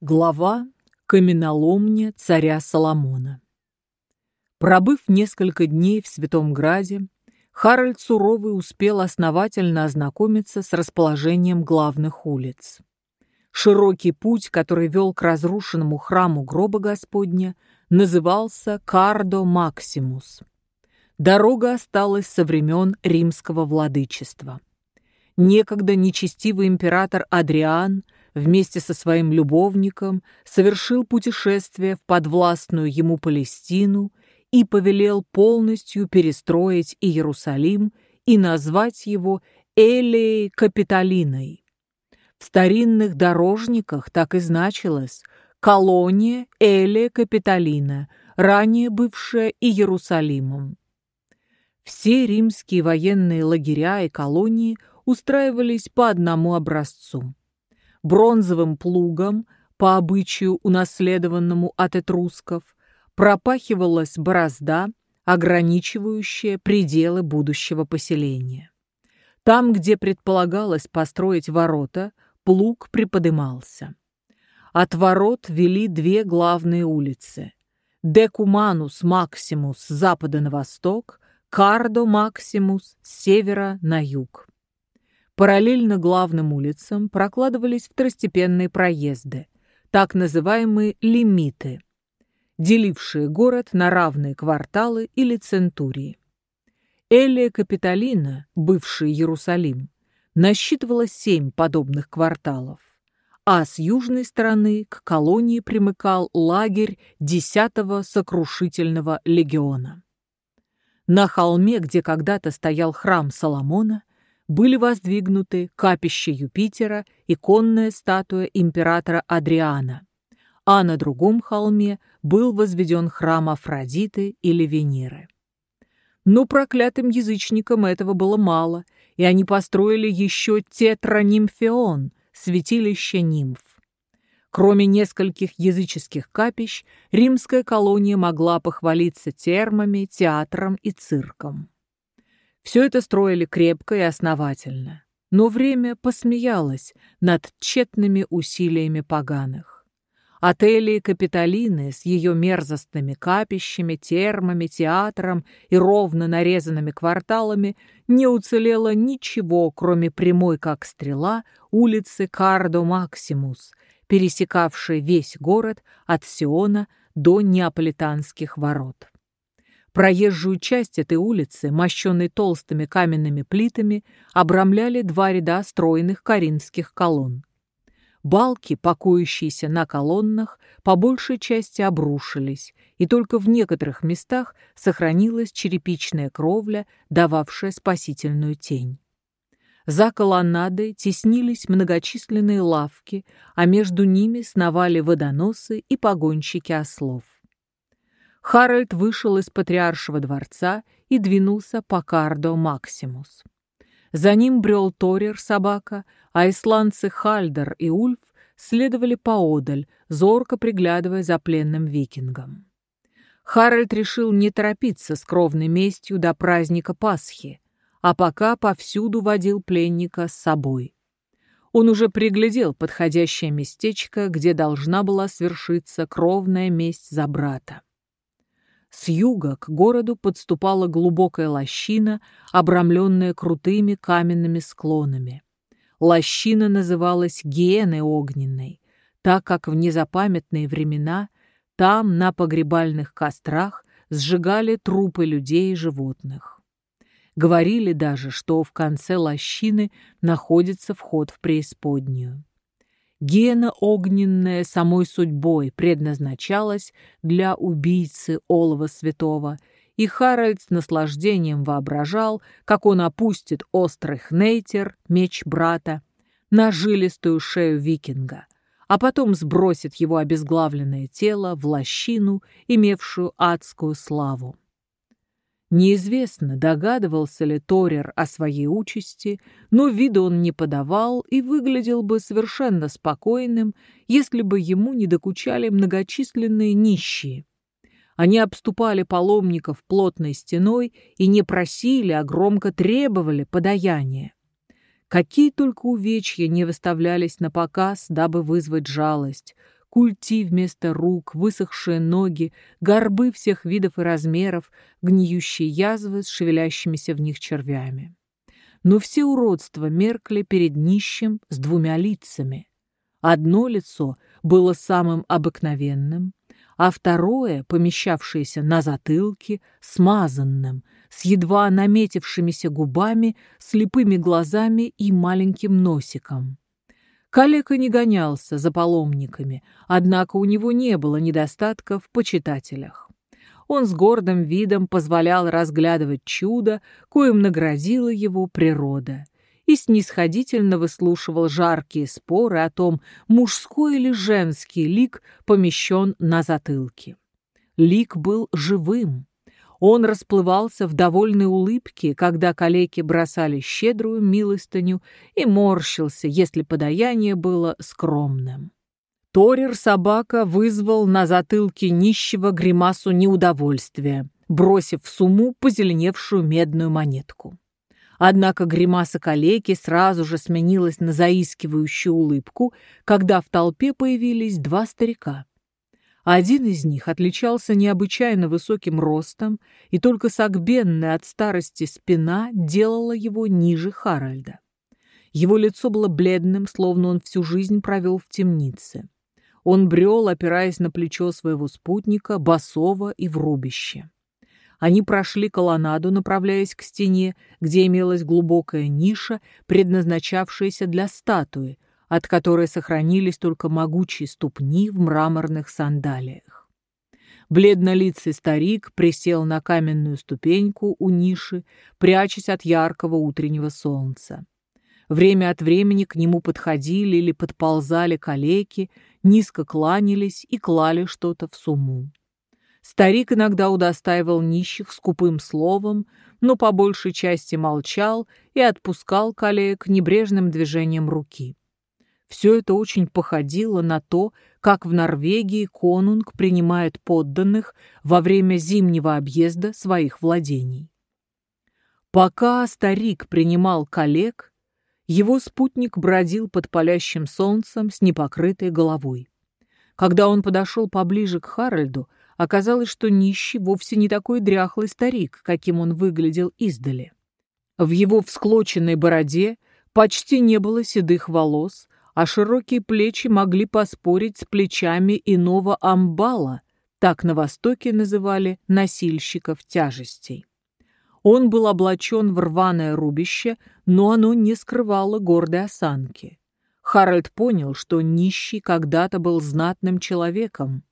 Глава «Каменоломня царя Соломона». Пробыв несколько дней в Святом Граде, Харальд Суровый успел основательно ознакомиться с расположением главных улиц. Широкий путь, который вел к разрушенному храму гроба Господня, назывался Кардо Максимус. Дорога осталась со времен римского владычества. Некогда нечестивый император Адриан – вместе со своим любовником совершил путешествие в подвластную ему Палестину и повелел полностью перестроить Иерусалим и назвать его Элией Капитолиной. В старинных дорожниках так и значилось «Колония Элия Капитолина», ранее бывшая Иерусалимом. Все римские военные лагеря и колонии устраивались по одному образцу бронзовым плугом, по обычаю унаследованному от этрусков, пропахивалась борозда, ограничивающая пределы будущего поселения. Там, где предполагалось построить ворота, плуг приподымался. От ворот вели две главные улицы. Декуманус Максимус с запада на восток, Кардо Максимус с севера на юг. Параллельно главным улицам прокладывались второстепенные проезды, так называемые лимиты, делившие город на равные кварталы или центурии. Элия Капитолина, бывший Иерусалим, насчитывала семь подобных кварталов, а с южной стороны к колонии примыкал лагерь 10-го сокрушительного легиона. На холме, где когда-то стоял храм Соломона, были воздвигнуты капище Юпитера и конная статуя императора Адриана, а на другом холме был возведен храм Афродиты или Венеры. Но проклятым язычникам этого было мало, и они построили еще Тетранимфеон, святилище нимф. Кроме нескольких языческих капищ, римская колония могла похвалиться термами, театром и цирком. Все это строили крепко и основательно. Но время посмеялось над тщетными усилиями поганых. Отели и Капитолины с ее мерзостными капищами, термами, театром и ровно нарезанными кварталами не уцелело ничего, кроме прямой, как стрела, улицы Кардо Максимус, пересекавшей весь город от Сиона до Неаполитанских ворот. Проезжую часть этой улицы, мощенной толстыми каменными плитами, обрамляли два ряда стройных коринфских колонн. Балки, покоящиеся на колоннах, по большей части обрушились, и только в некоторых местах сохранилась черепичная кровля, дававшая спасительную тень. За колоннадой теснились многочисленные лавки, а между ними сновали водоносы и погонщики ослов. Харальд вышел из патриаршего дворца и двинулся по Кардо Максимус. За ним брел Торер собака, а исландцы Хальдер и Ульф следовали поодаль, зорко приглядывая за пленным викингом. Харальд решил не торопиться с кровной местью до праздника Пасхи, а пока повсюду водил пленника с собой. Он уже приглядел подходящее местечко, где должна была свершиться кровная месть за брата. С юга к городу подступала глубокая лощина, обрамленная крутыми каменными склонами. Лощина называлась Гиеной огненной, так как в незапамятные времена там, на погребальных кострах, сжигали трупы людей и животных. Говорили даже, что в конце лощины находится вход в преисподнюю. Гена огненная самой судьбой предназначалась для убийцы Олова Святого, и Харальд с наслаждением воображал, как он опустит острый хнейтер, меч брата, на жилистую шею викинга, а потом сбросит его обезглавленное тело в лощину, имевшую адскую славу. Неизвестно, догадывался ли Торер о своей участи, но вида он не подавал и выглядел бы совершенно спокойным, если бы ему не докучали многочисленные нищие. Они обступали паломников плотной стеной и не просили, а громко требовали подаяния. Какие только увечья не выставлялись на показ, дабы вызвать жалость. Культи вместо рук, высохшие ноги, горбы всех видов и размеров, гниющие язвы с шевелящимися в них червями. Но все уродства меркли перед нищим с двумя лицами. Одно лицо было самым обыкновенным, а второе, помещавшееся на затылке, смазанным, с едва наметившимися губами, слепыми глазами и маленьким носиком. Калека не гонялся за паломниками, однако у него не было недостатка в почитателях. Он с гордым видом позволял разглядывать чудо, коим наградила его природа, и снисходительно выслушивал жаркие споры о том, мужской или женский лик помещен на затылке. Лик был живым. Он расплывался в довольной улыбке, когда калеки бросали щедрую милостыню и морщился, если подаяние было скромным. Торер-собака вызвал на затылке нищего гримасу неудовольствия, бросив в сумму позеленевшую медную монетку. Однако гримаса калеки сразу же сменилась на заискивающую улыбку, когда в толпе появились два старика. Один из них отличался необычайно высоким ростом, и только согбенная от старости спина делала его ниже Харальда. Его лицо было бледным, словно он всю жизнь провел в темнице. Он брел, опираясь на плечо своего спутника, босого и в рубище. Они прошли колоннаду, направляясь к стене, где имелась глубокая ниша, предназначавшаяся для статуи, от которой сохранились только могучие ступни в мраморных сандалиях. Бледнолицый старик присел на каменную ступеньку у ниши, прячась от яркого утреннего солнца. Время от времени к нему подходили или подползали калеки, низко кланялись и клали что-то в сумму. Старик иногда удостаивал нищих скупым словом, но по большей части молчал и отпускал коллег небрежным движением руки. Все это очень походило на то, как в Норвегии конунг принимает подданных во время зимнего объезда своих владений. Пока старик принимал коллег, его спутник бродил под палящим солнцем с непокрытой головой. Когда он подошел поближе к Харальду, Оказалось, что нищий вовсе не такой дряхлый старик, каким он выглядел издали. В его всклоченной бороде почти не было седых волос, а широкие плечи могли поспорить с плечами иного амбала, так на Востоке называли носильщиков тяжестей. Он был облачен в рваное рубище, но оно не скрывало гордой осанки. Харальд понял, что нищий когда-то был знатным человеком,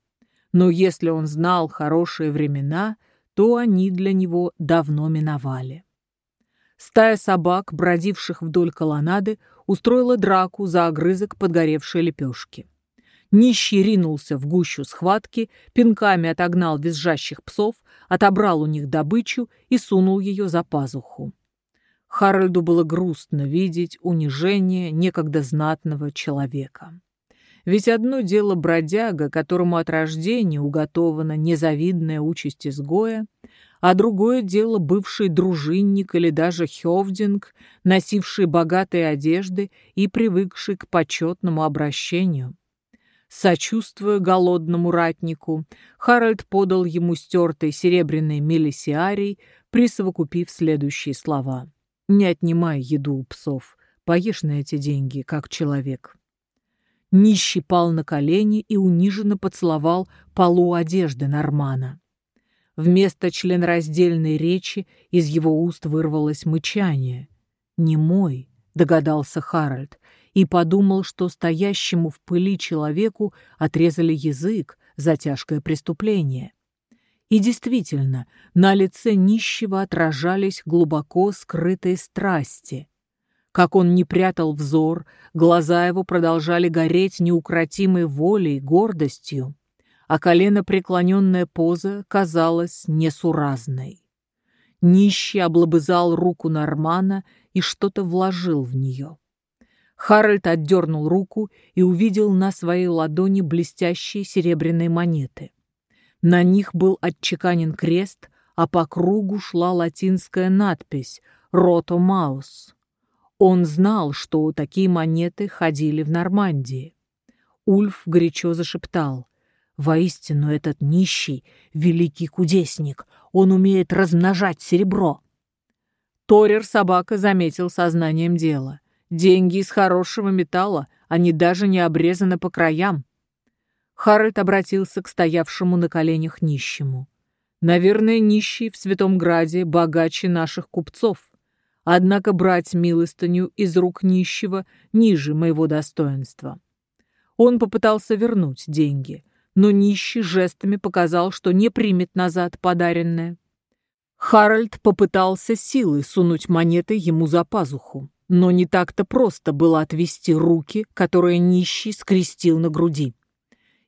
но если он знал хорошие времена, то они для него давно миновали. Стая собак, бродивших вдоль колоннады, устроила драку за огрызок подгоревшей лепешки. Нищий ринулся в гущу схватки, пинками отогнал визжащих псов, отобрал у них добычу и сунул ее за пазуху. Харальду было грустно видеть унижение некогда знатного человека. Ведь одно дело бродяга, которому от рождения уготована незавидная участь изгоя, а другое дело бывший дружинник или даже хевдинг, носивший богатые одежды и привыкший к почетному обращению. Сочувствуя голодному ратнику, Харальд подал ему стертый серебряный мелисиарий, присовокупив следующие слова. «Не отнимай еду у псов, поешь на эти деньги, как человек». Нищий пал на колени и униженно поцеловал полу одежды Нормана. Вместо членораздельной речи из его уст вырвалось мычание. «Не мой», — догадался Харальд, и подумал, что стоящему в пыли человеку отрезали язык за тяжкое преступление. И действительно, на лице нищего отражались глубоко скрытые страсти. Как он не прятал взор, глаза его продолжали гореть неукротимой волей, гордостью, а колено преклоненная поза казалась несуразной. Нищий облобызал руку Нормана и что-то вложил в нее. Харальд отдернул руку и увидел на своей ладони блестящие серебряные монеты. На них был отчеканен крест, а по кругу шла латинская надпись «Рото Маус». Он знал, что такие монеты ходили в Нормандии. Ульф горячо зашептал. «Воистину этот нищий — великий кудесник. Он умеет размножать серебро». Торер собака заметил сознанием дела. Деньги из хорошего металла, они даже не обрезаны по краям. Харальд обратился к стоявшему на коленях нищему. «Наверное, нищий в Святом Граде богаче наших купцов. Однако брать милостыню из рук нищего ниже моего достоинства». Он попытался вернуть деньги, но нищий жестами показал, что не примет назад подаренное. Харальд попытался силой сунуть монеты ему за пазуху, но не так-то просто было отвести руки, которые нищий скрестил на груди.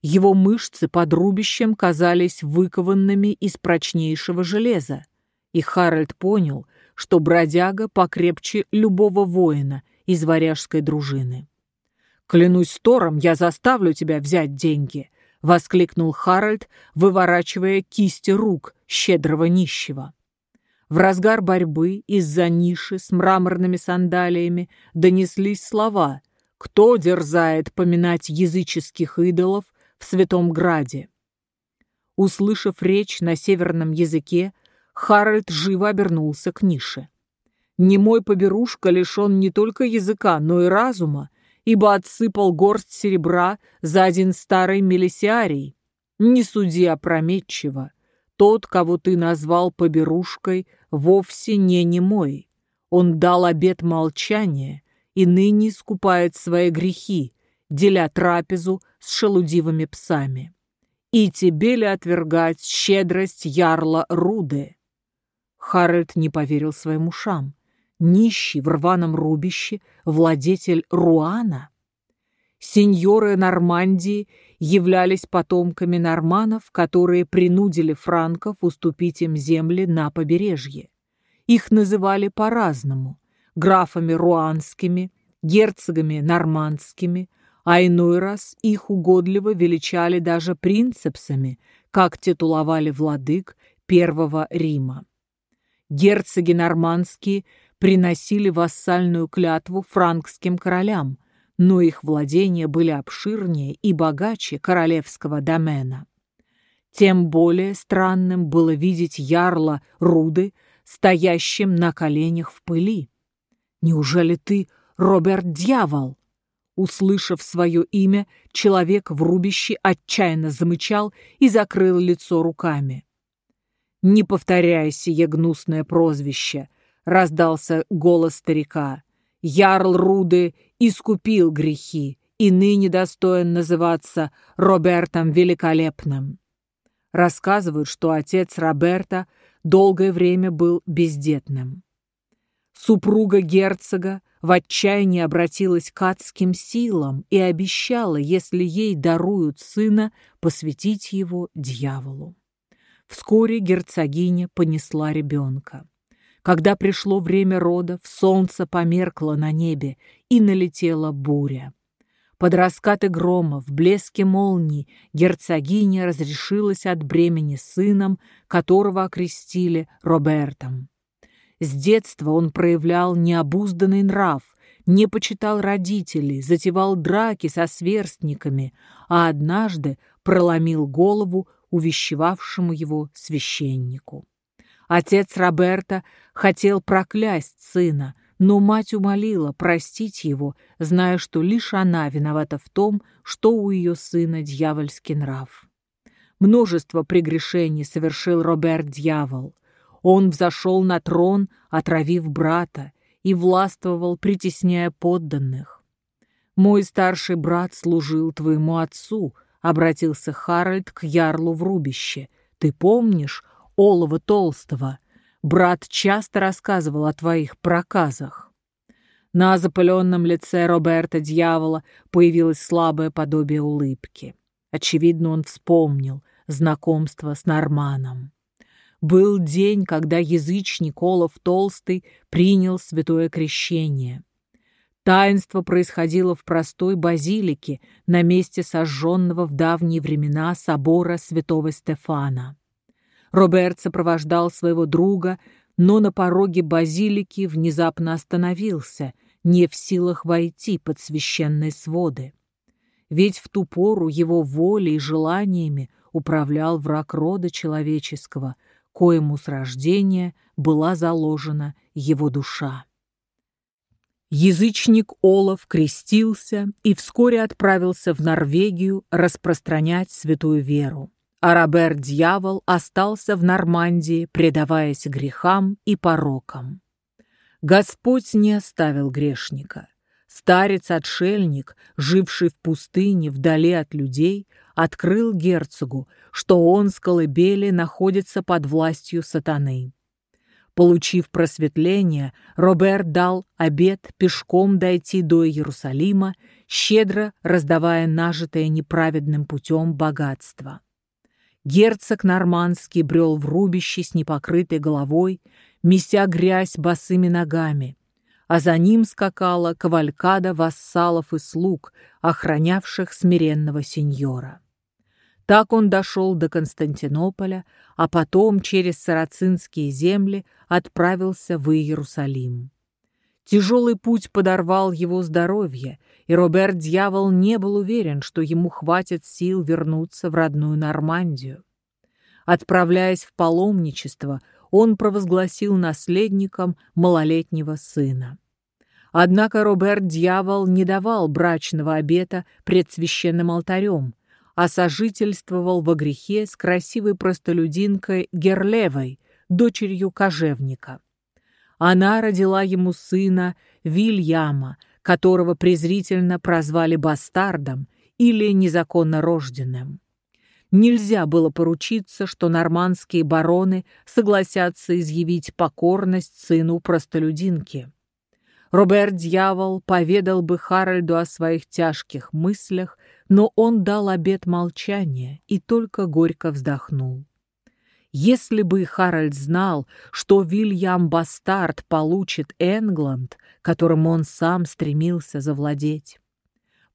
Его мышцы под рубищем казались выкованными из прочнейшего железа, и Харальд понял, что бродяга покрепче любого воина из варяжской дружины. «Клянусь Тором, я заставлю тебя взять деньги!» — воскликнул Харальд, выворачивая кисти рук щедрого нищего. В разгар борьбы из-за ниши с мраморными сандалиями донеслись слова «Кто дерзает поминать языческих идолов в Святом Граде?» Услышав речь на северном языке, Харальд живо обернулся к нише. Немой поберушка лишен не только языка, но и разума, ибо отсыпал горсть серебра за один старый мелисиарий. Не суди опрометчиво. Тот, кого ты назвал поберушкой, вовсе не немой. Он дал обет молчания и ныне искупает свои грехи, деля трапезу с шелудивыми псами. И тебе ли отвергать щедрость ярла Руды? Харальд не поверил своим ушам нищий в рваном рубище, владетель Руана. Сеньоры Нормандии являлись потомками норманов, которые принудили франков уступить им земли на побережье. Их называли по-разному – графами руанскими, герцогами нормандскими, а иной раз их угодливо величали даже принцепсами, как титуловали владык Первого Рима. Герцоги нормандские – приносили вассальную клятву франкским королям, но их владения были обширнее и богаче королевского домена. Тем более странным было видеть ярла Руды, стоящим на коленях в пыли. «Неужели ты Роберт Дьявол?» Услышав свое имя, человек в рубище отчаянно замычал и закрыл лицо руками. «Не повторяй сие гнусное прозвище», — раздался голос старика. «Ярл Руды искупил грехи и ныне достоин называться Робертом Великолепным». Рассказывают, что отец Роберта долгое время был бездетным. Супруга герцога в отчаянии обратилась к адским силам и обещала, если ей даруют сына, посвятить его дьяволу. Вскоре герцогиня понесла ребенка. Когда пришло время родов, солнце померкло на небе, и налетела буря. Под раскаты грома, в блеске молний, герцогиня разрешилась от бремени сыном, которого окрестили Робертом. С детства он проявлял необузданный нрав, не почитал родителей, затевал драки со сверстниками, а однажды проломил голову увещевавшему его священнику. Отец Роберта хотел проклясть сына, но мать умолила простить его, зная, что лишь она виновата в том, что у ее сына дьявольский нрав. Множество прегрешений совершил Роберт-дьявол. Он взошел на трон, отравив брата, и властвовал, притесняя подданных. «Мой старший брат служил твоему отцу», — обратился Харальд к ярлу в рубище. «Ты помнишь, Олова Толстого. Брат часто рассказывал о твоих проказах. На запыленном лице Роберта Дьявола появилось слабое подобие улыбки. Очевидно, он вспомнил знакомство с Норманом. Был день, когда язычник Олов Толстый принял святое крещение. Таинство происходило в простой базилике на месте сожженного в давние времена собора святого Стефана. Роберт сопровождал своего друга, но на пороге базилики внезапно остановился, не в силах войти под священные своды. ведь в ту пору его волей и желаниями управлял враг рода человеческого, коему с рождения была заложена его душа. Язычник Олаф крестился и вскоре отправился в Норвегию распространять святую веру. А Роберт-дьявол остался в Нормандии, предаваясь грехам и порокам. Господь не оставил грешника. Старец-отшельник, живший в пустыне вдали от людей, открыл герцогу, что он с колыбели находится под властью сатаны. Получив просветление, Роберт дал обет пешком дойти до Иерусалима, щедро раздавая нажитое неправедным путем богатство. Герцог Нормандский брел в рубище с непокрытой головой, меся грязь босыми ногами, а за ним скакала кавалькада вассалов и слуг, охранявших смиренного сеньора. Так он дошел до Константинополя, а потом через сарацинские земли отправился в Иерусалим. Тяжелый путь подорвал его здоровье, и Роберт-дьявол не был уверен, что ему хватит сил вернуться в родную Нормандию. Отправляясь в паломничество, он провозгласил наследником малолетнего сына. Однако Роберт-дьявол не давал брачного обета пред священным алтарем – а сожительствовал во грехе с красивой простолюдинкой Герлевой, дочерью кожевника. Она родила ему сына Вильяма, которого презрительно прозвали бастардом или незаконно рожденным. Нельзя было поручиться, что нормандские бароны согласятся изъявить покорность сыну простолюдинки. Роберт-дьявол поведал бы Харальду о своих тяжких мыслях, но он дал обет молчания и только горько вздохнул. Если бы Харальд знал, что Вильям Бастард получит Энгланд, которым он сам стремился завладеть.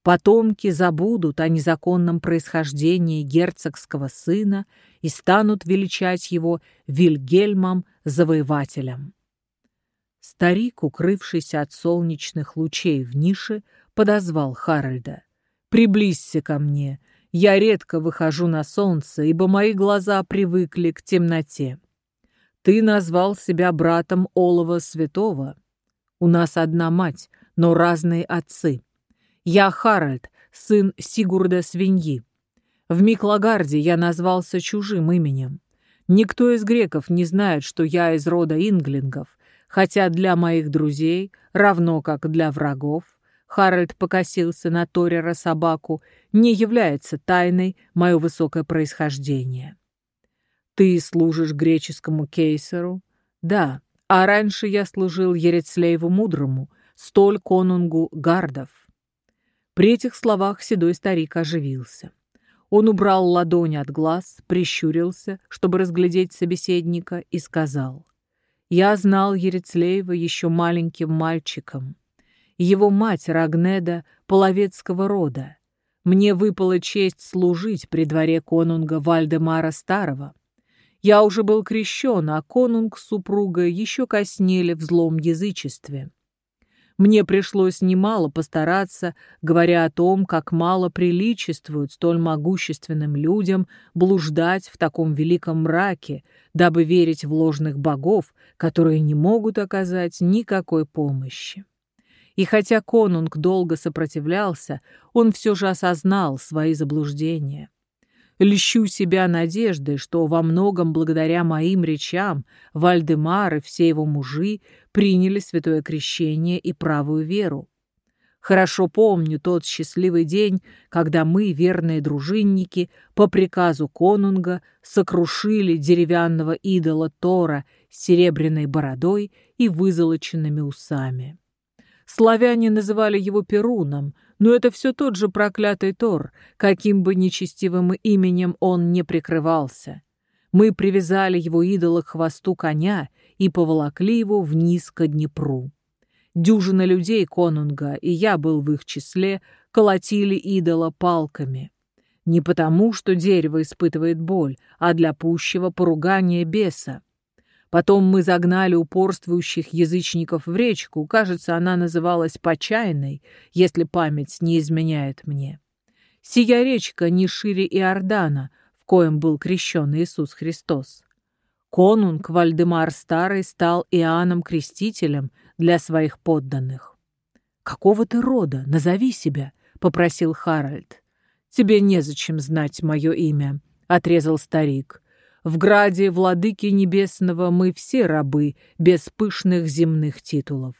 Потомки забудут о незаконном происхождении герцогского сына и станут величать его Вильгельмом-завоевателем. Старик, укрывшийся от солнечных лучей в нише, подозвал Харальда. «Приблизься ко мне. Я редко выхожу на солнце, ибо мои глаза привыкли к темноте. Ты назвал себя братом Олова Святого. У нас одна мать, но разные отцы. Я Харальд, сын Сигурда Свиньи. В Миклагарде я назвался чужим именем. Никто из греков не знает, что я из рода инглингов, хотя для моих друзей, равно как для врагов, Харальд покосился на Торера собаку, не является тайной мое высокое происхождение. Ты служишь греческому кейсеру? Да, а раньше я служил Ерецлееву Мудрому, столь конунгу Гардов. При этих словах седой старик оживился. Он убрал ладони от глаз, прищурился, чтобы разглядеть собеседника, и сказал. Я знал Ерецлеева еще маленьким мальчиком. Его мать Рагнеда половецкого рода. Мне выпала честь служить при дворе конунга Вальдемара Старого. Я уже был крещен, а конунг с супругой еще коснели в злом язычестве. Мне пришлось немало постараться, говоря о том, как мало приличествует столь могущественным людям блуждать в таком великом мраке, дабы верить в ложных богов, которые не могут оказать никакой помощи. И хотя конунг долго сопротивлялся, он все же осознал свои заблуждения. Льщу себя надеждой, что во многом благодаря моим речам Вальдемар и все его мужи приняли святое крещение и правую веру. Хорошо помню тот счастливый день, когда мы, верные дружинники, по приказу конунга сокрушили деревянного идола Тора с серебряной бородой и вызолоченными усами. Славяне называли его Перуном, но это все тот же проклятый Тор, каким бы нечестивым именем он не прикрывался. Мы привязали его идола к хвосту коня и поволокли его вниз к Днепру. Дюжина людей конунга, и я был в их числе, колотили идола палками. Не потому, что дерево испытывает боль, а для пущего поругания беса. Потом мы загнали упорствующих язычников в речку, кажется, она называлась Почайной, если память не изменяет мне. Сия речка не шире Иордана, в коем был крещен Иисус Христос. Конунг Вальдемар Старый стал Иоанном Крестителем для своих подданных. «Какого ты рода? Назови себя», — попросил Харальд. «Тебе незачем знать мое имя», — отрезал старик. «В граде владыки небесного мы все рабы, без пышных земных титулов.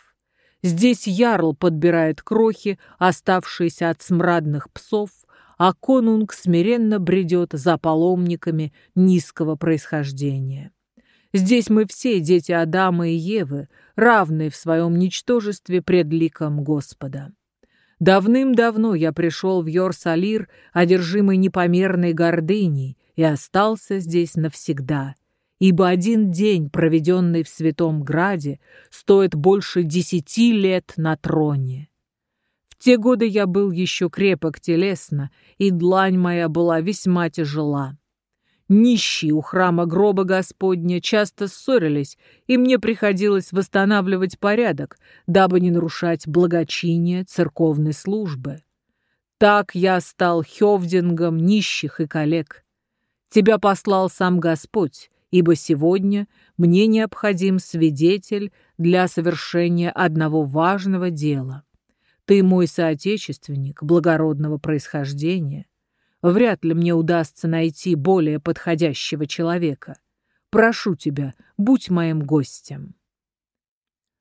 Здесь ярл подбирает крохи, оставшиеся от смрадных псов, а конунг смиренно бредет за паломниками низкого происхождения. Здесь мы все дети Адама и Евы, равные в своем ничтожестве пред ликом Господа. Давным-давно я пришел в Йорсалир, одержимый непомерной гордыней, и остался здесь навсегда, ибо один день, проведенный в Святом Граде, стоит больше десяти лет на троне. В те годы я был еще крепок телесно, и длань моя была весьма тяжела. Нищие у храма гроба Господня часто ссорились, и мне приходилось восстанавливать порядок, дабы не нарушать благочиние церковной службы. Так я стал хевдингом нищих и коллег. Тебя послал сам Господь, ибо сегодня мне необходим свидетель для совершения одного важного дела. Ты мой соотечественник благородного происхождения, Вряд ли мне удастся найти более подходящего человека. Прошу тебя, будь моим гостем».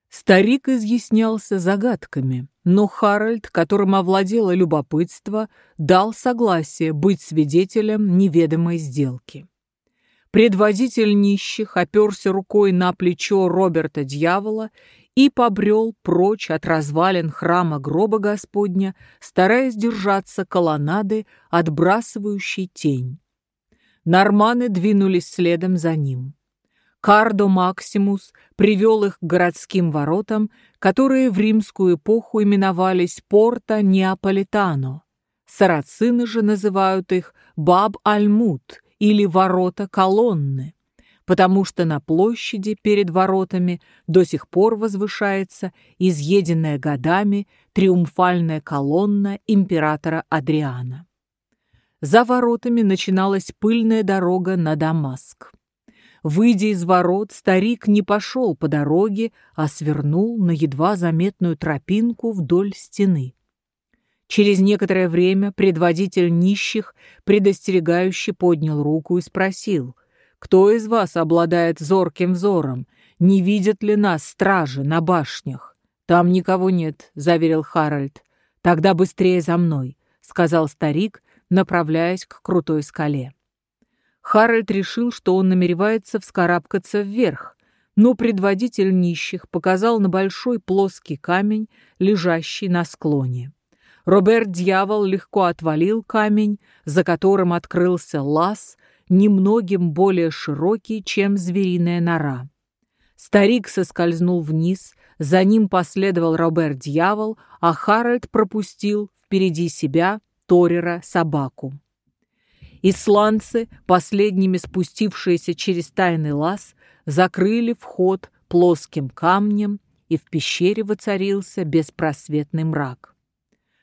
Старик изъяснялся загадками, но Харальд, которым овладело любопытство, дал согласие быть свидетелем неведомой сделки. Предводитель нищих оперся рукой на плечо Роберта Дьявола и побрел прочь от развалин храма гроба Господня, стараясь держаться колоннады, отбрасывающей тень. Норманы двинулись следом за ним. Кардо Максимус привел их к городским воротам, которые в римскую эпоху именовались Порта Неаполитано. Сарацины же называют их Баб-Альмут или Ворота Колонны потому что на площади перед воротами до сих пор возвышается изъеденная годами триумфальная колонна императора Адриана. За воротами начиналась пыльная дорога на Дамаск. Выйдя из ворот, старик не пошел по дороге, а свернул на едва заметную тропинку вдоль стены. Через некоторое время предводитель нищих предостерегающе поднял руку и спросил, кто из вас обладает зорким взором? Не видят ли нас стражи на башнях? Там никого нет, заверил Харальд. Тогда быстрее за мной, сказал старик, направляясь к крутой скале. Харальд решил, что он намеревается вскарабкаться вверх, но предводитель нищих показал на большой плоский камень, лежащий на склоне. Роберт-дьявол легко отвалил камень, за которым открылся лаз, немногим более широкий, чем звериная нора. Старик соскользнул вниз, за ним последовал Роберт-дьявол, а Харальд пропустил впереди себя Торера собаку. Исландцы, последними спустившиеся через тайный лаз, закрыли вход плоским камнем, и в пещере воцарился беспросветный мрак.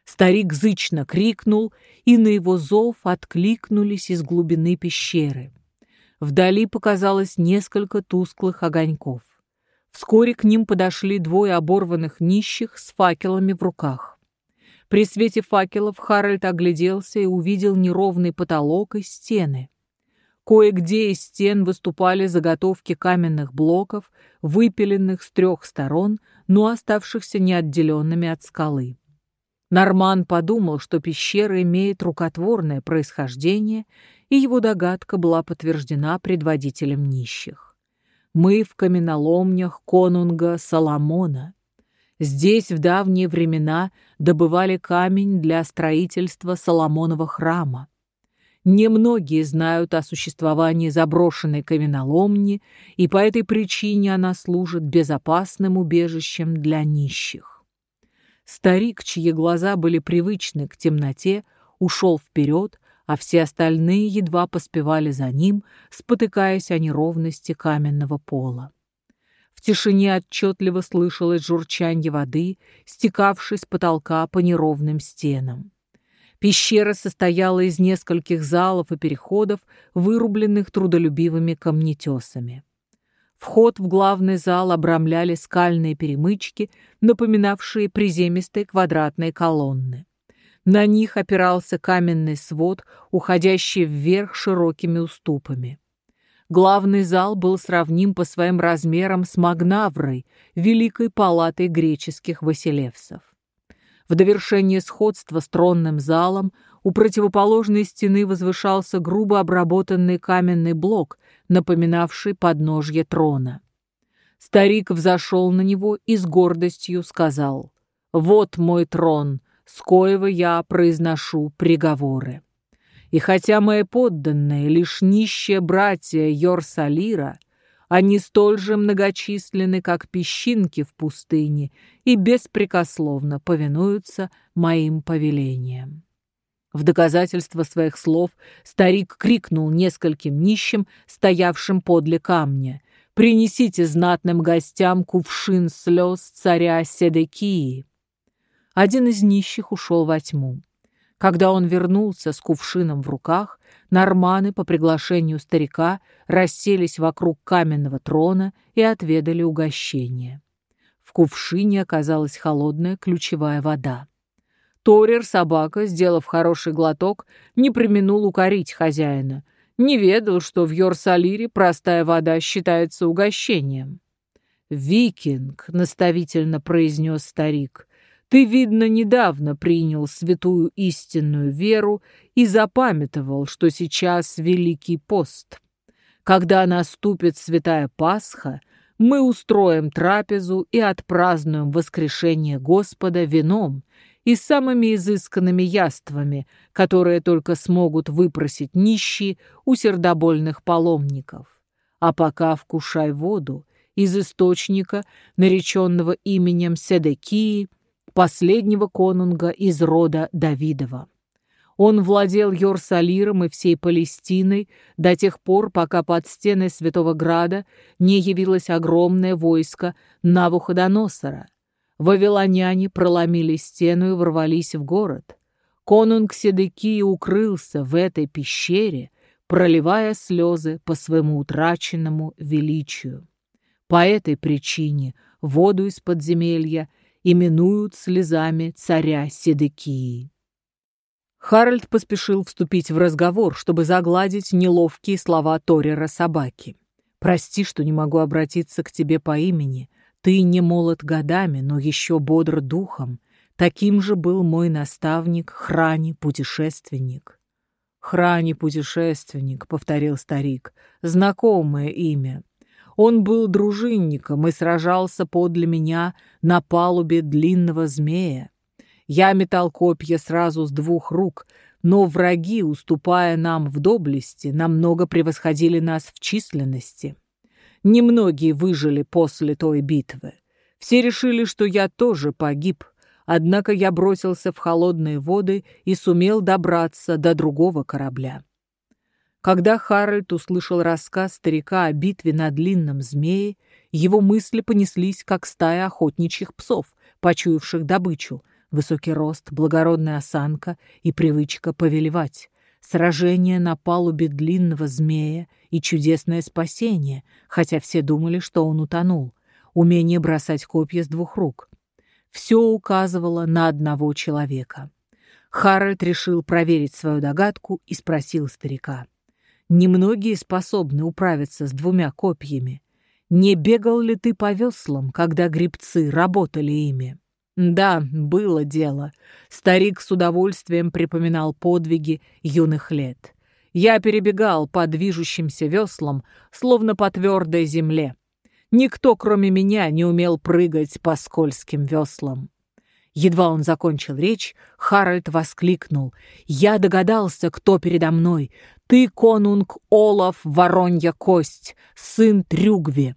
Старик зычно крикнул, и на его зов откликнулись из глубины пещеры. Вдали показалось несколько тусклых огоньков. Вскоре к ним подошли двое оборванных нищих с факелами в руках. При свете факелов Харальд огляделся и увидел неровный потолок и стены. Кое-где из стен выступали заготовки каменных блоков, выпиленных с трех сторон, но оставшихся неотделенными от скалы. Норман подумал, что пещера имеет рукотворное происхождение, и его догадка была подтверждена предводителем нищих. Мы в каменоломнях конунга Соломона. Здесь в давние времена добывали камень для строительства Соломонова храма. Немногие знают о существовании заброшенной каменоломни, и по этой причине она служит безопасным убежищем для нищих. Старик, чьи глаза были привычны к темноте, ушел вперед, а все остальные едва поспевали за ним, спотыкаясь о неровности каменного пола. Тишине отчетливо слышалось журчанье воды, стекавшей с потолка по неровным стенам. Пещера состояла из нескольких залов и переходов, вырубленных трудолюбивыми камнетесами. Вход в главный зал обрамляли скальные перемычки, напоминавшие приземистые квадратные колонны. На них опирался каменный свод, уходящий вверх широкими уступами. Главный зал был сравним по своим размерам с Магнаврой, великой палатой греческих василевсов. В довершение сходства с тронным залом у противоположной стены возвышался грубо обработанный каменный блок, напоминавший подножье трона. Старик взошел на него и с гордостью сказал «Вот мой трон, с коего я произношу приговоры. И хотя мои подданные лишь нищие братья Йорсалира, они столь же многочисленны, как песчинки в пустыне, и беспрекословно повинуются моим повелениям. В доказательство своих слов старик крикнул нескольким нищим, стоявшим подле камня, «Принесите знатным гостям кувшин слез царя Седекии». Один из нищих ушел во тьму. Когда он вернулся с кувшином в руках, норманы по приглашению старика расселись вокруг каменного трона и отведали угощение. В кувшине оказалась холодная ключевая вода. Торер, собака, сделав хороший глоток, не применул укорить хозяина. Не ведал, что в Йорсалире простая вода считается угощением. «Викинг», — наставительно произнес старик, ты, видно, недавно принял святую истинную веру и запамятовал, что сейчас Великий пост. Когда наступит Святая Пасха, мы устроим трапезу и отпразднуем воскрешение Господа вином и самыми изысканными яствами, которые только смогут выпросить нищие у сердобольных паломников. А пока вкушай воду из источника, нареченного именем Седекии, последнего конунга из рода Давидова. Он владел Йорсалиром и всей Палестиной до тех пор, пока под стены Святого Града не явилось огромное войско Навуходоносора. Вавилоняне проломили стену и ворвались в город. Конунг Седекии укрылся в этой пещере, проливая слезы по своему утраченному величию. По этой причине воду из подземелья именуют слезами царя Седекии. Харальд поспешил вступить в разговор, чтобы загладить неловкие слова Торера собаки. «Прости, что не могу обратиться к тебе по имени. Ты не молод годами, но еще бодр духом. Таким же был мой наставник, Храни-путешественник». «Храни-путешественник», — повторил старик, — «знакомое имя. Он был дружинником и сражался подле меня на палубе длинного змея. Я метал копья сразу с двух рук, но враги, уступая нам в доблести, намного превосходили нас в численности. Немногие выжили после той битвы. Все решили, что я тоже погиб, однако я бросился в холодные воды и сумел добраться до другого корабля. Когда Харальд услышал рассказ старика о битве на длинном змее, его мысли понеслись, как стая охотничьих псов, почуявших добычу, высокий рост, благородная осанка и привычка повелевать, сражение на палубе длинного змея и чудесное спасение, хотя все думали, что он утонул, умение бросать копья с двух рук. Все указывало на одного человека. Харальд решил проверить свою догадку и спросил старика — Немногие способны управиться с двумя копьями. Не бегал ли ты по веслам, когда грибцы работали ими? Да, было дело. Старик с удовольствием припоминал подвиги юных лет. Я перебегал по движущимся веслам, словно по твердой земле. Никто, кроме меня, не умел прыгать по скользким веслам. Едва он закончил речь, Харальд воскликнул. «Я догадался, кто передо мной. Ты, конунг Олаф Воронья Кость, сын Трюгви».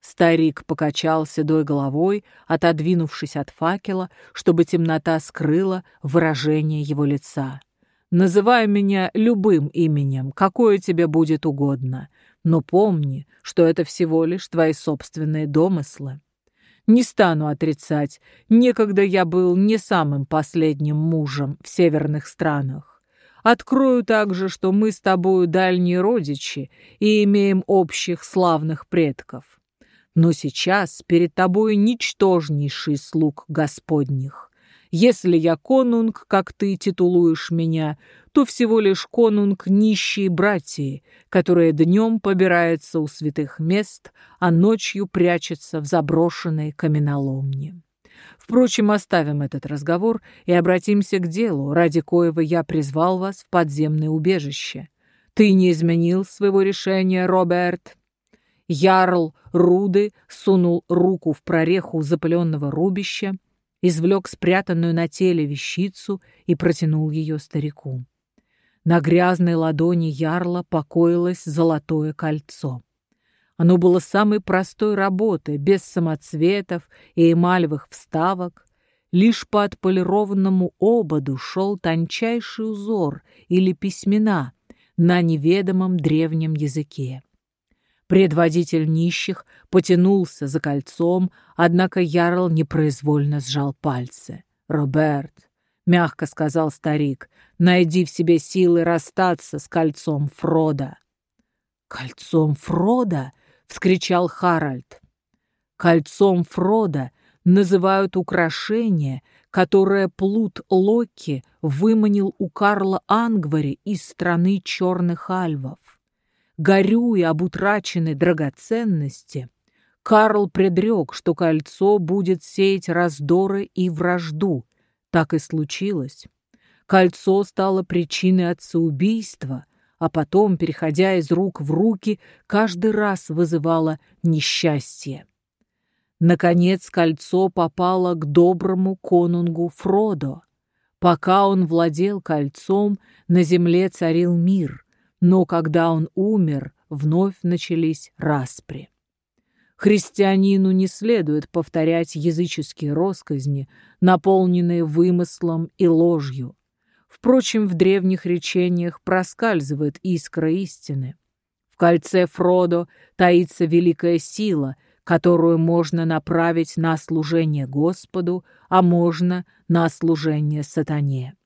Старик покачал седой головой, отодвинувшись от факела, чтобы темнота скрыла выражение его лица. «Называй меня любым именем, какое тебе будет угодно, но помни, что это всего лишь твои собственные домыслы». Не стану отрицать, некогда я был не самым последним мужем в северных странах. Открою также, что мы с тобою дальние родичи и имеем общих славных предков. Но сейчас перед тобою ничтожнейший слуг Господних. Если я конунг, как ты титулуешь меня, то всего лишь конунг нищие братья, которые днем побираются у святых мест, а ночью прячутся в заброшенной каменоломне. Впрочем, оставим этот разговор и обратимся к делу, ради коего я призвал вас в подземное убежище. Ты не изменил своего решения, Роберт?» Ярл Руды сунул руку в прореху запыленного рубища, извлек спрятанную на теле вещицу и протянул ее старику. На грязной ладони ярла покоилось золотое кольцо. Оно было самой простой работы, без самоцветов и эмалевых вставок. Лишь по отполированному ободу шел тончайший узор или письмена на неведомом древнем языке. Предводитель нищих потянулся за кольцом, однако Ярл непроизвольно сжал пальцы. «Роберт, — мягко сказал старик, — «найди в себе силы расстаться с кольцом Фрода». «Кольцом Фрода?» — вскричал Харальд. «Кольцом Фрода называют украшение, которое плут Локи выманил у Карла Ангвари из страны черных альвов. Горюя об утраченной драгоценности, Карл предрек, что кольцо будет сеять раздоры и вражду, так и случилось. Кольцо стало причиной отцеубийства, а потом, переходя из рук в руки, каждый раз вызывало несчастье. Наконец кольцо попало к доброму конунгу Фродо. Пока он владел кольцом, на земле царил мир, но когда он умер, вновь начались распри. Христианину не следует повторять языческие росказни, наполненные вымыслом и ложью. Впрочем, в древних речениях проскальзывает искра истины. В кольце Фродо таится великая сила, которую можно направить на служение Господу, а можно на служение сатане.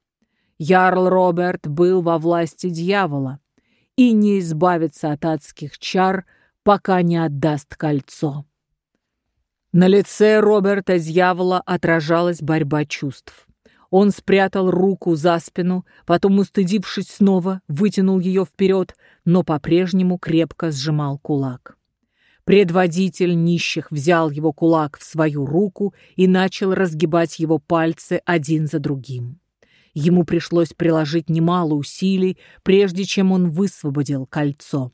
Ярл Роберт был во власти дьявола и не избавится от адских чар – пока не отдаст кольцо. На лице Роберта Дьявола отражалась борьба чувств. Он спрятал руку за спину, потом, устыдившись снова, вытянул ее вперед, но по-прежнему крепко сжимал кулак. Предводитель нищих взял его кулак в свою руку и начал разгибать его пальцы один за другим. Ему пришлось приложить немало усилий, прежде чем он высвободил кольцо.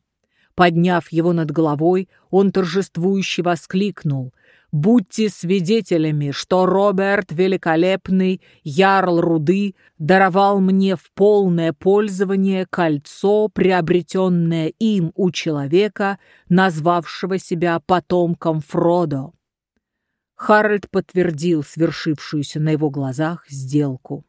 Подняв его над головой, он торжествующе воскликнул. «Будьте свидетелями, что Роберт Великолепный, Ярл Руды, даровал мне в полное пользование кольцо, приобретенное им у человека, назвавшего себя потомком Фродо». Харальд подтвердил свершившуюся на его глазах сделку.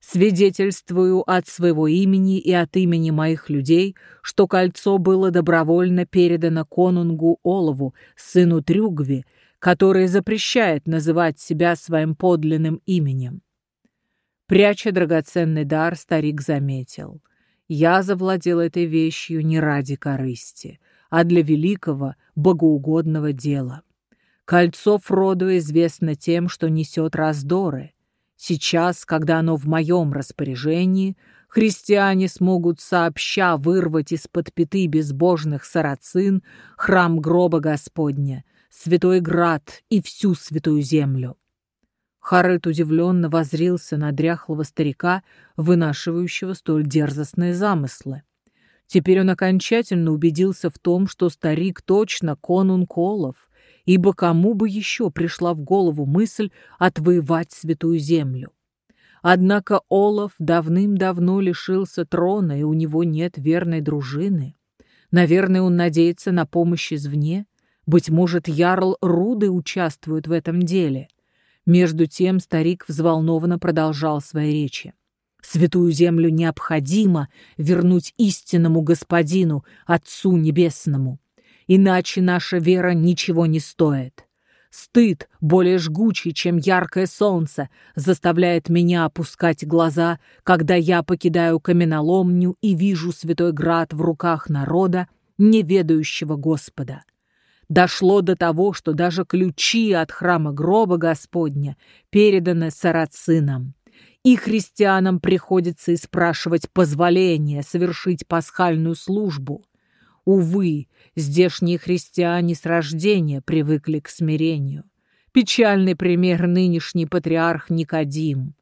Свидетельствую от своего имени и от имени моих людей, что кольцо было добровольно передано конунгу Олову, сыну Трюгви, который запрещает называть себя своим подлинным именем. Пряча драгоценный дар, старик заметил. Я завладел этой вещью не ради корысти, а для великого, богоугодного дела. Кольцо Фроду известно тем, что несет раздоры — Сейчас, когда оно в моем распоряжении, христиане смогут сообща вырвать из-под пяты безбожных сарацин храм гроба Господня, святой град и всю святую землю. Харальд удивленно возрился на дряхлого старика, вынашивающего столь дерзостные замыслы. Теперь он окончательно убедился в том, что старик точно конунг Олов, ибо кому бы еще пришла в голову мысль отвоевать святую землю. Однако Олаф давным-давно лишился трона, и у него нет верной дружины. Наверное, он надеется на помощь извне. Быть может, Ярл Руды участвует в этом деле. Между тем старик взволнованно продолжал свои речи. Святую землю необходимо вернуть истинному господину, Отцу Небесному иначе наша вера ничего не стоит. Стыд, более жгучий, чем яркое солнце, заставляет меня опускать глаза, когда я покидаю каменоломню и вижу святой град в руках народа, не ведающего Господа. Дошло до того, что даже ключи от храма гроба Господня переданы сарацинам. И христианам приходится и спрашивать позволения совершить пасхальную службу. Увы, здешние христиане с рождения привыкли к смирению. Печальный пример нынешний патриарх Никодим.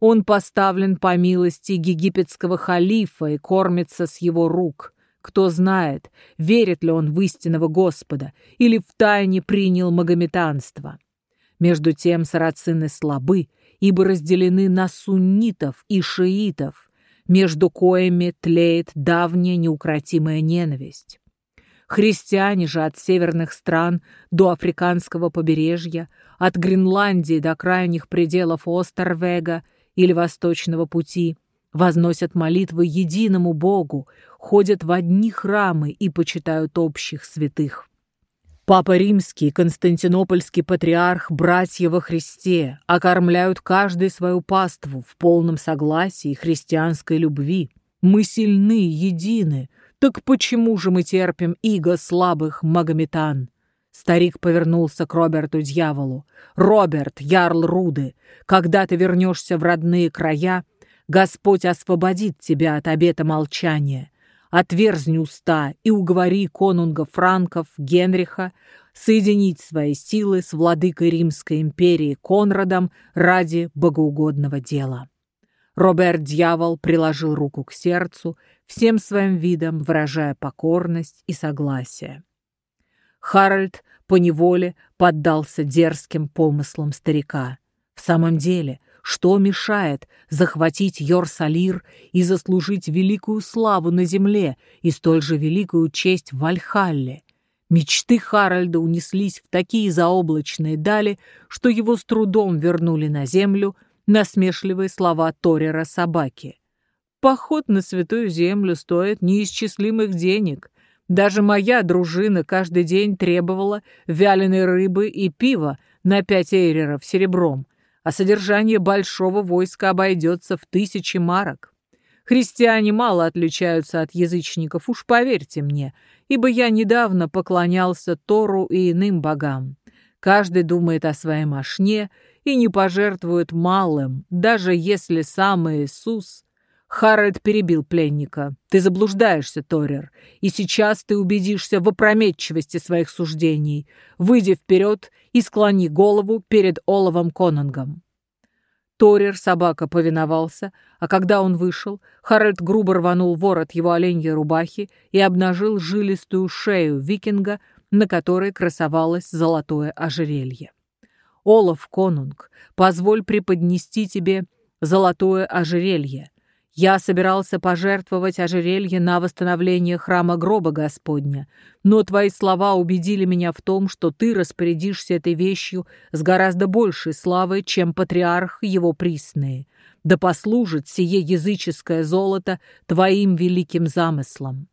Он поставлен по милости египетского халифа и кормится с его рук. Кто знает, верит ли он в истинного Господа или втайне принял магометанство. Между тем сарацины слабы, ибо разделены на суннитов и шиитов, между коями тлеет давняя неукротимая ненависть. Христиане же от северных стран до африканского побережья, от Гренландии до крайних пределов Остервега или Восточного пути, возносят молитвы единому Богу, ходят в одни храмы и почитают общих святых. Папа Римский, Константинопольский патриарх, братья во Христе, окормляют каждый свою паству в полном согласии христианской любви. Мы сильны, едины. Так почему же мы терпим иго слабых магометан? Старик повернулся к Роберту дьяволу. «Роберт, ярл Руды, когда ты вернешься в родные края, Господь освободит тебя от обета молчания. Отверзни уста и уговори конунга Франков Генриха соединить свои силы с владыкой Римской империи Конрадом ради богоугодного дела. Роберт Дьявол приложил руку к сердцу, всем своим видом выражая покорность и согласие. Харальд поневоле поддался дерзким помыслам старика. В самом деле, что мешает захватить Йорсалир и заслужить великую славу на земле и столь же великую честь в Вальхалле? Мечты Харальда унеслись в такие заоблачные дали, что его с трудом вернули на землю насмешливые слова Торера собаки. Поход на святую землю стоит неисчислимых денег. Даже моя дружина каждый день требовала вяленой рыбы и пива на пять эйреров серебром, а содержание большого войска обойдется в тысячи марок. Христиане мало отличаются от язычников, уж поверьте мне, ибо я недавно поклонялся Тору и иным богам. Каждый думает о своей мошне и не пожертвует малым, даже если сам Иисус Харальд перебил пленника. «Ты заблуждаешься, Торер, и сейчас ты убедишься в опрометчивости своих суждений. Выйди вперед и склони голову перед Оловом Конангом». Торер собака повиновался, а когда он вышел, Харальд грубо рванул ворот его оленьей рубахи и обнажил жилистую шею викинга, на которой красовалось золотое ожерелье. «Олаф Конунг, позволь преподнести тебе золотое ожерелье, я собирался пожертвовать ожерелье на восстановление храма гроба Господня, но твои слова убедили меня в том, что ты распорядишься этой вещью с гораздо большей славой, чем патриарх его присные. Да послужит сие языческое золото твоим великим замыслом».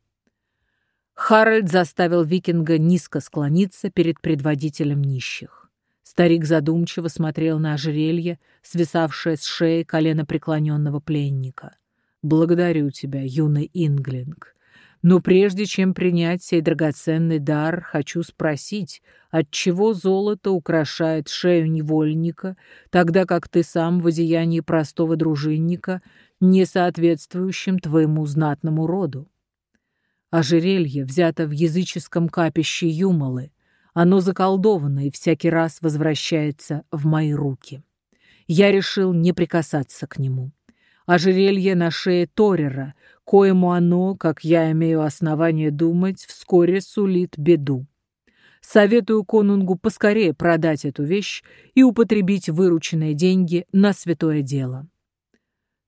Харальд заставил викинга низко склониться перед предводителем нищих. Старик задумчиво смотрел на ожерелье, свисавшее с шеи колено преклоненного пленника. Благодарю тебя, юный Инглинг. Но прежде чем принять сей драгоценный дар, хочу спросить, отчего золото украшает шею невольника, тогда как ты сам в одеянии простого дружинника, не соответствующим твоему знатному роду? Ожерелье взято в языческом капище Юмалы. Оно заколдовано и всякий раз возвращается в мои руки. Я решил не прикасаться к нему ожерелье на шее Торера, коему оно, как я имею основание думать, вскоре сулит беду. Советую конунгу поскорее продать эту вещь и употребить вырученные деньги на святое дело.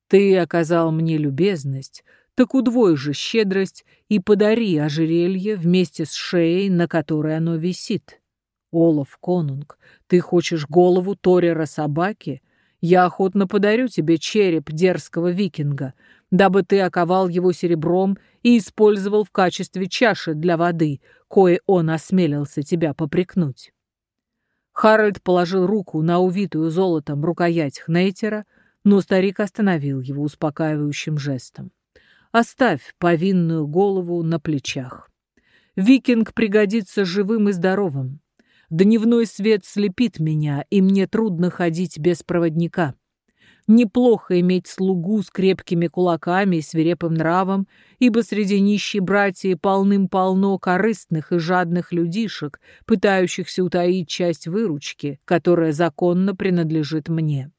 Ты оказал мне любезность, так удвой же щедрость и подари ожерелье вместе с шеей, на которой оно висит. Олаф Конунг, ты хочешь голову Торера собаки — я охотно подарю тебе череп дерзкого викинга, дабы ты оковал его серебром и использовал в качестве чаши для воды, кое он осмелился тебя попрекнуть». Харальд положил руку на увитую золотом рукоять Хнейтера, но старик остановил его успокаивающим жестом. «Оставь повинную голову на плечах. Викинг пригодится живым и здоровым. Дневной свет слепит меня, и мне трудно ходить без проводника. Неплохо иметь слугу с крепкими кулаками и свирепым нравом, ибо среди нищей братьев полным-полно корыстных и жадных людишек, пытающихся утаить часть выручки, которая законно принадлежит мне.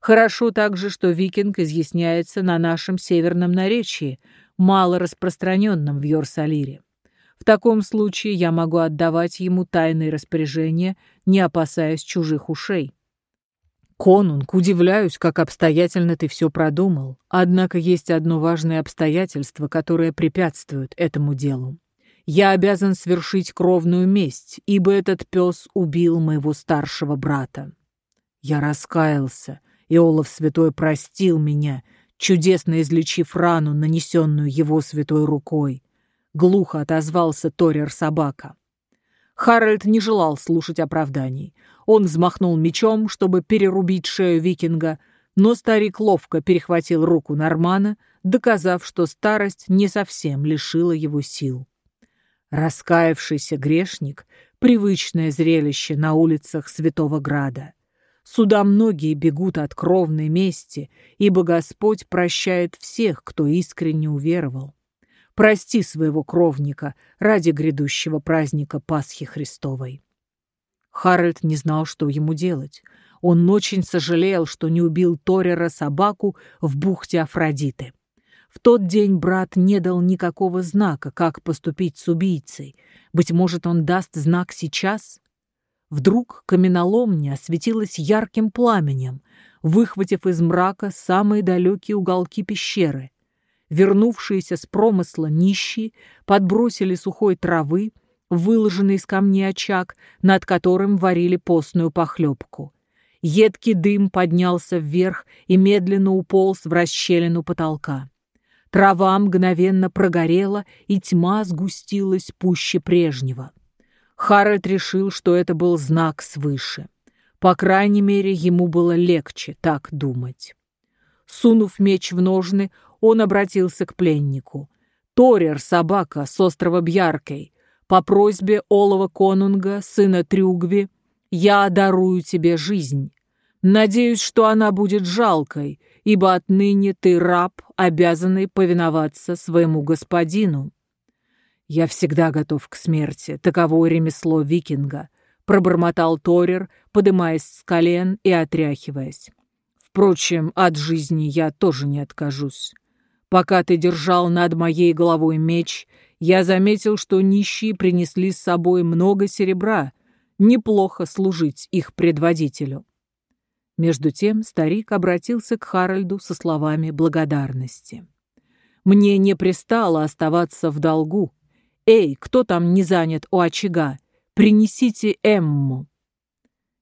Хорошо также, что викинг изъясняется на нашем северном наречии, мало распространенном в Йорсалире. В таком случае я могу отдавать ему тайные распоряжения, не опасаясь чужих ушей. «Конунг, удивляюсь, как обстоятельно ты все продумал. Однако есть одно важное обстоятельство, которое препятствует этому делу. Я обязан свершить кровную месть, ибо этот пес убил моего старшего брата. Я раскаялся, и Олаф Святой простил меня, чудесно излечив рану, нанесенную его святой рукой. Глухо отозвался Торер-собака. Харальд не желал слушать оправданий. Он взмахнул мечом, чтобы перерубить шею викинга, но старик ловко перехватил руку Нормана, доказав, что старость не совсем лишила его сил. Раскаявшийся грешник — привычное зрелище на улицах Святого Града. Сюда многие бегут от кровной мести, ибо Господь прощает всех, кто искренне уверовал. Прости своего кровника ради грядущего праздника Пасхи Христовой. Харальд не знал, что ему делать. Он очень сожалел, что не убил Торера собаку в бухте Афродиты. В тот день брат не дал никакого знака, как поступить с убийцей. Быть может, он даст знак сейчас? Вдруг каменоломня осветилась ярким пламенем, выхватив из мрака самые далекие уголки пещеры. Вернувшиеся с промысла нищие подбросили сухой травы, выложенный из камней очаг, над которым варили постную похлебку. Едкий дым поднялся вверх и медленно уполз в расщелину потолка. Трава мгновенно прогорела, и тьма сгустилась пуще прежнего. Харальд решил, что это был знак свыше. По крайней мере, ему было легче так думать. Сунув меч в ножны, он обратился к пленнику. «Торер, собака с острова Бьяркой, по просьбе Олова Конунга, сына Трюгви, я дарую тебе жизнь. Надеюсь, что она будет жалкой, ибо отныне ты раб, обязанный повиноваться своему господину. Я всегда готов к смерти, таково ремесло викинга, пробормотал Торер, подымаясь с колен и отряхиваясь. Впрочем, от жизни я тоже не откажусь. Пока ты держал над моей головой меч, я заметил, что нищие принесли с собой много серебра. Неплохо служить их предводителю. Между тем старик обратился к Харальду со словами благодарности. «Мне не пристало оставаться в долгу. Эй, кто там не занят у очага? Принесите Эмму».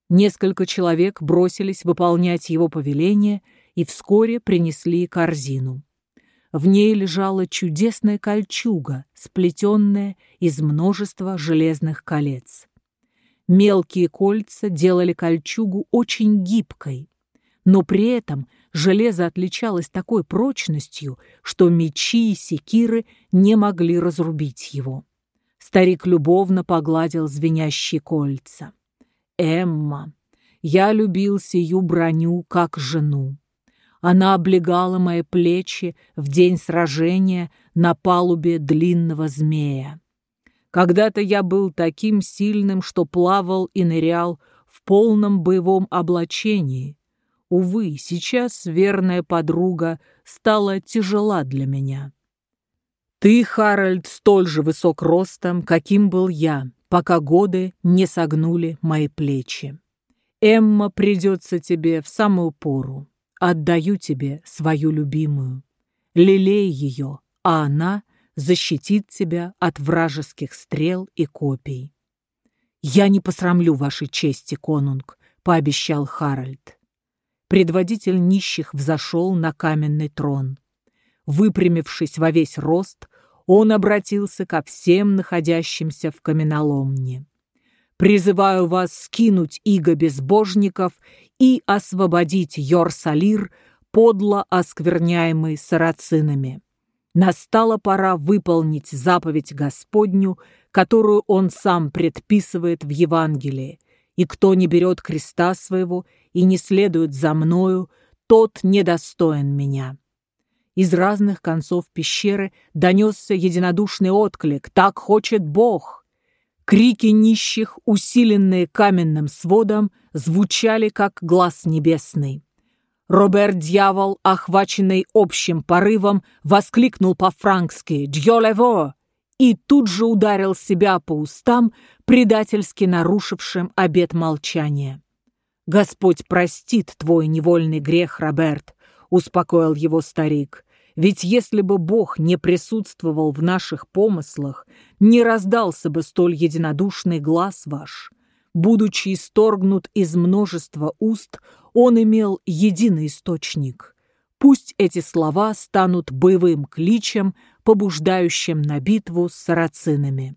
Несколько человек бросились выполнять его повеление и вскоре принесли корзину. В ней лежала чудесная кольчуга, сплетенная из множества железных колец. Мелкие кольца делали кольчугу очень гибкой, но при этом железо отличалось такой прочностью, что мечи и секиры не могли разрубить его. Старик любовно погладил звенящие кольца. «Эмма, я любил сию броню как жену. Она облегала мои плечи в день сражения на палубе длинного змея. Когда-то я был таким сильным, что плавал и нырял в полном боевом облачении. Увы, сейчас верная подруга стала тяжела для меня. Ты, Харальд, столь же высок ростом, каким был я, пока годы не согнули мои плечи. Эмма придется тебе в самую пору. Отдаю тебе свою любимую. Лелей ее, а она защитит тебя от вражеских стрел и копий. «Я не посрамлю вашей чести, конунг», — пообещал Харальд. Предводитель нищих взошел на каменный трон. Выпрямившись во весь рост, он обратился ко всем находящимся в каменоломне. призываю вас скинуть иго безбожников и освободить Йорсалир, подло оскверняемый сарацинами. Настала пора выполнить заповедь Господню, которую Он сам предписывает в Евангелии, и кто не берет креста своего и не следует за мною, тот недостоин меня. Из разных концов пещеры донесся единодушный отклик «Так хочет Бог!». Крики нищих, усиленные каменным сводом, звучали, как глаз небесный. Роберт-дьявол, охваченный общим порывом, воскликнул по-франкски «Дьё и тут же ударил себя по устам, предательски нарушившим обет молчания. «Господь простит твой невольный грех, Роберт», — успокоил его старик. «Ведь если бы Бог не присутствовал в наших помыслах, не раздался бы столь единодушный глаз ваш. Будучи исторгнут из множества уст, он имел единый источник. Пусть эти слова станут боевым кличем, побуждающим на битву с сарацинами.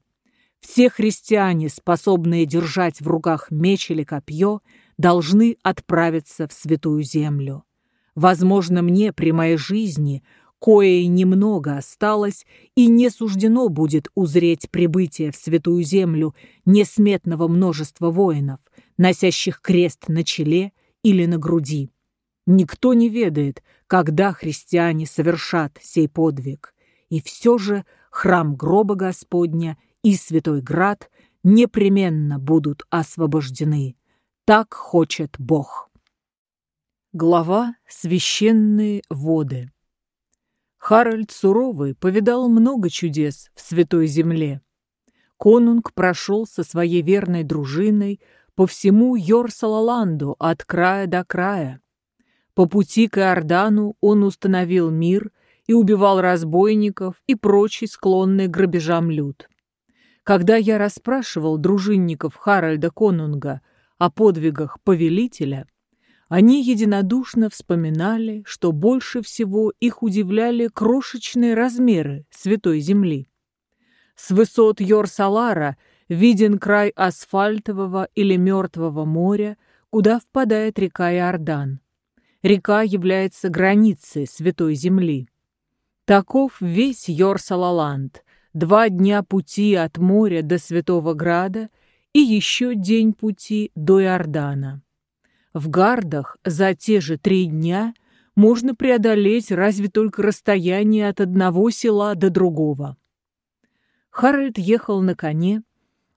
Все христиане, способные держать в руках меч или копье, должны отправиться в Святую Землю. Возможно, мне при моей жизни кое немного осталось, и не суждено будет узреть прибытие в Святую Землю несметного множества воинов, носящих крест на челе или на груди. Никто не ведает, когда христиане совершат сей подвиг, и все же храм гроба Господня и Святой Град непременно будут освобождены. Так хочет Бог. Глава «Священные воды». Харальд Суровый повидал много чудес в Святой Земле. Конунг прошел со своей верной дружиной по всему Йорсалаланду от края до края. По пути к Иордану он установил мир и убивал разбойников и прочий склонный к грабежам люд. Когда я расспрашивал дружинников Харальда Конунга о подвигах повелителя, они единодушно вспоминали, что больше всего их удивляли крошечные размеры Святой Земли. С высот Йорсалара виден край асфальтового или мертвого моря, куда впадает река Иордан. Река является границей Святой Земли. Таков весь Йорсалаланд, два дня пути от моря до Святого Града и еще день пути до Иордана. В Гардах за те же три дня можно преодолеть разве только расстояние от одного села до другого. Харальд ехал на коне,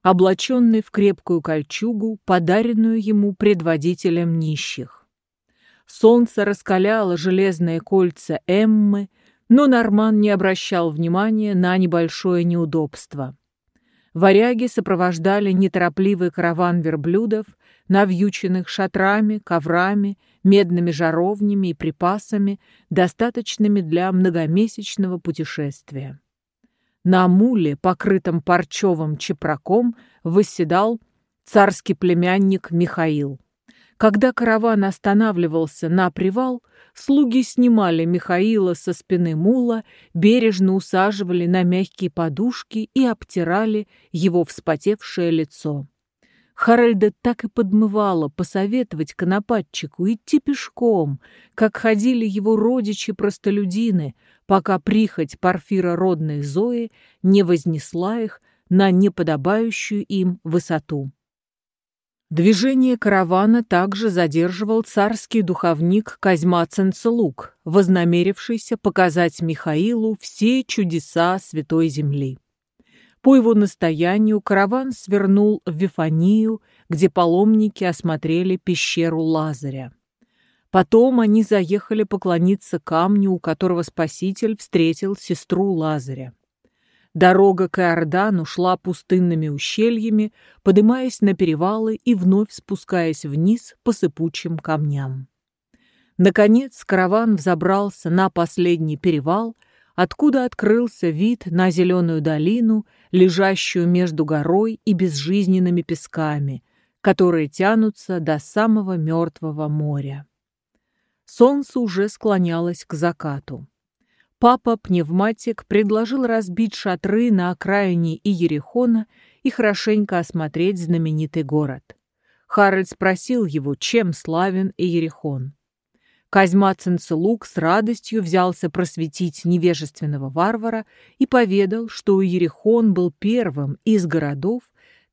облаченный в крепкую кольчугу, подаренную ему предводителем нищих. Солнце раскаляло железные кольца Эммы, но Норман не обращал внимания на небольшое неудобство. Варяги сопровождали неторопливый караван верблюдов, навьюченных шатрами, коврами, медными жаровнями и припасами, достаточными для многомесячного путешествия. На муле, покрытом парчевым чепраком, восседал царский племянник Михаил. Когда караван останавливался на привал, слуги снимали Михаила со спины мула, бережно усаживали на мягкие подушки и обтирали его вспотевшее лицо. Харальда так и подмывало посоветовать конопатчику идти пешком, как ходили его родичи-простолюдины, пока прихоть Парфира родной Зои не вознесла их на неподобающую им высоту. Движение каравана также задерживал царский духовник Козьма Ценцелук, вознамерившийся показать Михаилу все чудеса Святой Земли. По его настоянию караван свернул в Вифанию, где паломники осмотрели пещеру Лазаря. Потом они заехали поклониться камню, у которого Спаситель встретил сестру Лазаря. Дорога к Иордану шла пустынными ущельями, подымаясь на перевалы и вновь спускаясь вниз по сыпучим камням. Наконец караван взобрался на последний перевал, откуда открылся вид на зеленую долину, лежащую между горой и безжизненными песками, которые тянутся до самого мертвого моря. Солнце уже склонялось к закату. Папа-пневматик предложил разбить шатры на окраине Иерихона и хорошенько осмотреть знаменитый город. Харальд спросил его, чем славен Иерихон. Козьма Цинцелук с радостью взялся просветить невежественного варвара и поведал, что Иерихон был первым из городов,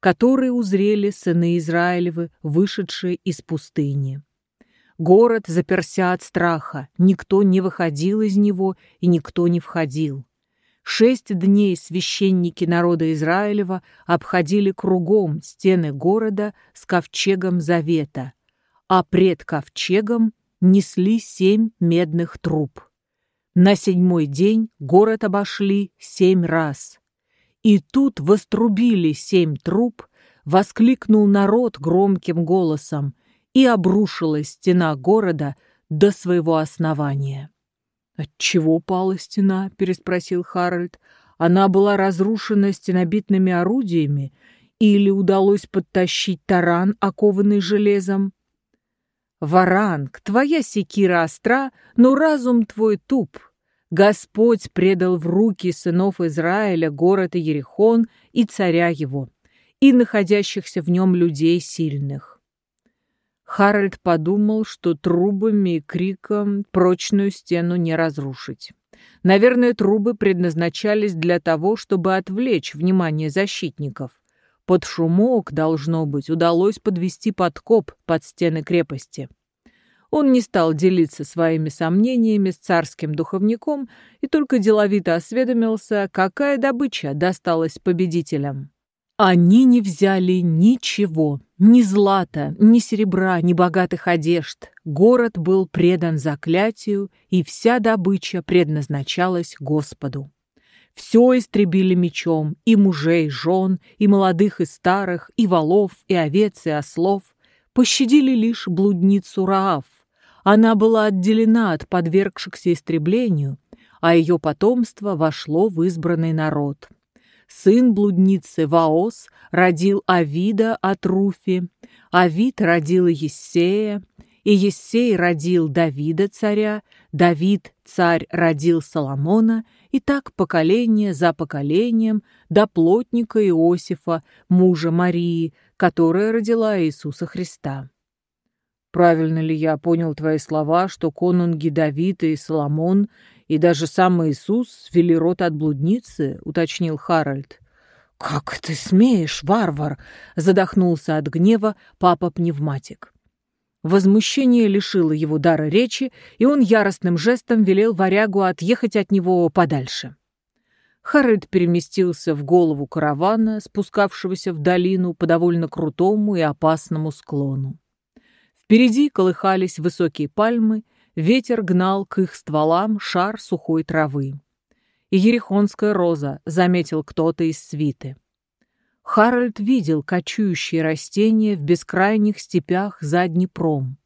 которые узрели сыны Израилевы, вышедшие из пустыни. Город заперся от страха, никто не выходил из него и никто не входил. Шесть дней священники народа Израилева обходили кругом стены города с ковчегом завета, а пред ковчегом несли семь медных труб. На седьмой день город обошли семь раз. И тут вострубили семь труб, воскликнул народ громким голосом, и обрушилась стена города до своего основания. «Отчего пала стена?» — переспросил Харальд. «Она была разрушена стенобитными орудиями или удалось подтащить таран, окованный железом?» «Варанг, твоя секира остра, но разум твой туп», Господь предал в руки сынов Израиля город Иерихон и царя его, и находящихся в нем людей сильных. Харальд подумал, что трубами и криком прочную стену не разрушить. Наверное, трубы предназначались для того, чтобы отвлечь внимание защитников. Под шумок, должно быть, удалось подвести подкоп под стены крепости. Он не стал делиться своими сомнениями с царским духовником и только деловито осведомился, какая добыча досталась победителям. Они не взяли ничего, ни злата, ни серебра, ни богатых одежд. Город был предан заклятию, и вся добыча предназначалась Господу. Все истребили мечом, и мужей, жен, и молодых, и старых, и волов, и овец, и ослов. Пощадили лишь блудницу Раав, она была отделена от подвергшихся истреблению, а ее потомство вошло в избранный народ. Сын блудницы Ваос родил Авида от Руфи, Авид родил Ессея, и Ессей родил Давида царя, Давид царь родил Соломона, и так поколение за поколением до плотника Иосифа, мужа Марии, которая родила Иисуса Христа. Правильно ли я понял твои слова, что конунги Давид и Соломон и даже сам Иисус вели рот от блудницы?» — уточнил Харальд. «Как ты смеешь, варвар!» — задохнулся от гнева папа-пневматик. Возмущение лишило его дара речи, и он яростным жестом велел варягу отъехать от него подальше. Харальд переместился в голову каравана, спускавшегося в долину по довольно крутому и опасному склону. Впереди колыхались высокие пальмы, ветер гнал к их стволам шар сухой травы. И ерехонская роза, заметил кто-то из свиты. Харальд видел кочующие растения в бескрайних степях за Днепром.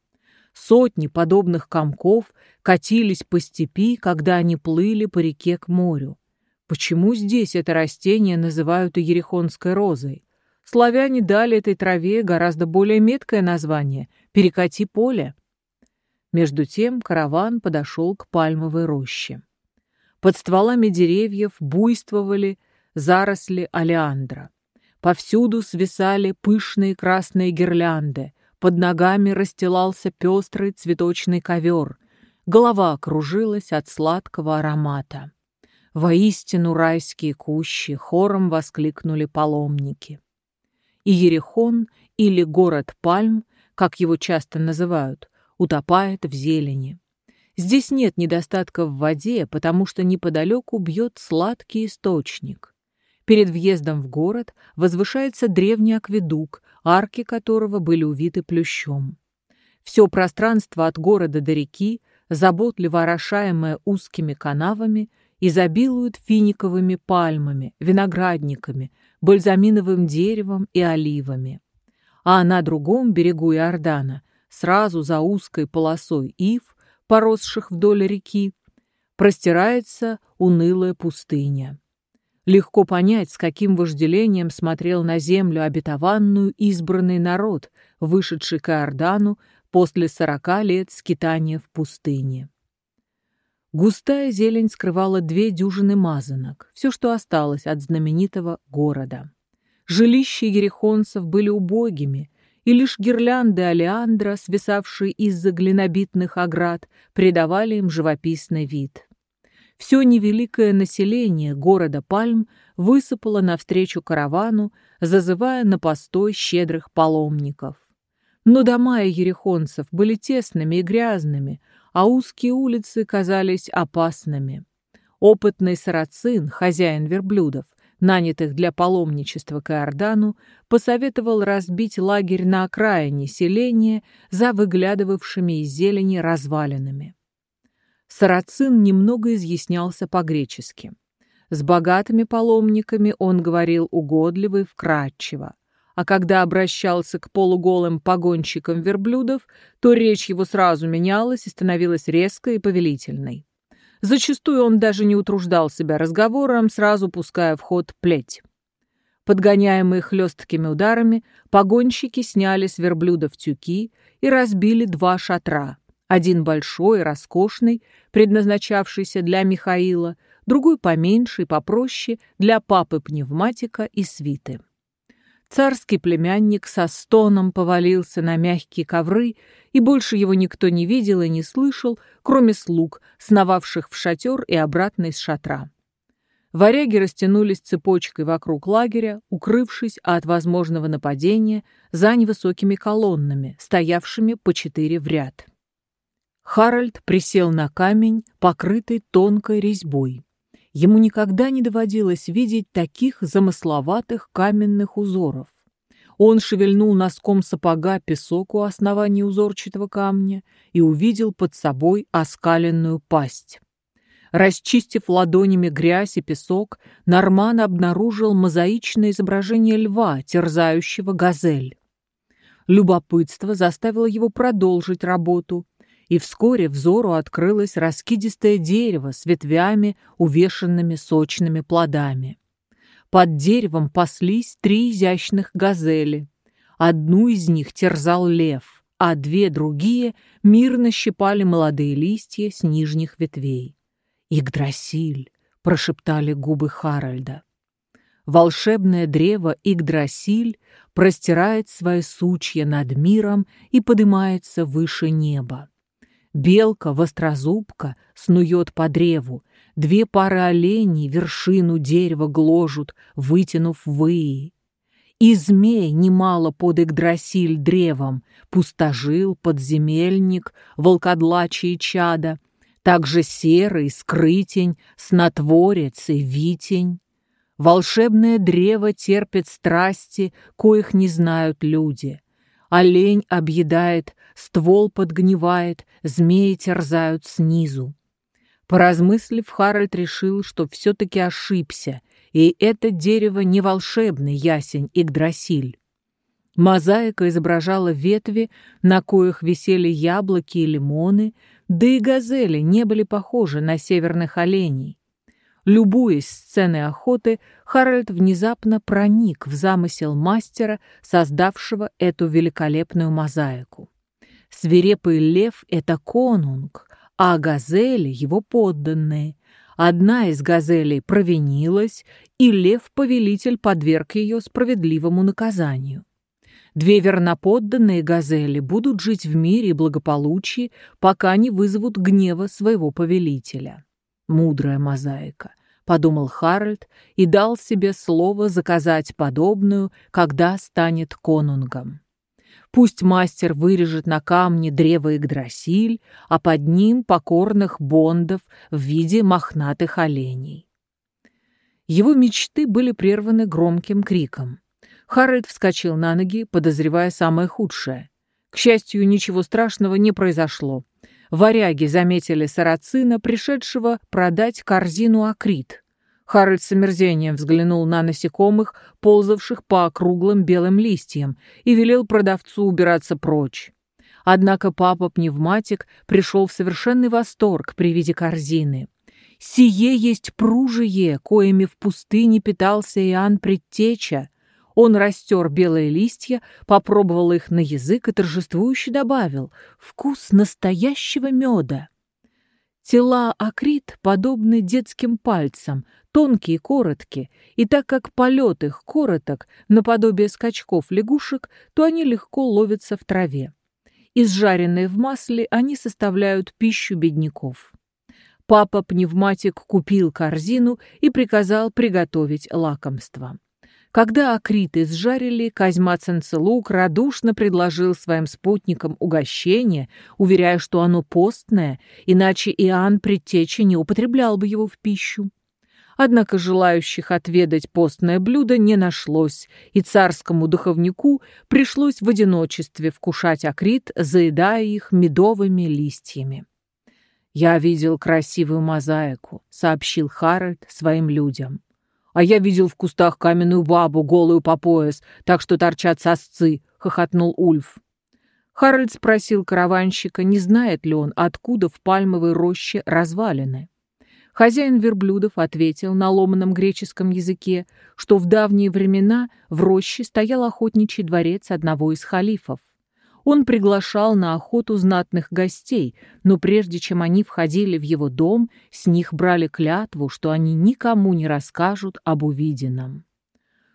Сотни подобных комков катились по степи, когда они плыли по реке к морю. Почему здесь это растение называют ерехонской розой? Славяне дали этой траве гораздо более меткое название — «перекати поле». Между тем караван подошел к пальмовой роще. Под стволами деревьев буйствовали заросли алиандра. Повсюду свисали пышные красные гирлянды, под ногами расстилался пестрый цветочный ковер, голова кружилась от сладкого аромата. Воистину райские кущи, хором воскликнули паломники. Иерихон или город Пальм, как его часто называют, утопает в зелени. Здесь нет недостатка в воде, потому что неподалеку бьет сладкий источник. Перед въездом в город возвышается древний акведук, арки которого были увиты плющом. Все пространство от города до реки, заботливо орошаемое узкими канавами, изобилует финиковыми пальмами, виноградниками, бальзаминовым деревом и оливами. А на другом берегу Иордана, сразу за узкой полосой ив, поросших вдоль реки, простирается унылая пустыня. Легко понять, с каким вожделением смотрел на землю обетованную избранный народ, вышедший к Иордану после сорока лет скитания в пустыне. Густая зелень скрывала две дюжины мазанок, все, что осталось от знаменитого города. Жилища ерехонцев были убогими, и лишь гирлянды алиандра, свисавшие из-за глинобитных оград, придавали им живописный вид. Все невеликое население города Пальм высыпало навстречу каравану, зазывая на постой щедрых паломников. Но дома ерехонцев были тесными и грязными, а узкие улицы казались опасными. Опытный сарацин, хозяин верблюдов, нанятых для паломничества к Иордану, посоветовал разбить лагерь на окраине селения за выглядывавшими из зелени развалинами. Сарацин немного изъяснялся по-гречески. С богатыми паломниками он говорил угодливо и вкратчиво, а когда обращался к полуголым погонщикам верблюдов, то речь его сразу менялась и становилась резкой и повелительной. Зачастую он даже не утруждал себя разговором, сразу пуская в ход плеть. Подгоняемые хлесткими ударами, погонщики сняли с верблюдов тюки и разбили два шатра. Один большой, роскошный, предназначавшийся для Михаила, другой поменьше и попроще для папы-пневматика и свиты. Царский племянник со стоном повалился на мягкие ковры, и больше его никто не видел и не слышал, кроме слуг, сновавших в шатер и обратно из шатра. Варяги растянулись цепочкой вокруг лагеря, укрывшись от возможного нападения за невысокими колоннами, стоявшими по четыре в ряд. Харальд присел на камень, покрытый тонкой резьбой. Ему никогда не доводилось видеть таких замысловатых каменных узоров. Он шевельнул носком сапога песок у основания узорчатого камня и увидел под собой оскаленную пасть. Расчистив ладонями грязь и песок, Норман обнаружил мозаичное изображение льва, терзающего газель. Любопытство заставило его продолжить работу, и вскоре взору открылось раскидистое дерево с ветвями, увешанными сочными плодами. Под деревом паслись три изящных газели. Одну из них терзал лев, а две другие мирно щипали молодые листья с нижних ветвей. «Игдрасиль!» — прошептали губы Харальда. Волшебное древо Игдрасиль простирает свои сучья над миром и поднимается выше неба. Белка, вострозубка, снует по древу. Две пары оленей вершину дерева гложут, вытянув выи. И змей немало под Игдрасиль древом, пустожил, подземельник, волкодлачие чада, также серый, скрытень, снотворец и витень. Волшебное древо терпит страсти, коих не знают люди. Олень объедает ствол подгнивает, змеи терзают снизу. Поразмыслив, Харальд решил, что все-таки ошибся, и это дерево не волшебный ясень Игдрасиль. Мозаика изображала ветви, на коих висели яблоки и лимоны, да и газели не были похожи на северных оленей. Любуясь сценой охоты, Харальд внезапно проник в замысел мастера, создавшего эту великолепную мозаику. Свирепый лев — это конунг, а газели — его подданные. Одна из газелей провинилась, и лев-повелитель подверг ее справедливому наказанию. Две верноподданные газели будут жить в мире и благополучии, пока не вызовут гнева своего повелителя. Мудрая мозаика, подумал Харальд и дал себе слово заказать подобную, когда станет конунгом. Пусть мастер вырежет на камне древо Игдрасиль, а под ним покорных бондов в виде мохнатых оленей. Его мечты были прерваны громким криком. Харальд вскочил на ноги, подозревая самое худшее. К счастью, ничего страшного не произошло. Варяги заметили сарацина, пришедшего продать корзину акрит. Харальд с омерзением взглянул на насекомых, ползавших по округлым белым листьям, и велел продавцу убираться прочь. Однако папа-пневматик пришел в совершенный восторг при виде корзины. «Сие есть пружие, коими в пустыне питался Иоанн Предтеча». Он растер белые листья, попробовал их на язык и торжествующе добавил «Вкус настоящего меда». Тела акрит подобны детским пальцам, тонкие и короткие, и так как полет их короток, наподобие скачков лягушек, то они легко ловятся в траве. Изжаренные в масле, они составляют пищу бедняков. Папа-пневматик купил корзину и приказал приготовить лакомство. Когда акриты сжарили, Козьма Ценцелук радушно предложил своим спутникам угощение, уверяя, что оно постное, иначе Иоанн Предтечи не употреблял бы его в пищу. Однако желающих отведать постное блюдо не нашлось, и царскому духовнику пришлось в одиночестве вкушать акрит, заедая их медовыми листьями. «Я видел красивую мозаику», — сообщил Харальд своим людям. А я видел в кустах каменную бабу, голую по пояс, так что торчат сосцы», — хохотнул Ульф. Харальд спросил караванщика, не знает ли он, откуда в пальмовой роще развалины. Хозяин верблюдов ответил на ломаном греческом языке, что в давние времена в роще стоял охотничий дворец одного из халифов. Он приглашал на охоту знатных гостей, но прежде чем они входили в его дом, с них брали клятву, что они никому не расскажут об увиденном.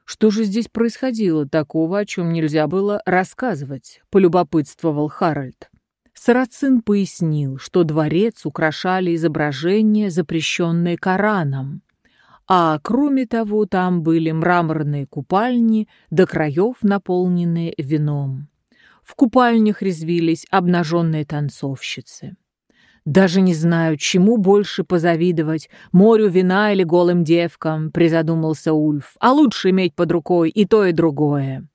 «Что же здесь происходило такого, о чем нельзя было рассказывать?» — полюбопытствовал Харальд. Сарацин пояснил, что дворец украшали изображения, запрещенные Кораном. А кроме того, там были мраморные купальни, до краев наполненные вином. В купальнях резвились обнаженные танцовщицы. «Даже не знаю, чему больше позавидовать, морю вина или голым девкам», — призадумался Ульф. «А лучше иметь под рукой и то, и другое».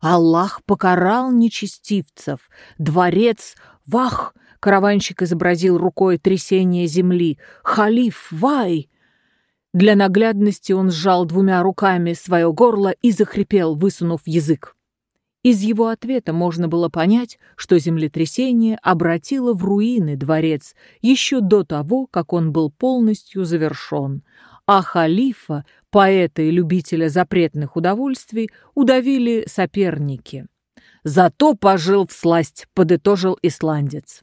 Аллах покарал нечестивцев. Дворец, вах! Караванщик изобразил рукой трясение земли. Халиф, вай! Для наглядности он сжал двумя руками свое горло и захрипел, высунув язык. Из его ответа можно было понять, что землетрясение обратило в руины дворец еще до того, как он был полностью завершен, а халифа, поэта и любителя запретных удовольствий, удавили соперники. «Зато пожил в сласть», — подытожил исландец.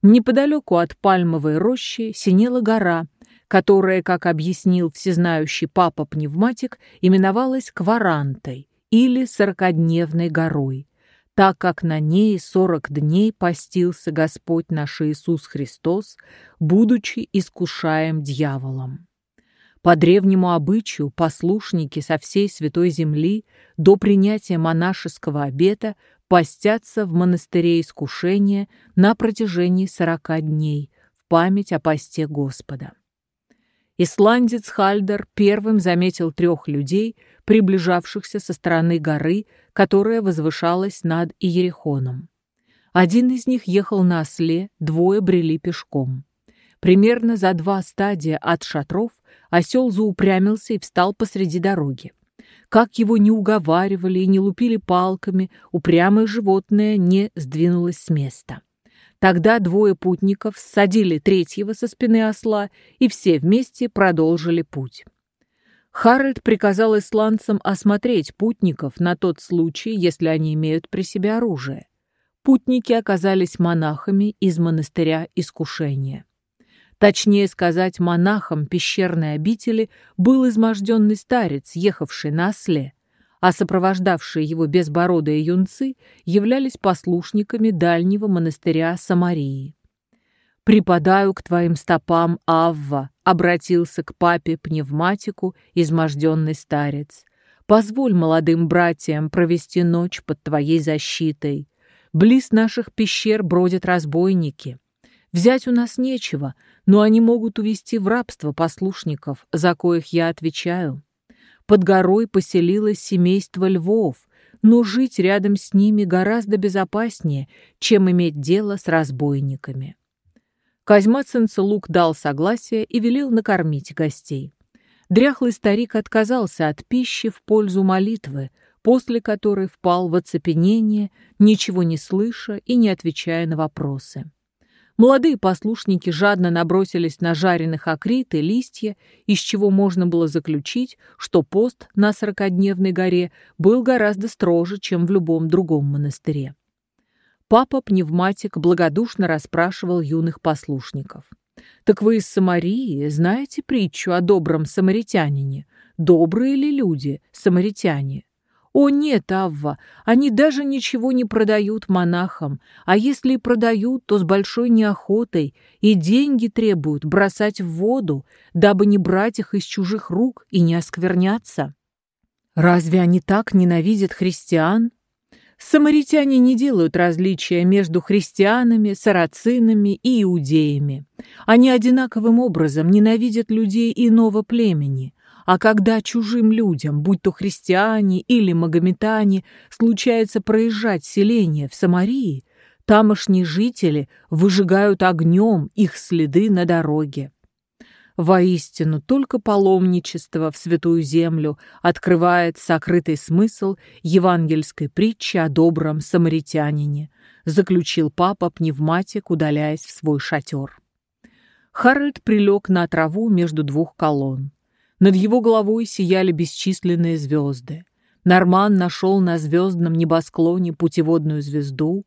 Неподалеку от пальмовой рощи синела гора, которая, как объяснил всезнающий папа-пневматик, именовалась Кварантой — или сорокодневной горой, так как на ней сорок дней постился Господь наш Иисус Христос, будучи искушаем дьяволом. По древнему обычаю послушники со всей святой земли до принятия монашеского обета постятся в монастыре искушения на протяжении сорока дней в память о посте Господа. Исландец Хальдер первым заметил трех людей, приближавшихся со стороны горы, которая возвышалась над Иерихоном. Один из них ехал на осле, двое брели пешком. Примерно за два стадия от шатров осел заупрямился и встал посреди дороги. Как его не уговаривали и не лупили палками, упрямое животное не сдвинулось с места. Тогда двое путников ссадили третьего со спины осла, и все вместе продолжили путь. Харальд приказал исландцам осмотреть путников на тот случай, если они имеют при себе оружие. Путники оказались монахами из монастыря Искушения. Точнее сказать, монахом пещерной обители был изможденный старец, ехавший на осле а сопровождавшие его безбородые юнцы являлись послушниками дальнего монастыря Самарии. «Припадаю к твоим стопам, Авва», — обратился к папе пневматику изможденный старец. «Позволь молодым братьям провести ночь под твоей защитой. Близ наших пещер бродят разбойники. Взять у нас нечего, но они могут увести в рабство послушников, за коих я отвечаю. Под горой поселилось семейство львов, но жить рядом с ними гораздо безопаснее, чем иметь дело с разбойниками. Козьма Цинцелук дал согласие и велел накормить гостей. Дряхлый старик отказался от пищи в пользу молитвы, после которой впал в оцепенение, ничего не слыша и не отвечая на вопросы. Молодые послушники жадно набросились на жареных акрит и листья, из чего можно было заключить, что пост на сорокодневной горе был гораздо строже, чем в любом другом монастыре. Папа-пневматик благодушно расспрашивал юных послушников. Так вы из Самарии знаете притчу о добром самаритянине? Добрые ли люди, самаритяне? О нет, Авва, они даже ничего не продают монахам, а если и продают, то с большой неохотой, и деньги требуют бросать в воду, дабы не брать их из чужих рук и не оскверняться. Разве они так ненавидят христиан? Самаритяне не делают различия между христианами, сарацинами и иудеями. Они одинаковым образом ненавидят людей иного племени. А когда чужим людям, будь то христиане или магометане, случается проезжать селение в Самарии, тамошние жители выжигают огнем их следы на дороге. Воистину, только паломничество в Святую Землю открывает сокрытый смысл евангельской притчи о добром самаритянине, заключил папа пневматик, удаляясь в свой шатер. Харальд прилег на траву между двух колонн. Над его головой сияли бесчисленные звезды. Норман нашел на звездном небосклоне путеводную звезду,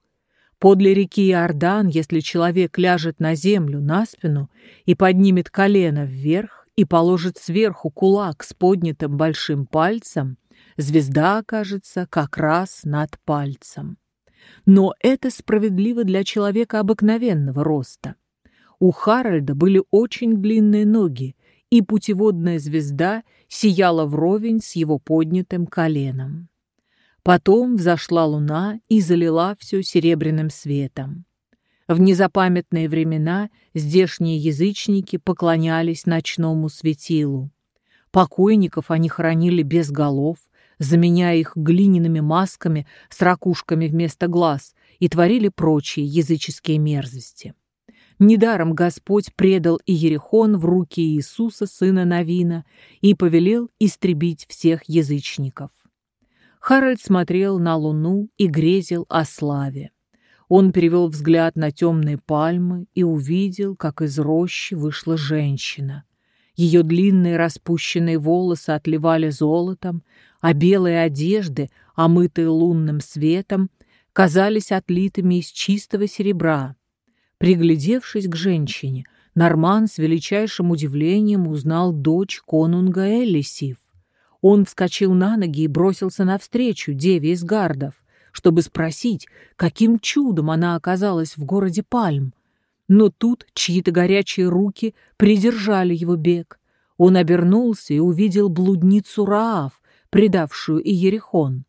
Подле реки Иордан, если человек ляжет на землю, на спину, и поднимет колено вверх, и положит сверху кулак с поднятым большим пальцем, звезда окажется как раз над пальцем. Но это справедливо для человека обыкновенного роста. У Харальда были очень длинные ноги, и путеводная звезда сияла вровень с его поднятым коленом. Потом взошла луна и залила все серебряным светом. В незапамятные времена здешние язычники поклонялись ночному светилу. Покойников они хоронили без голов, заменяя их глиняными масками с ракушками вместо глаз и творили прочие языческие мерзости. Недаром Господь предал Иерихон в руки Иисуса, сына Навина, и повелел истребить всех язычников. Харальд смотрел на луну и грезил о славе. Он перевел взгляд на темные пальмы и увидел, как из рощи вышла женщина. Ее длинные распущенные волосы отливали золотом, а белые одежды, омытые лунным светом, казались отлитыми из чистого серебра. Приглядевшись к женщине, Норман с величайшим удивлением узнал дочь конунга Элисив. Он вскочил на ноги и бросился навстречу деве из гардов, чтобы спросить, каким чудом она оказалась в городе Пальм. Но тут чьи-то горячие руки придержали его бег. Он обернулся и увидел блудницу Раав, предавшую Иерихон.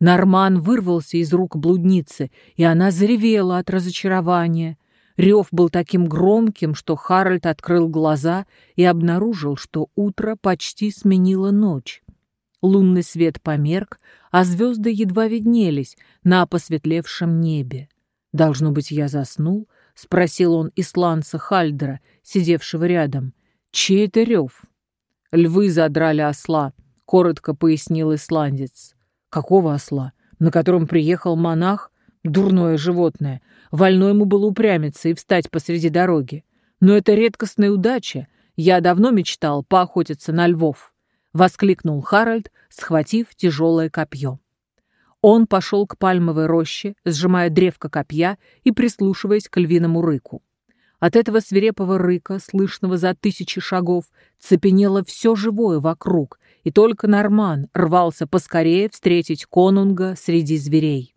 Норман вырвался из рук блудницы, и она заревела от разочарования — Рев был таким громким, что Харальд открыл глаза и обнаружил, что утро почти сменило ночь. Лунный свет померк, а звезды едва виднелись на посветлевшем небе. «Должно быть, я заснул?» — спросил он исландца Хальдера, сидевшего рядом. «Чей это рев?» «Львы задрали осла», — коротко пояснил исландец. «Какого осла? На котором приехал монах? Дурное животное. Вольно ему было упрямиться и встать посреди дороги. Но это редкостная удача. Я давно мечтал поохотиться на львов. Воскликнул Харальд, схватив тяжелое копье. Он пошел к пальмовой роще, сжимая древко копья и прислушиваясь к львиному рыку. От этого свирепого рыка, слышного за тысячи шагов, цепенело все живое вокруг, и только Норман рвался поскорее встретить конунга среди зверей.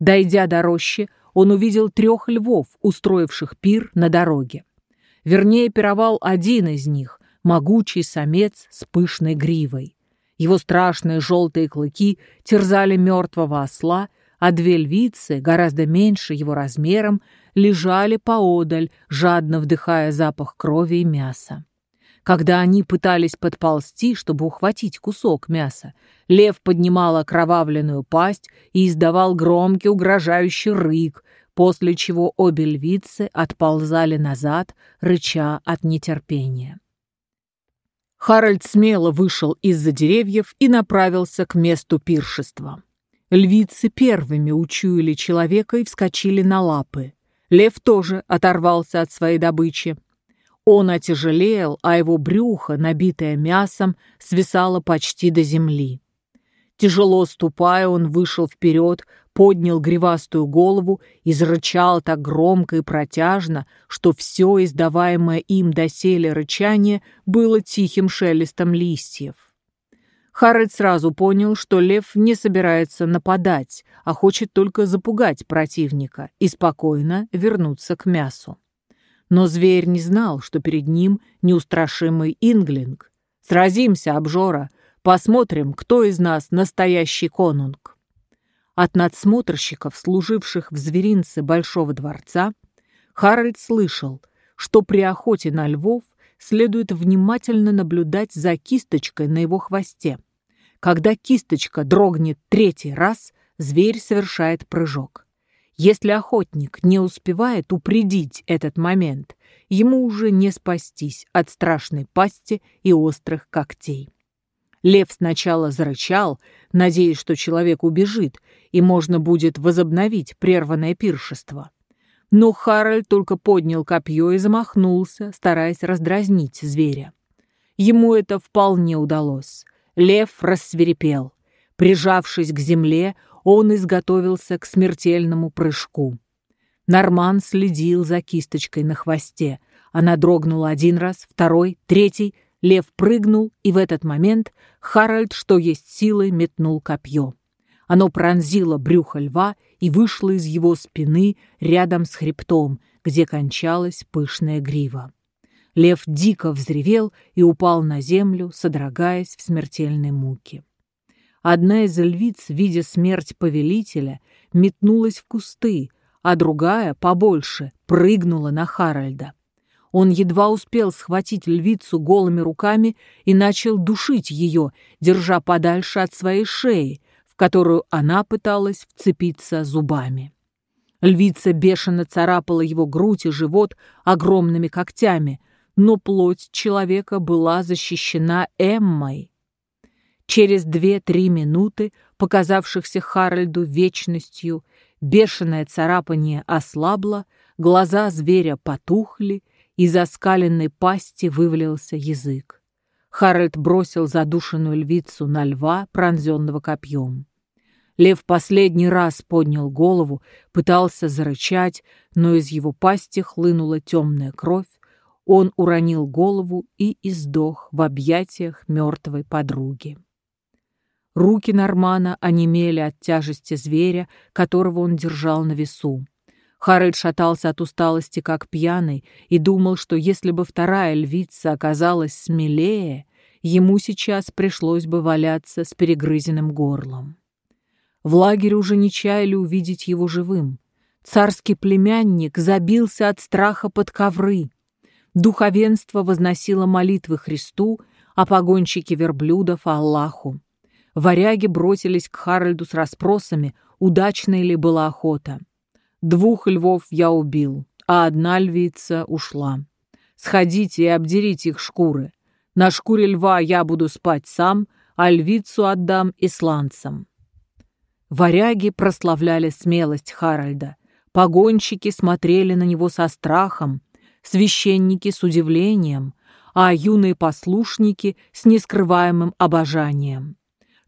Дойдя до рощи, он увидел трех львов, устроивших пир на дороге. Вернее, пировал один из них, могучий самец с пышной гривой. Его страшные желтые клыки терзали мертвого осла, а две львицы, гораздо меньше его размером, лежали поодаль, жадно вдыхая запах крови и мяса. Когда они пытались подползти, чтобы ухватить кусок мяса, лев поднимал окровавленную пасть и издавал громкий угрожающий рык, после чего обе львицы отползали назад, рыча от нетерпения. Харальд смело вышел из-за деревьев и направился к месту пиршества. Львицы первыми учуяли человека и вскочили на лапы. Лев тоже оторвался от своей добычи. Он отяжелел, а его брюхо, набитое мясом, свисало почти до земли. Тяжело ступая, он вышел вперед, поднял гривастую голову и зарычал так громко и протяжно, что все издаваемое им доселе рычание было тихим шелестом листьев. Харальд сразу понял, что лев не собирается нападать, а хочет только запугать противника и спокойно вернуться к мясу. Но зверь не знал, что перед ним неустрашимый инглинг. «Сразимся, обжора! Посмотрим, кто из нас настоящий конунг!» От надсмотрщиков, служивших в зверинце Большого дворца, Харальд слышал, что при охоте на львов следует внимательно наблюдать за кисточкой на его хвосте. Когда кисточка дрогнет третий раз, зверь совершает прыжок. Если охотник не успевает упредить этот момент, ему уже не спастись от страшной пасти и острых когтей. Лев сначала зарычал, надеясь, что человек убежит, и можно будет возобновить прерванное пиршество. Но Харальд только поднял копье и замахнулся, стараясь раздразнить зверя. Ему это вполне удалось. Лев рассверепел. Прижавшись к земле, он изготовился к смертельному прыжку. Норман следил за кисточкой на хвосте. Она дрогнула один раз, второй, третий. Лев прыгнул, и в этот момент Харальд, что есть силы, метнул копье. Оно пронзило брюхо льва и вышло из его спины рядом с хребтом, где кончалась пышная грива. Лев дико взревел и упал на землю, содрогаясь в смертельной муке. Одна из львиц, видя смерть повелителя, метнулась в кусты, а другая, побольше, прыгнула на Харальда. Он едва успел схватить львицу голыми руками и начал душить ее, держа подальше от своей шеи, которую она пыталась вцепиться зубами. Львица бешено царапала его грудь и живот огромными когтями, но плоть человека была защищена Эммой. Через две-три минуты, показавшихся Харальду вечностью, бешеное царапание ослабло, глаза зверя потухли, из оскаленной пасти вывалился язык. Харальд бросил задушенную львицу на льва, пронзенного копьем. Лев последний раз поднял голову, пытался зарычать, но из его пасти хлынула темная кровь. Он уронил голову и издох в объятиях мертвой подруги. Руки Нормана онемели от тяжести зверя, которого он держал на весу. Харальд шатался от усталости, как пьяный, и думал, что если бы вторая львица оказалась смелее, ему сейчас пришлось бы валяться с перегрызенным горлом. В лагере уже не чаяли увидеть его живым. Царский племянник забился от страха под ковры. Духовенство возносило молитвы Христу, а погонщики верблюдов — Аллаху. Варяги бросились к Харальду с расспросами, удачной ли была охота. Двух львов я убил, а одна львица ушла. Сходите и обдерите их шкуры. На шкуре льва я буду спать сам, а львицу отдам исландцам. Варяги прославляли смелость Харальда, погонщики смотрели на него со страхом, священники с удивлением, а юные послушники с нескрываемым обожанием.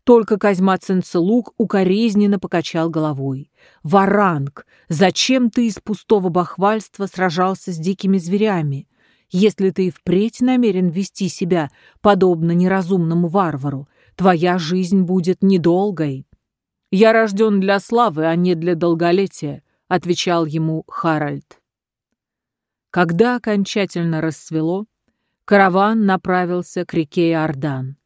Только Козьма Цинцелук укоризненно покачал головой. «Варанг, зачем ты из пустого бахвальства сражался с дикими зверями? Если ты и впредь намерен вести себя подобно неразумному варвару, твоя жизнь будет недолгой». «Я рожден для славы, а не для долголетия», — отвечал ему Харальд. Когда окончательно рассвело, караван направился к реке Иордан.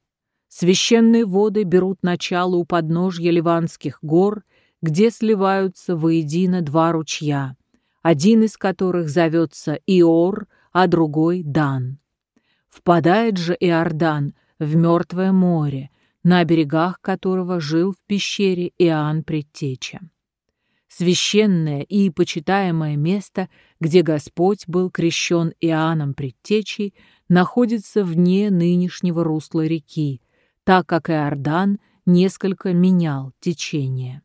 Священные воды берут начало у подножья Ливанских гор, где сливаются воедино два ручья, один из которых зовется Иор, а другой — Дан. Впадает же Иордан в Мертвое море, на берегах которого жил в пещере Иоанн Предтеча. Священное и почитаемое место, где Господь был крещен Иоанном Предтечей, находится вне нынешнего русла реки, так как Иордан несколько менял течение.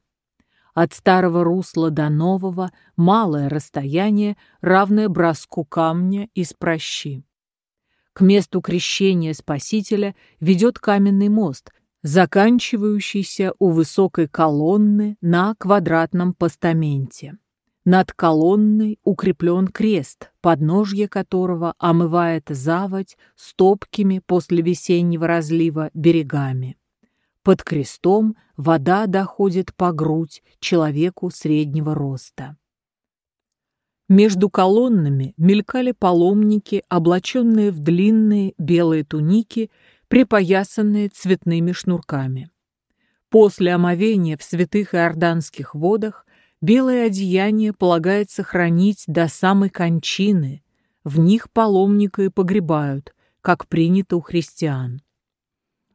От старого русла до нового малое расстояние, равное броску камня из прощи. К месту крещения Спасителя ведет каменный мост, заканчивающийся у высокой колонны на квадратном постаменте. Над колонной укреплен крест, подножье которого омывает заводь стопкими после весеннего разлива берегами. Под крестом вода доходит по грудь человеку среднего роста. Между колоннами мелькали паломники, облаченные в длинные белые туники, припоясанные цветными шнурками. После омовения в святых иорданских водах белое одеяние полагается хранить до самой кончины, в них паломника и погребают, как принято у христиан.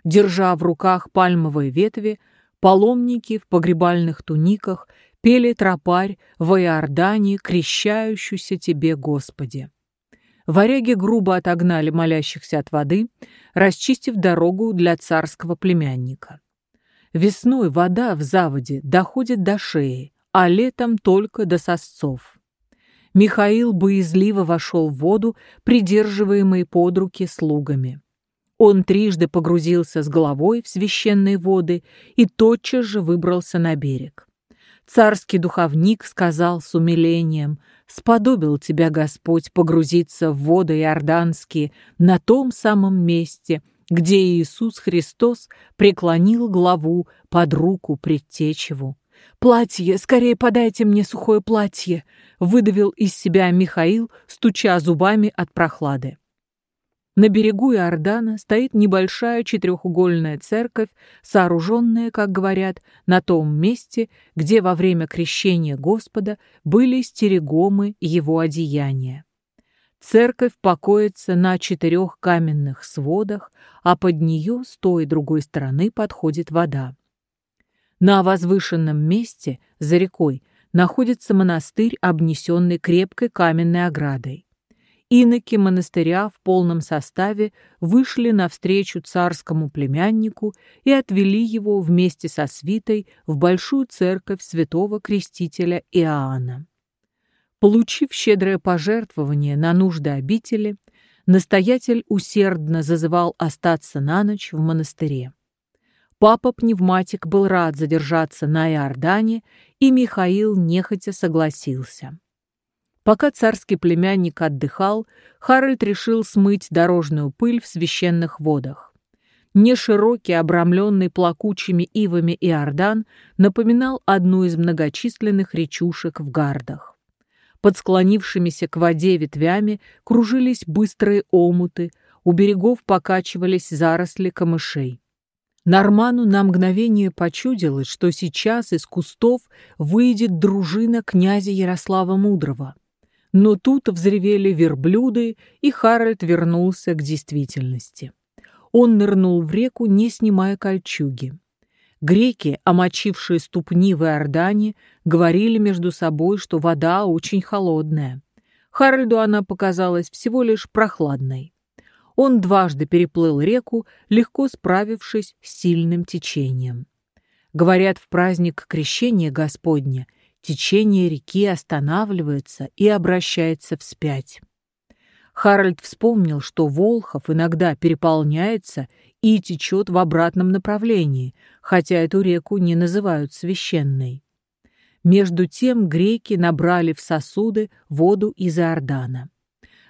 Держа в руках пальмовые ветви, паломники в погребальных туниках пели тропарь в Иордании, крещающуюся тебе, Господи. Варяги грубо отогнали молящихся от воды, расчистив дорогу для царского племянника. Весной вода в заводе доходит до шеи, а летом только до сосцов. Михаил боязливо вошел в воду, придерживаемый под руки слугами. Он трижды погрузился с головой в священные воды и тотчас же выбрался на берег. Царский духовник сказал с умилением, «Сподобил тебя Господь погрузиться в воды иорданские на том самом месте, где Иисус Христос преклонил главу под руку предтечеву. «Платье! Скорее подайте мне сухое платье!» — выдавил из себя Михаил, стуча зубами от прохлады. На берегу Иордана стоит небольшая четырехугольная церковь, сооруженная, как говорят, на том месте, где во время крещения Господа были стерегомы его одеяния. Церковь покоится на четырех каменных сводах, а под нее с той и другой стороны подходит вода. На возвышенном месте, за рекой, находится монастырь, обнесенный крепкой каменной оградой иноки монастыря в полном составе вышли навстречу царскому племяннику и отвели его вместе со свитой в большую церковь святого крестителя Иоанна. Получив щедрое пожертвование на нужды обители, настоятель усердно зазывал остаться на ночь в монастыре. Папа-пневматик был рад задержаться на Иордане, и Михаил нехотя согласился. Пока царский племянник отдыхал, Харальд решил смыть дорожную пыль в священных водах. Неширокий, обрамленный плакучими ивами Иордан напоминал одну из многочисленных речушек в гардах. Под склонившимися к воде ветвями кружились быстрые омуты, у берегов покачивались заросли камышей. Норману на мгновение почудилось, что сейчас из кустов выйдет дружина князя Ярослава Мудрого — но тут взревели верблюды, и Харальд вернулся к действительности. Он нырнул в реку, не снимая кольчуги. Греки, омочившие ступни в Иордане, говорили между собой, что вода очень холодная. Харальду она показалась всего лишь прохладной. Он дважды переплыл реку, легко справившись с сильным течением. Говорят, в праздник Крещения Господня Течение реки останавливается и обращается вспять. Харальд вспомнил, что Волхов иногда переполняется и течет в обратном направлении, хотя эту реку не называют священной. Между тем греки набрали в сосуды воду из Иордана.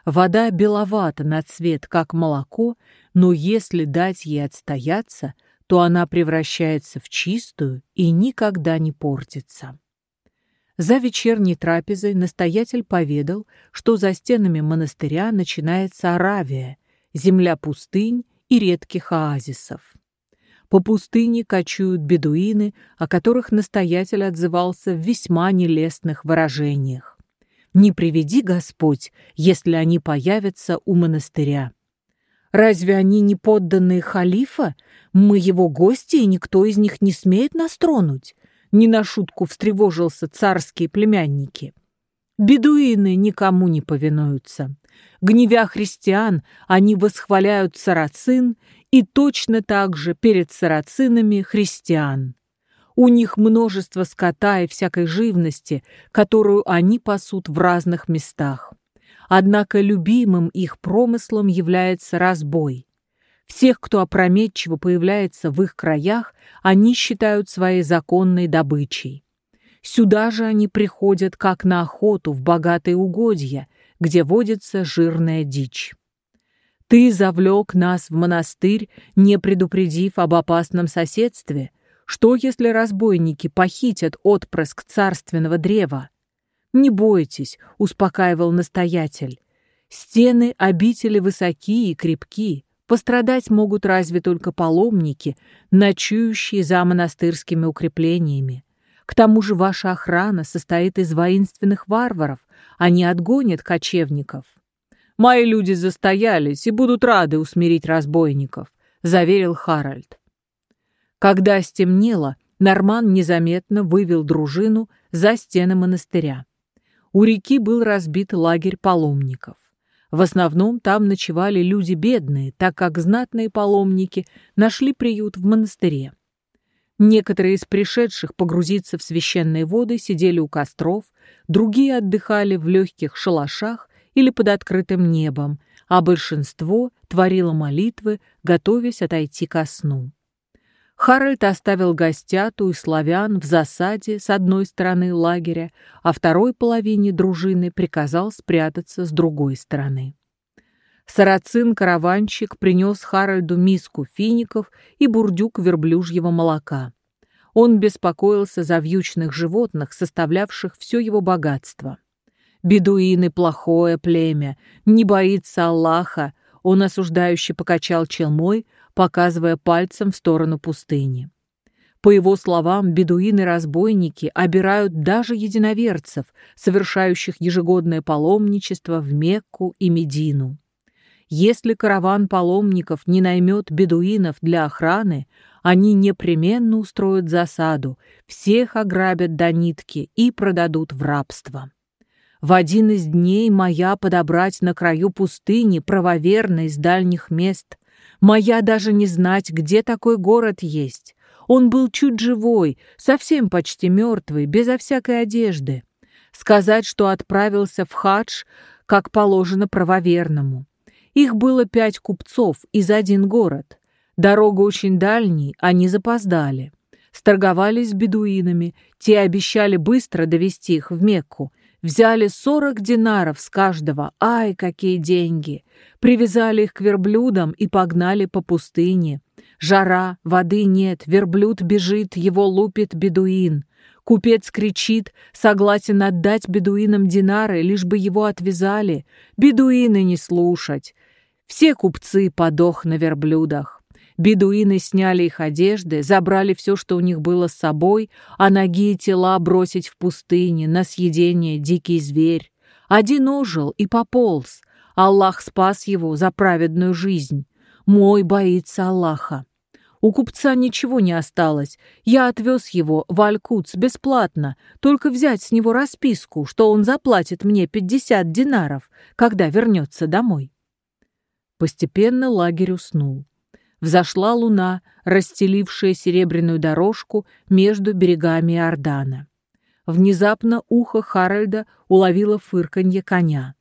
Вода беловата на цвет, как молоко, но если дать ей отстояться, то она превращается в чистую и никогда не портится. За вечерней трапезой настоятель поведал, что за стенами монастыря начинается Аравия, земля пустынь и редких оазисов. По пустыне кочуют бедуины, о которых настоятель отзывался в весьма нелестных выражениях. «Не приведи Господь, если они появятся у монастыря». Разве они не подданные халифа? Мы его гости, и никто из них не смеет нас тронуть не на шутку встревожился царские племянники. Бедуины никому не повинуются. Гневя христиан, они восхваляют сарацин и точно так же перед сарацинами христиан. У них множество скота и всякой живности, которую они пасут в разных местах. Однако любимым их промыслом является разбой. Всех, кто опрометчиво появляется в их краях, они считают своей законной добычей. Сюда же они приходят, как на охоту в богатые угодья, где водится жирная дичь. Ты завлек нас в монастырь, не предупредив об опасном соседстве. Что, если разбойники похитят отпрыск царственного древа? Не бойтесь, успокаивал настоятель. Стены обители высокие и крепки. Пострадать могут разве только паломники, ночующие за монастырскими укреплениями. К тому же ваша охрана состоит из воинственных варваров, они отгонят кочевников. Мои люди застоялись и будут рады усмирить разбойников, заверил Харальд. Когда стемнело, Норман незаметно вывел дружину за стены монастыря. У реки был разбит лагерь паломников. В основном там ночевали люди бедные, так как знатные паломники нашли приют в монастыре. Некоторые из пришедших погрузиться в священные воды сидели у костров, другие отдыхали в легких шалашах или под открытым небом, а большинство творило молитвы, готовясь отойти ко сну. Харальд оставил гостяту и славян в засаде с одной стороны лагеря, а второй половине дружины приказал спрятаться с другой стороны. Сарацин-караванщик принес Харальду миску фиников и бурдюк верблюжьего молока. Он беспокоился за вьючных животных, составлявших все его богатство. Бедуины — плохое племя, не боится Аллаха, он осуждающе покачал челмой, показывая пальцем в сторону пустыни. По его словам, бедуины-разбойники обирают даже единоверцев, совершающих ежегодное паломничество в Мекку и Медину. Если караван паломников не наймет бедуинов для охраны, они непременно устроят засаду, всех ограбят до нитки и продадут в рабство. В один из дней моя подобрать на краю пустыни правоверно из дальних мест, Моя даже не знать, где такой город есть. Он был чуть живой, совсем почти мертвый, безо всякой одежды. Сказать, что отправился в хадж, как положено правоверному. Их было пять купцов из один город. Дорога очень дальний, они запоздали. Сторговались с бедуинами, те обещали быстро довести их в Мекку, Взяли сорок динаров с каждого, ай, какие деньги! Привязали их к верблюдам и погнали по пустыне. Жара, воды нет, верблюд бежит, его лупит бедуин. Купец кричит, согласен отдать бедуинам динары, лишь бы его отвязали. Бедуины не слушать. Все купцы подох на верблюдах. Бедуины сняли их одежды, забрали все, что у них было с собой, а ноги и тела бросить в пустыне, на съедение дикий зверь. Один ожил и пополз. Аллах спас его за праведную жизнь. Мой боится Аллаха. У купца ничего не осталось. Я отвез его в Алькутс бесплатно, только взять с него расписку, что он заплатит мне пятьдесят динаров, когда вернется домой. Постепенно лагерь уснул взошла луна, расстелившая серебряную дорожку между берегами Иордана. Внезапно ухо Харальда уловило фырканье коня.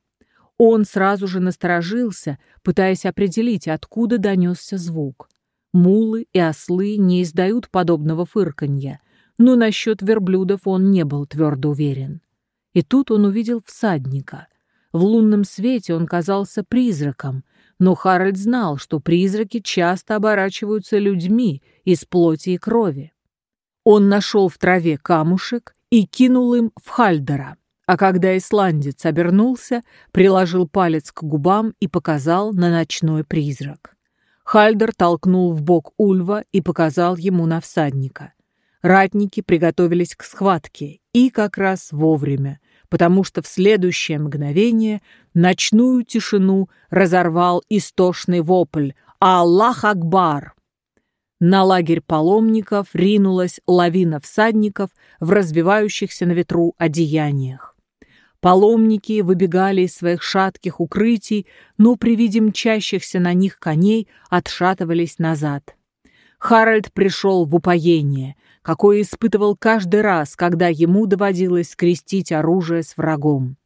Он сразу же насторожился, пытаясь определить, откуда донесся звук. Мулы и ослы не издают подобного фырканья, но насчет верблюдов он не был твердо уверен. И тут он увидел всадника. В лунном свете он казался призраком, но Харальд знал, что призраки часто оборачиваются людьми из плоти и крови. Он нашел в траве камушек и кинул им в Хальдера, а когда исландец обернулся, приложил палец к губам и показал на ночной призрак. Хальдер толкнул в бок Ульва и показал ему на всадника. Ратники приготовились к схватке, и как раз вовремя потому что в следующее мгновение ночную тишину разорвал истошный вопль «Аллах Акбар!». На лагерь паломников ринулась лавина всадников в развивающихся на ветру одеяниях. Паломники выбегали из своих шатких укрытий, но при виде мчащихся на них коней отшатывались назад. Харальд пришел в упоение, какое испытывал каждый раз, когда ему доводилось скрестить оружие с врагом.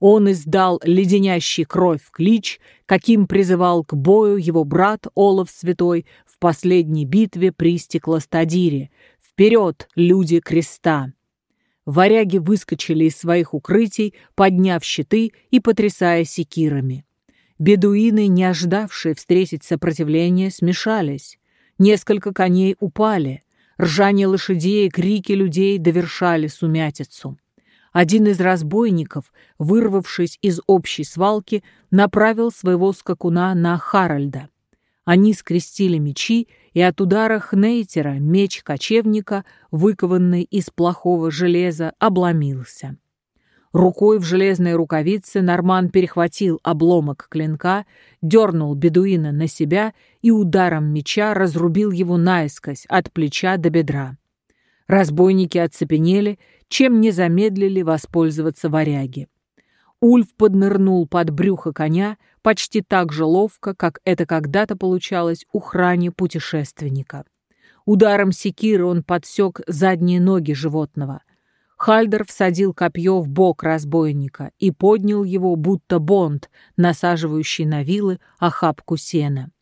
Он издал леденящий кровь клич, каким призывал к бою его брат Олаф Святой в последней битве при Стеклостадире. «Вперед, люди креста!» Варяги выскочили из своих укрытий, подняв щиты и потрясая секирами. Бедуины, не ожидавшие встретить сопротивление, смешались. Несколько коней упали. Ржание лошадей и крики людей довершали сумятицу. Один из разбойников, вырвавшись из общей свалки, направил своего скакуна на Харальда. Они скрестили мечи, и от удара Хнейтера меч кочевника, выкованный из плохого железа, обломился. Рукой в железной рукавице Норман перехватил обломок клинка, дернул бедуина на себя и ударом меча разрубил его наискось от плеча до бедра. Разбойники оцепенели, чем не замедлили воспользоваться варяги. Ульф поднырнул под брюхо коня почти так же ловко, как это когда-то получалось у храни путешественника. Ударом секиры он подсек задние ноги животного. Хальдер всадил копье в бок разбойника и поднял его, будто бонд, насаживающий на вилы охапку сена.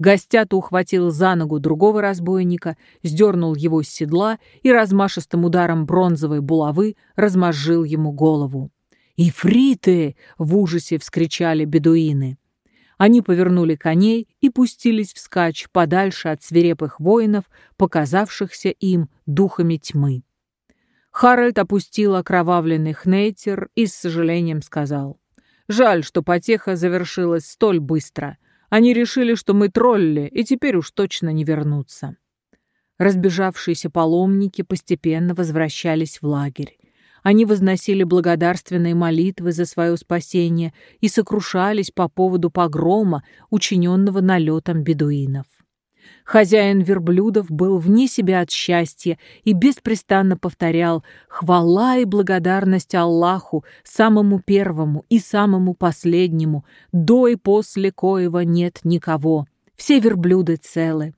Гостята ухватил за ногу другого разбойника, сдернул его с седла и размашистым ударом бронзовой булавы размозжил ему голову. «Ифриты!» — в ужасе вскричали бедуины. Они повернули коней и пустились вскачь подальше от свирепых воинов, показавшихся им духами тьмы. Харальд опустил окровавленный хнейтер и с сожалением сказал. «Жаль, что потеха завершилась столь быстро. Они решили, что мы тролли, и теперь уж точно не вернутся». Разбежавшиеся паломники постепенно возвращались в лагерь. Они возносили благодарственные молитвы за свое спасение и сокрушались по поводу погрома, учиненного налетом бедуинов. Хозяин верблюдов был вне себя от счастья и беспрестанно повторял «Хвала и благодарность Аллаху, самому первому и самому последнему, до и после коего нет никого. Все верблюды целы».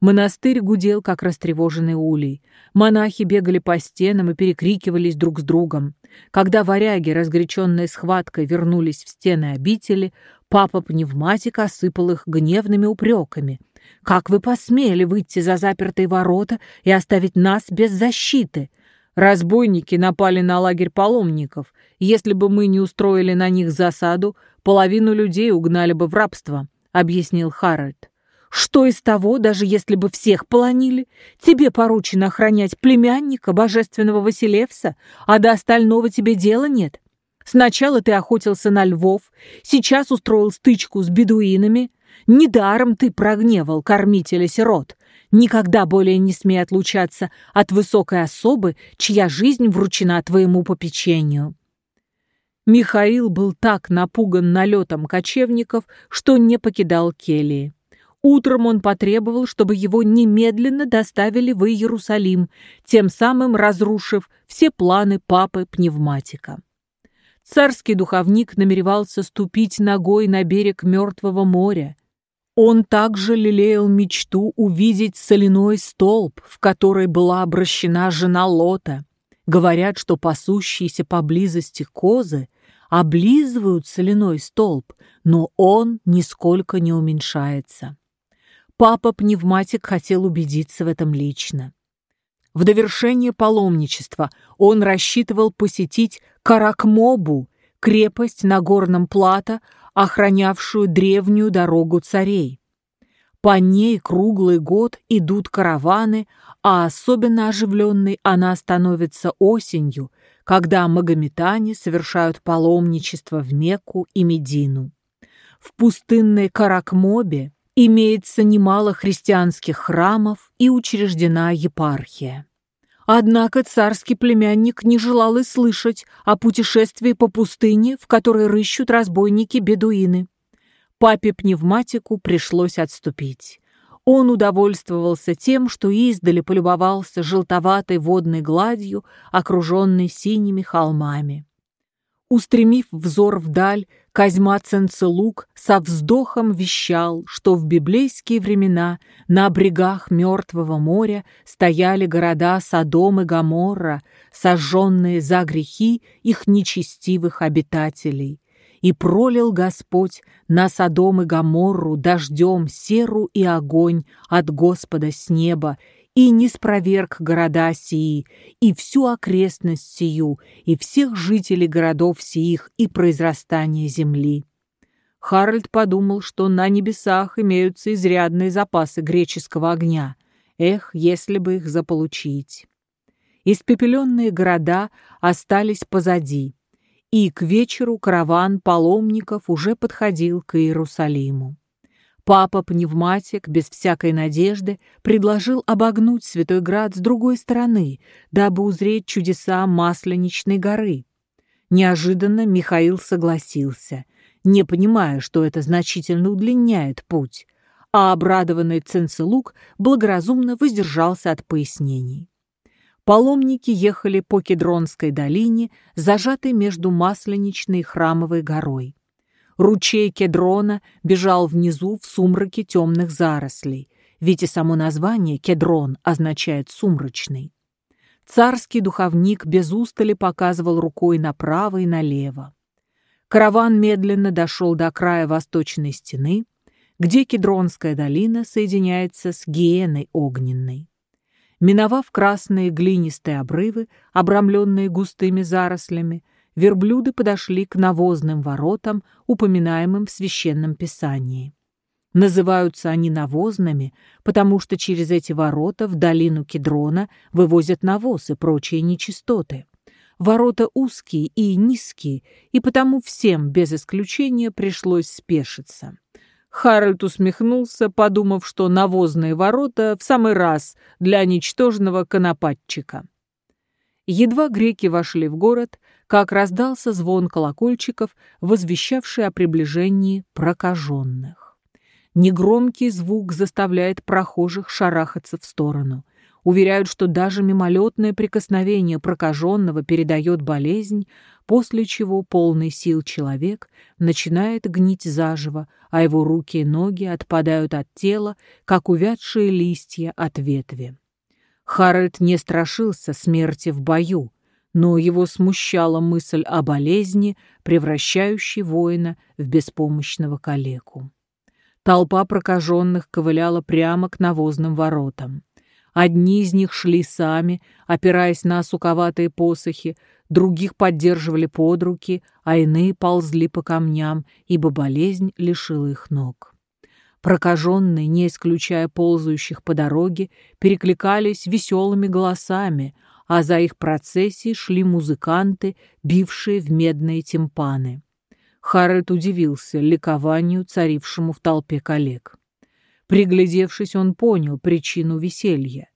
Монастырь гудел, как растревоженный улей. Монахи бегали по стенам и перекрикивались друг с другом. Когда варяги, разгоряченные схваткой, вернулись в стены обители, папа-пневматик осыпал их гневными упреками. Как вы посмели выйти за запертые ворота и оставить нас без защиты? Разбойники напали на лагерь паломников. Если бы мы не устроили на них засаду, половину людей угнали бы в рабство», — объяснил Харальд. «Что из того, даже если бы всех полонили? Тебе поручено охранять племянника божественного Василевса, а до остального тебе дела нет. Сначала ты охотился на львов, сейчас устроил стычку с бедуинами, Недаром ты прогневал кормителя сирот. Никогда более не смей отлучаться от высокой особы, чья жизнь вручена твоему попечению». Михаил был так напуган налетом кочевников, что не покидал келии. Утром он потребовал, чтобы его немедленно доставили в Иерусалим, тем самым разрушив все планы папы-пневматика. Царский духовник намеревался ступить ногой на берег Мертвого моря, он также лелеял мечту увидеть соляной столб, в который была обращена жена Лота. Говорят, что пасущиеся поблизости козы облизывают соляной столб, но он нисколько не уменьшается. Папа-пневматик хотел убедиться в этом лично. В довершение паломничества он рассчитывал посетить Каракмобу, крепость на горном плато, охранявшую древнюю дорогу царей. По ней круглый год идут караваны, а особенно оживленной она становится осенью, когда магометане совершают паломничество в Мекку и Медину. В пустынной Каракмобе имеется немало христианских храмов и учреждена епархия. Однако царский племянник не желал и слышать о путешествии по пустыне, в которой рыщут разбойники-бедуины. Папе-пневматику пришлось отступить. Он удовольствовался тем, что издали полюбовался желтоватой водной гладью, окруженной синими холмами. Устремив взор вдаль, Козьма Ценцелук со вздохом вещал, что в библейские времена на брегах Мертвого моря стояли города Содом и Гоморра, сожженные за грехи их нечестивых обитателей. И пролил Господь на Содом и Гоморру дождем серу и огонь от Господа с неба, и не спроверг города сии, и всю окрестность сию, и всех жителей городов сиих, и произрастание земли. Харальд подумал, что на небесах имеются изрядные запасы греческого огня. Эх, если бы их заполучить. Испепеленные города остались позади, и к вечеру караван паломников уже подходил к Иерусалиму. Папа-пневматик, без всякой надежды, предложил обогнуть Святой Град с другой стороны, дабы узреть чудеса Масленичной горы. Неожиданно Михаил согласился, не понимая, что это значительно удлиняет путь, а обрадованный Ценцелук благоразумно воздержался от пояснений. Паломники ехали по Кедронской долине, зажатой между Масленичной и Храмовой горой. Ручей Кедрона бежал внизу в сумраке темных зарослей, ведь и само название «Кедрон» означает «сумрачный». Царский духовник без устали показывал рукой направо и налево. Караван медленно дошел до края восточной стены, где Кедронская долина соединяется с Гиеной огненной. Миновав красные глинистые обрывы, обрамленные густыми зарослями, верблюды подошли к навозным воротам, упоминаемым в Священном Писании. Называются они навозными, потому что через эти ворота в долину Кедрона вывозят навоз и прочие нечистоты. Ворота узкие и низкие, и потому всем без исключения пришлось спешиться. Харальд усмехнулся, подумав, что навозные ворота в самый раз для ничтожного конопатчика. Едва греки вошли в город, как раздался звон колокольчиков, возвещавший о приближении прокаженных. Негромкий звук заставляет прохожих шарахаться в сторону. Уверяют, что даже мимолетное прикосновение прокаженного передает болезнь, после чего полный сил человек начинает гнить заживо, а его руки и ноги отпадают от тела, как увядшие листья от ветви. Харальд не страшился смерти в бою, но его смущала мысль о болезни, превращающей воина в беспомощного калеку. Толпа прокаженных ковыляла прямо к навозным воротам. Одни из них шли сами, опираясь на суковатые посохи, других поддерживали под руки, а иные ползли по камням, ибо болезнь лишила их ног. Прокаженные, не исключая ползающих по дороге, перекликались веселыми голосами, а за их процессией шли музыканты, бившие в медные тимпаны. Харальд удивился ликованию, царившему в толпе коллег. Приглядевшись, он понял причину веселья.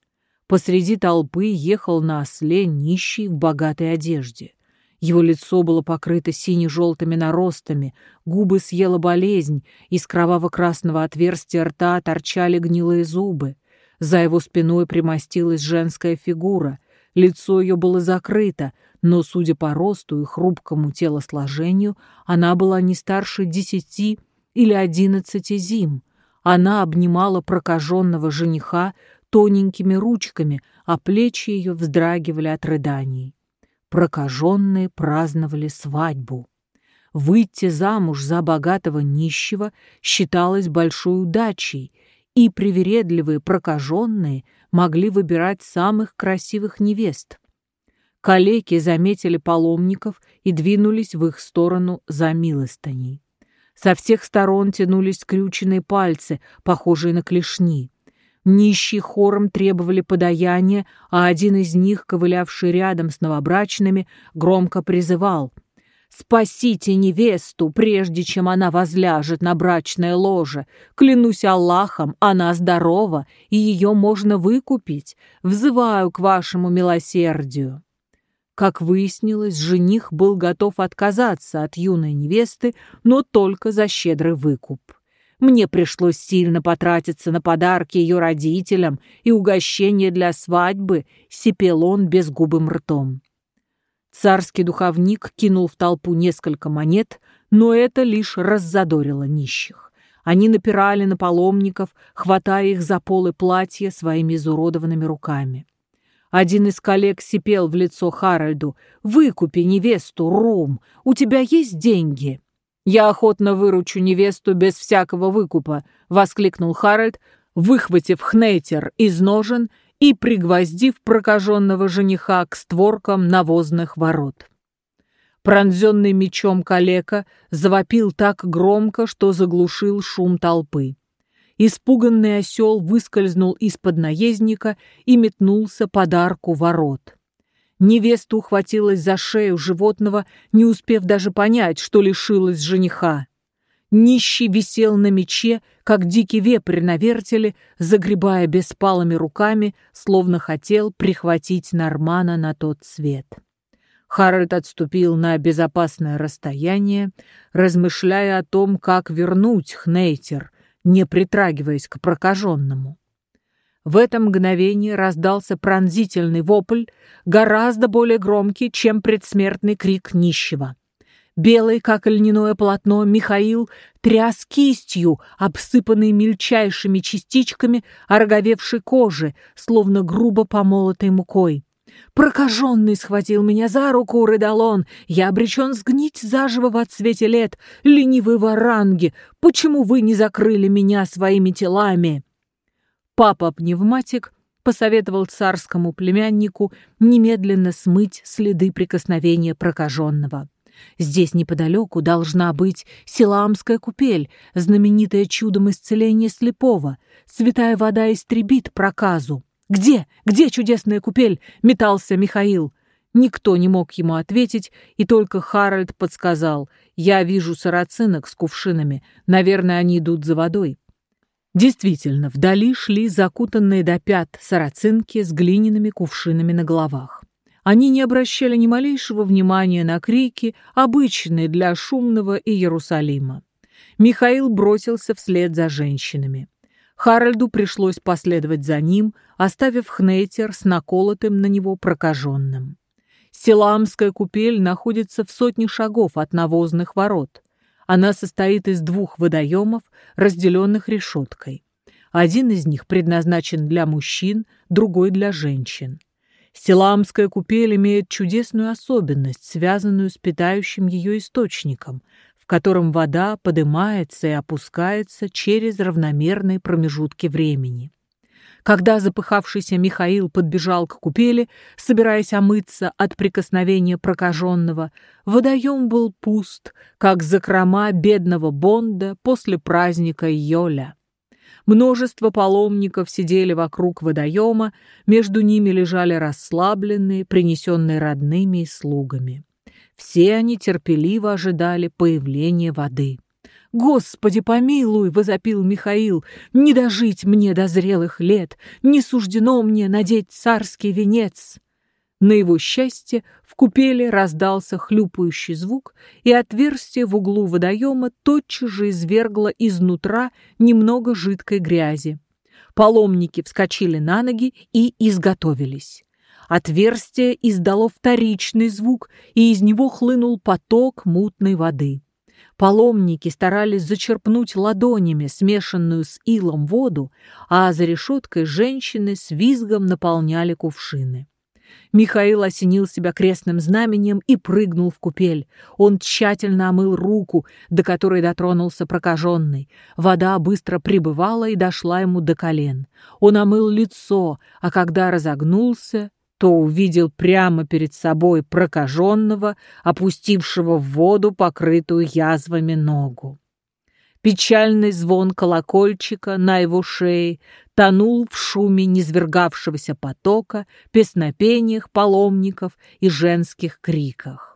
Посреди толпы ехал на осле нищий в богатой одежде. Его лицо было покрыто сине-желтыми наростами, губы съела болезнь, из кроваво-красного отверстия рта торчали гнилые зубы. За его спиной примостилась женская фигура — Лицо ее было закрыто, но, судя по росту и хрупкому телосложению, она была не старше десяти или одиннадцати зим. Она обнимала прокаженного жениха тоненькими ручками, а плечи ее вздрагивали от рыданий. Прокаженные праздновали свадьбу. Выйти замуж за богатого нищего считалось большой удачей, и привередливые прокаженные могли выбирать самых красивых невест. Калеки заметили паломников и двинулись в их сторону за милостыней. Со всех сторон тянулись скрюченные пальцы, похожие на клешни. Нищие хором требовали подаяния, а один из них, ковылявший рядом с новобрачными, громко призывал Спасите невесту, прежде чем она возляжет на брачное ложе. Клянусь Аллахом, она здорова, и ее можно выкупить. Взываю к вашему милосердию». Как выяснилось, жених был готов отказаться от юной невесты, но только за щедрый выкуп. Мне пришлось сильно потратиться на подарки ее родителям и угощение для свадьбы, сипел он безгубым ртом. Царский духовник кинул в толпу несколько монет, но это лишь раззадорило нищих. Они напирали на паломников, хватая их за полы платья своими изуродованными руками. Один из коллег сипел в лицо Харальду. «Выкупи невесту, Рум! У тебя есть деньги?» «Я охотно выручу невесту без всякого выкупа», — воскликнул Харальд, выхватив хнейтер из ножен и пригвоздив прокаженного жениха к створкам навозных ворот. Пронзенный мечом калека завопил так громко, что заглушил шум толпы. Испуганный осел выскользнул из-под наездника и метнулся под арку ворот. Невеста ухватилась за шею животного, не успев даже понять, что лишилась жениха. Нищий висел на мече, как дикий вепрь на вертеле, загребая беспалыми руками, словно хотел прихватить Нормана на тот свет. Харальд отступил на безопасное расстояние, размышляя о том, как вернуть Хнейтер, не притрагиваясь к прокаженному. В это мгновение раздался пронзительный вопль, гораздо более громкий, чем предсмертный крик нищего. Белый, как льняное полотно, Михаил тряс кистью, обсыпанной мельчайшими частичками ороговевшей кожи, словно грубо помолотой мукой. «Прокаженный схватил меня за руку, рыдал он. Я обречен сгнить заживо в отсвете лет. Ленивые варанги, почему вы не закрыли меня своими телами?» Папа-пневматик посоветовал царскому племяннику немедленно смыть следы прикосновения прокаженного. Здесь неподалеку должна быть Силамская купель, знаменитое чудом исцеления слепого. Святая вода истребит проказу. «Где? Где чудесная купель?» — метался Михаил. Никто не мог ему ответить, и только Харальд подсказал. «Я вижу сарацинок с кувшинами. Наверное, они идут за водой». Действительно, вдали шли закутанные до пят сарацинки с глиняными кувшинами на головах. Они не обращали ни малейшего внимания на крики, обычные для шумного Иерусалима. Михаил бросился вслед за женщинами. Харальду пришлось последовать за ним, оставив Хнейтер с наколотым на него прокаженным. Селамская купель находится в сотне шагов от навозных ворот. Она состоит из двух водоемов, разделенных решеткой. Один из них предназначен для мужчин, другой для женщин. Силамская купель имеет чудесную особенность, связанную с питающим ее источником, в котором вода поднимается и опускается через равномерные промежутки времени. Когда запыхавшийся Михаил подбежал к купели, собираясь омыться от прикосновения прокаженного, водоем был пуст, как закрома бедного Бонда после праздника Йоля. Множество паломников сидели вокруг водоема, между ними лежали расслабленные, принесенные родными и слугами. Все они терпеливо ожидали появления воды. «Господи, помилуй!» — возопил Михаил. «Не дожить мне до зрелых лет! Не суждено мне надеть царский венец!» На его счастье в купели раздался хлюпающий звук, и отверстие в углу водоема тотчас же извергло изнутра немного жидкой грязи. Паломники вскочили на ноги и изготовились. Отверстие издало вторичный звук, и из него хлынул поток мутной воды. Паломники старались зачерпнуть ладонями смешанную с илом воду, а за решеткой женщины с визгом наполняли кувшины. Михаил осенил себя крестным знаменем и прыгнул в купель. Он тщательно омыл руку, до которой дотронулся прокаженный. Вода быстро прибывала и дошла ему до колен. Он омыл лицо, а когда разогнулся, то увидел прямо перед собой прокаженного, опустившего в воду покрытую язвами ногу. Печальный звон колокольчика на его шее тонул в шуме низвергавшегося потока, песнопениях паломников и женских криках.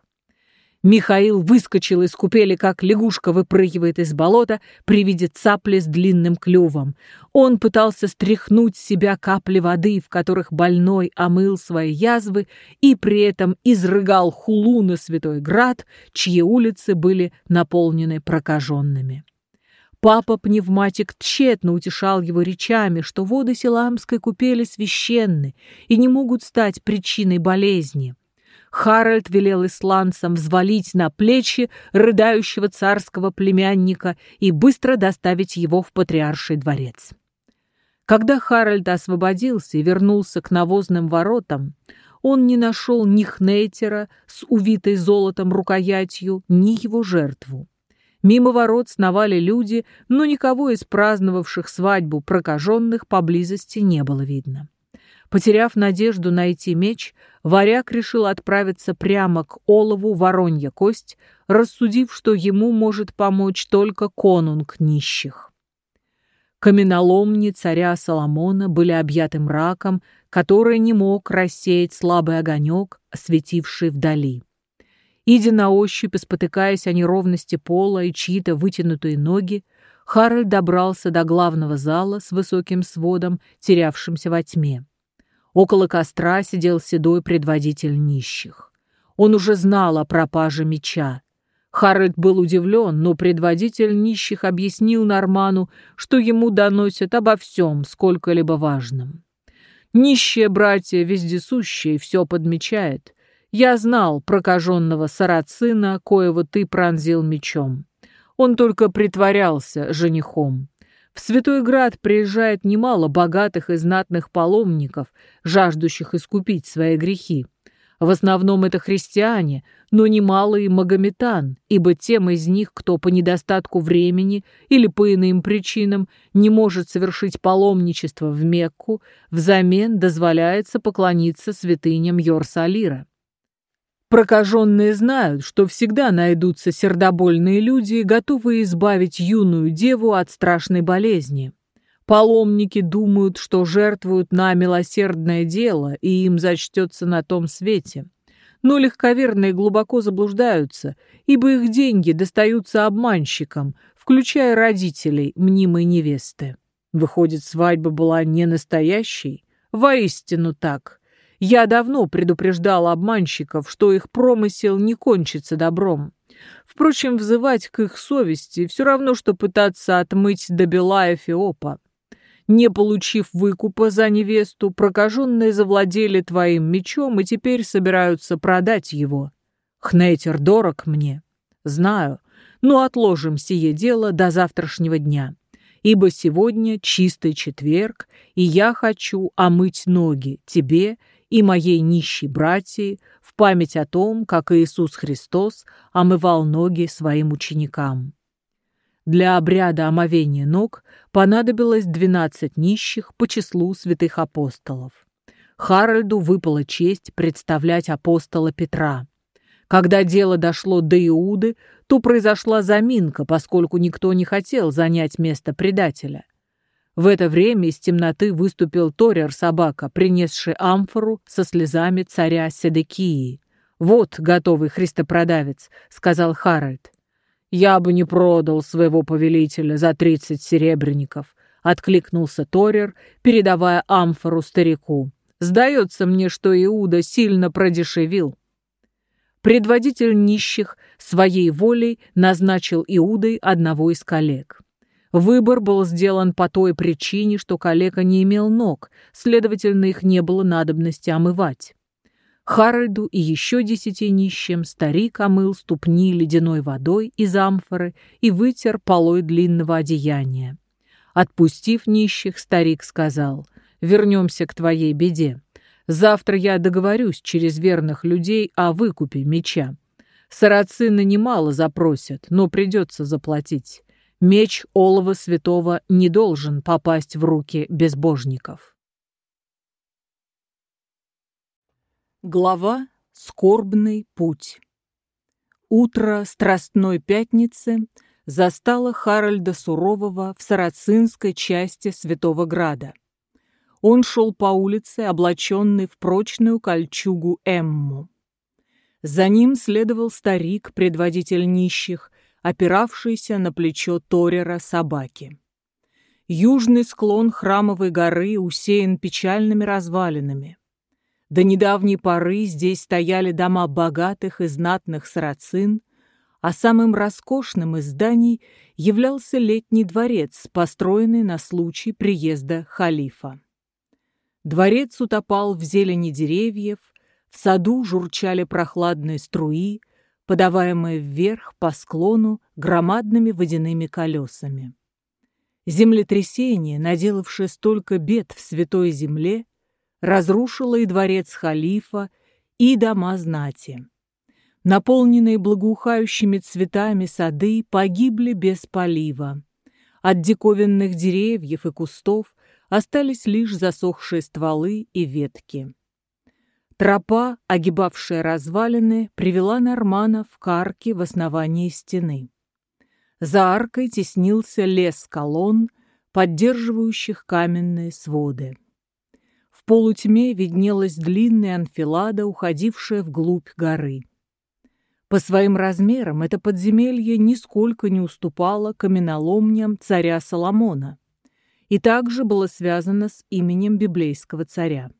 Михаил выскочил из купели, как лягушка выпрыгивает из болота при виде цапли с длинным клювом. Он пытался стряхнуть с себя капли воды, в которых больной омыл свои язвы, и при этом изрыгал хулу на Святой Град, чьи улицы были наполнены прокаженными. Папа-пневматик тщетно утешал его речами, что воды Силамской купели священны и не могут стать причиной болезни. Харальд велел исландцам взвалить на плечи рыдающего царского племянника и быстро доставить его в патриарший дворец. Когда Харальд освободился и вернулся к навозным воротам, он не нашел ни Хнейтера с увитой золотом рукоятью, ни его жертву. Мимо ворот сновали люди, но никого из праздновавших свадьбу прокаженных поблизости не было видно. Потеряв надежду найти меч, варяг решил отправиться прямо к Олову Воронья Кость, рассудив, что ему может помочь только конунг нищих. Каменоломни царя Соломона были объяты мраком, который не мог рассеять слабый огонек, светивший вдали. Идя на ощупь спотыкаясь о неровности пола и чьи-то вытянутые ноги, Харальд добрался до главного зала с высоким сводом, терявшимся во тьме. Около костра сидел седой предводитель нищих. Он уже знал о пропаже меча. Харальд был удивлен, но предводитель нищих объяснил Норману, что ему доносят обо всем, сколько-либо важном. Нищие братья вездесущие все подмечает. Я знал прокаженного сарацина, коего ты пронзил мечом. Он только притворялся женихом. В Святой Град приезжает немало богатых и знатных паломников, жаждущих искупить свои грехи. В основном это христиане, но немало и магометан, ибо тем из них, кто по недостатку времени или по иным причинам не может совершить паломничество в Мекку, взамен дозволяется поклониться святыням Йорсалира. Прокаженные знают, что всегда найдутся сердобольные люди, готовые избавить юную деву от страшной болезни. Паломники думают, что жертвуют на милосердное дело, и им зачтется на том свете. Но легковерные глубоко заблуждаются, ибо их деньги достаются обманщикам, включая родителей мнимой невесты. Выходит, свадьба была не настоящей? Воистину так. Я давно предупреждал обманщиков, что их промысел не кончится добром. Впрочем, взывать к их совести все равно, что пытаться отмыть до бела Эфиопа. Не получив выкупа за невесту, прокаженные завладели твоим мечом и теперь собираются продать его. Хнейтер дорог мне. Знаю, но отложим сие дело до завтрашнего дня ибо сегодня чистый четверг, и я хочу омыть ноги тебе и моей нищей братьи в память о том, как Иисус Христос омывал ноги своим ученикам. Для обряда омовения ног понадобилось двенадцать нищих по числу святых апостолов. Харальду выпала честь представлять апостола Петра. Когда дело дошло до Иуды, то произошла заминка, поскольку никто не хотел занять место предателя. В это время из темноты выступил Торер-собака, принесший амфору со слезами царя Седекии. «Вот готовый христопродавец», — сказал Харальд. «Я бы не продал своего повелителя за тридцать серебряников», — откликнулся Торер, передавая амфору старику. «Сдается мне, что Иуда сильно продешевил». Предводитель нищих своей волей назначил Иудой одного из коллег. Выбор был сделан по той причине, что коллега не имел ног, следовательно, их не было надобности омывать. Харальду и еще десяти нищим старик омыл ступни ледяной водой из амфоры и вытер полой длинного одеяния. Отпустив нищих, старик сказал, «Вернемся к твоей беде. Завтра я договорюсь через верных людей о выкупе меча. Сарацины немало запросят, но придется заплатить. Меч Олова Святого не должен попасть в руки безбожников. Глава «Скорбный путь». Утро Страстной Пятницы застало Харальда Сурового в сарацинской части Святого Града. Он шел по улице, облаченный в прочную кольчугу Эмму. За ним следовал старик, предводитель нищих, опиравшийся на плечо Торера собаки. Южный склон храмовой горы усеян печальными развалинами. До недавней поры здесь стояли дома богатых и знатных сарацин, а самым роскошным из зданий являлся летний дворец, построенный на случай приезда халифа. Дворец утопал в зелени деревьев, В саду журчали прохладные струи, подаваемые вверх по склону громадными водяными колесами. Землетрясение, наделавшее столько бед в Святой Земле, разрушило и дворец халифа, и дома знати. Наполненные благоухающими цветами сады погибли без полива. От диковинных деревьев и кустов остались лишь засохшие стволы и ветки. Тропа, огибавшая развалины, привела Нормана в карки в основании стены. За аркой теснился лес колонн, поддерживающих каменные своды. В полутьме виднелась длинная анфилада, уходившая вглубь горы. По своим размерам это подземелье нисколько не уступало каменоломням царя Соломона и также было связано с именем библейского царя.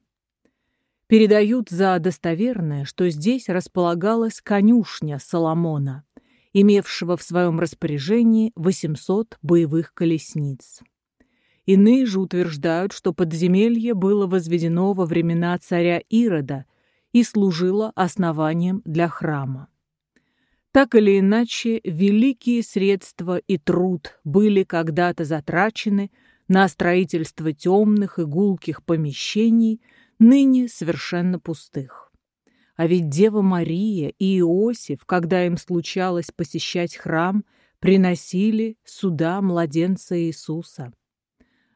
Передают за достоверное, что здесь располагалась конюшня Соломона, имевшего в своем распоряжении 800 боевых колесниц. Иные же утверждают, что подземелье было возведено во времена царя Ирода и служило основанием для храма. Так или иначе, великие средства и труд были когда-то затрачены на строительство темных и гулких помещений – ныне совершенно пустых. А ведь Дева Мария и Иосиф, когда им случалось посещать храм, приносили сюда младенца Иисуса.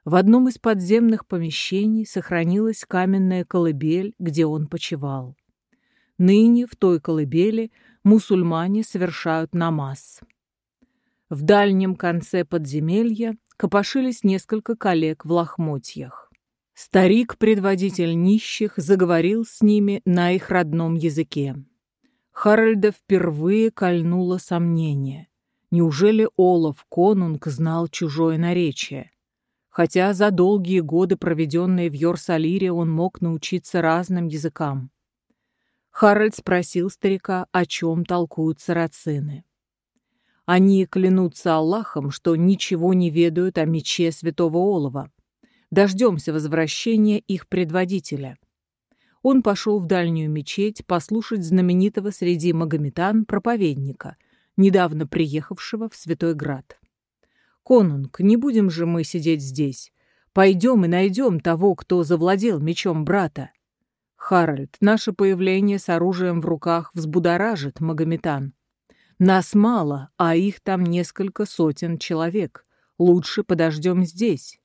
В одном из подземных помещений сохранилась каменная колыбель, где он почевал. Ныне в той колыбели мусульмане совершают намаз. В дальнем конце подземелья копошились несколько коллег в лохмотьях. Старик-предводитель нищих заговорил с ними на их родном языке. Харальда впервые кольнуло сомнение. Неужели Олаф Конунг знал чужое наречие? Хотя за долгие годы, проведенные в Йорсалире, он мог научиться разным языкам. Харальд спросил старика, о чем толкуют сарацины. Они клянутся Аллахом, что ничего не ведают о мече святого Олова дождемся возвращения их предводителя. Он пошел в дальнюю мечеть послушать знаменитого среди магометан проповедника, недавно приехавшего в Святой Град. «Конунг, не будем же мы сидеть здесь. Пойдем и найдем того, кто завладел мечом брата. Харальд, наше появление с оружием в руках взбудоражит магометан. Нас мало, а их там несколько сотен человек. Лучше подождем здесь.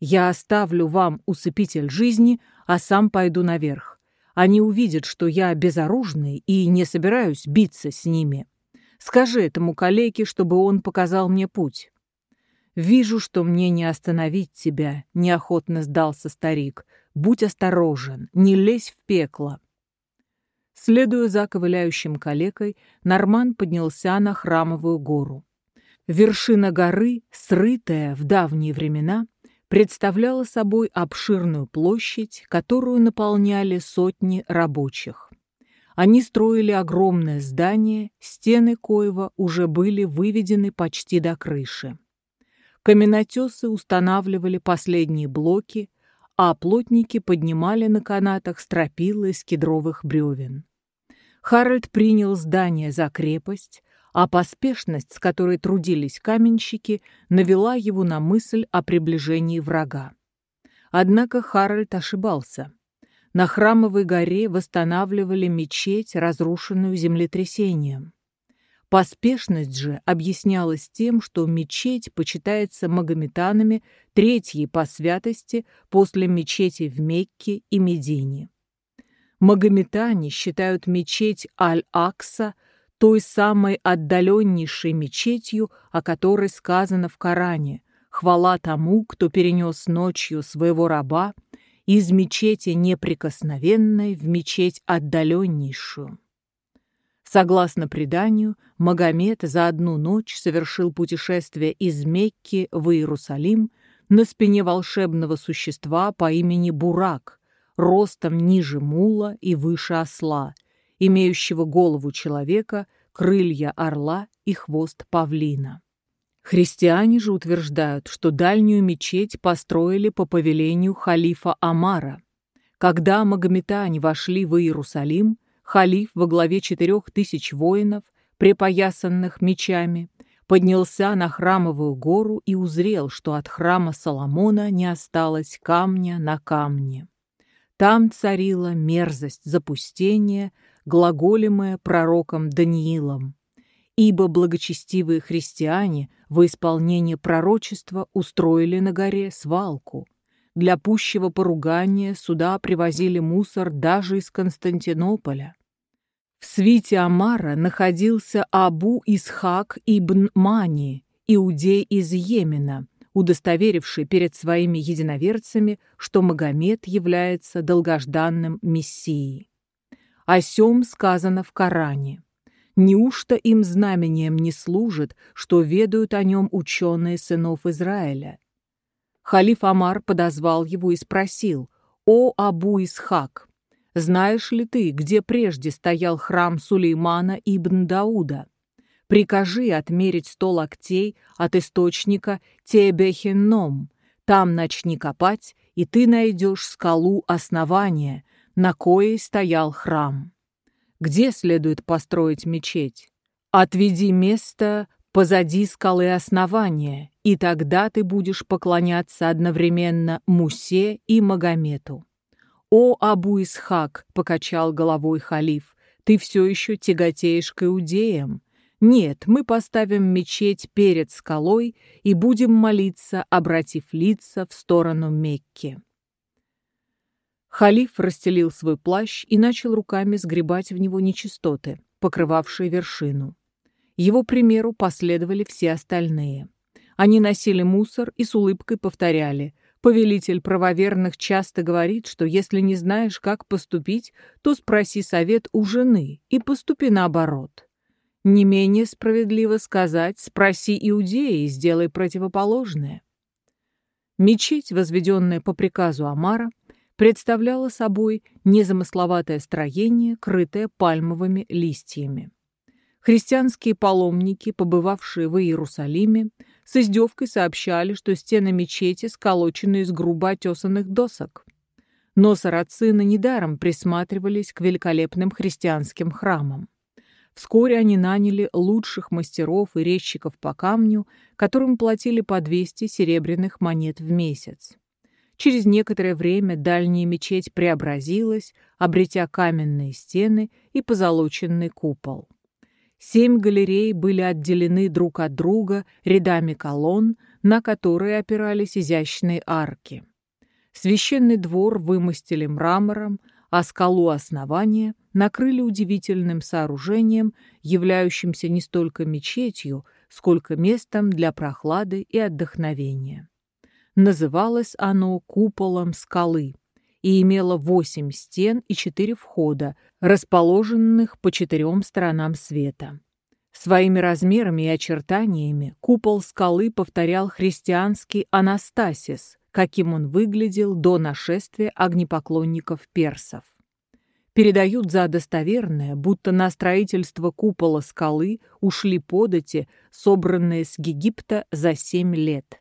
Я оставлю вам усыпитель жизни, а сам пойду наверх. Они увидят, что я безоружный и не собираюсь биться с ними. Скажи этому калеке, чтобы он показал мне путь. Вижу, что мне не остановить тебя, неохотно сдался старик. Будь осторожен, не лезь в пекло. Следуя за ковыляющим калекой, Норман поднялся на храмовую гору. Вершина горы, срытая в давние времена, представляла собой обширную площадь, которую наполняли сотни рабочих. Они строили огромное здание, стены коего уже были выведены почти до крыши. Каменотесы устанавливали последние блоки, а плотники поднимали на канатах стропилы из кедровых бревен. Харальд принял здание за крепость, а поспешность, с которой трудились каменщики, навела его на мысль о приближении врага. Однако Харальд ошибался. На Храмовой горе восстанавливали мечеть, разрушенную землетрясением. Поспешность же объяснялась тем, что мечеть почитается магометанами третьей по святости после мечети в Мекке и Медине. Магометане считают мечеть Аль-Акса – той самой отдаленнейшей мечетью, о которой сказано в Коране «Хвала тому, кто перенес ночью своего раба из мечети неприкосновенной в мечеть отдаленнейшую». Согласно преданию, Магомед за одну ночь совершил путешествие из Мекки в Иерусалим на спине волшебного существа по имени Бурак, ростом ниже мула и выше осла – имеющего голову человека, крылья орла и хвост павлина. Христиане же утверждают, что дальнюю мечеть построили по повелению халифа Амара. Когда магометане вошли в Иерусалим, халиф во главе четырех тысяч воинов, припоясанных мечами, поднялся на храмовую гору и узрел, что от храма Соломона не осталось камня на камне. Там царила мерзость запустения, глаголемая пророком Даниилом. Ибо благочестивые христиане во исполнение пророчества устроили на горе свалку – для пущего поругания сюда привозили мусор даже из Константинополя. В свите Амара находился Абу Исхак ибн Мани, иудей из Йемена, удостоверивший перед своими единоверцами, что Магомед является долгожданным мессией. О сем сказано в Коране. Неужто им знамением не служит, что ведают о нем ученые сынов Израиля? Халиф Амар подозвал его и спросил, «О Абу Исхак, знаешь ли ты, где прежде стоял храм Сулеймана ибн Дауда? Прикажи отмерить сто локтей от источника Тебехенном. Там начни копать, и ты найдешь скалу основания, на коей стоял храм. Где следует построить мечеть? Отведи место позади скалы основания, и тогда ты будешь поклоняться одновременно Мусе и Магомету. «О, Абу Исхак!» — покачал головой халиф. «Ты все еще тяготеешь к иудеям? Нет, мы поставим мечеть перед скалой и будем молиться, обратив лица в сторону Мекки». Халиф расстелил свой плащ и начал руками сгребать в него нечистоты, покрывавшие вершину. Его примеру последовали все остальные. Они носили мусор и с улыбкой повторяли «Повелитель правоверных часто говорит, что если не знаешь, как поступить, то спроси совет у жены и поступи наоборот». Не менее справедливо сказать «спроси иудея и сделай противоположное». Мечеть, возведенная по приказу Амара, представляла собой незамысловатое строение, крытое пальмовыми листьями. Христианские паломники, побывавшие в Иерусалиме, с издевкой сообщали, что стены мечети сколочены из грубо отесанных досок. Но сарацины недаром присматривались к великолепным христианским храмам. Вскоре они наняли лучших мастеров и резчиков по камню, которым платили по 200 серебряных монет в месяц. Через некоторое время дальняя мечеть преобразилась, обретя каменные стены и позолоченный купол. Семь галерей были отделены друг от друга рядами колонн, на которые опирались изящные арки. Священный двор вымостили мрамором, а скалу основания накрыли удивительным сооружением, являющимся не столько мечетью, сколько местом для прохлады и отдохновения. Называлось оно куполом скалы и имела восемь стен и четыре входа, расположенных по четырем сторонам света. Своими размерами и очертаниями купол скалы повторял христианский Анастасис, каким он выглядел до нашествия огнепоклонников персов. Передают за достоверное, будто на строительство купола скалы ушли подати, собранные с Египта за семь лет.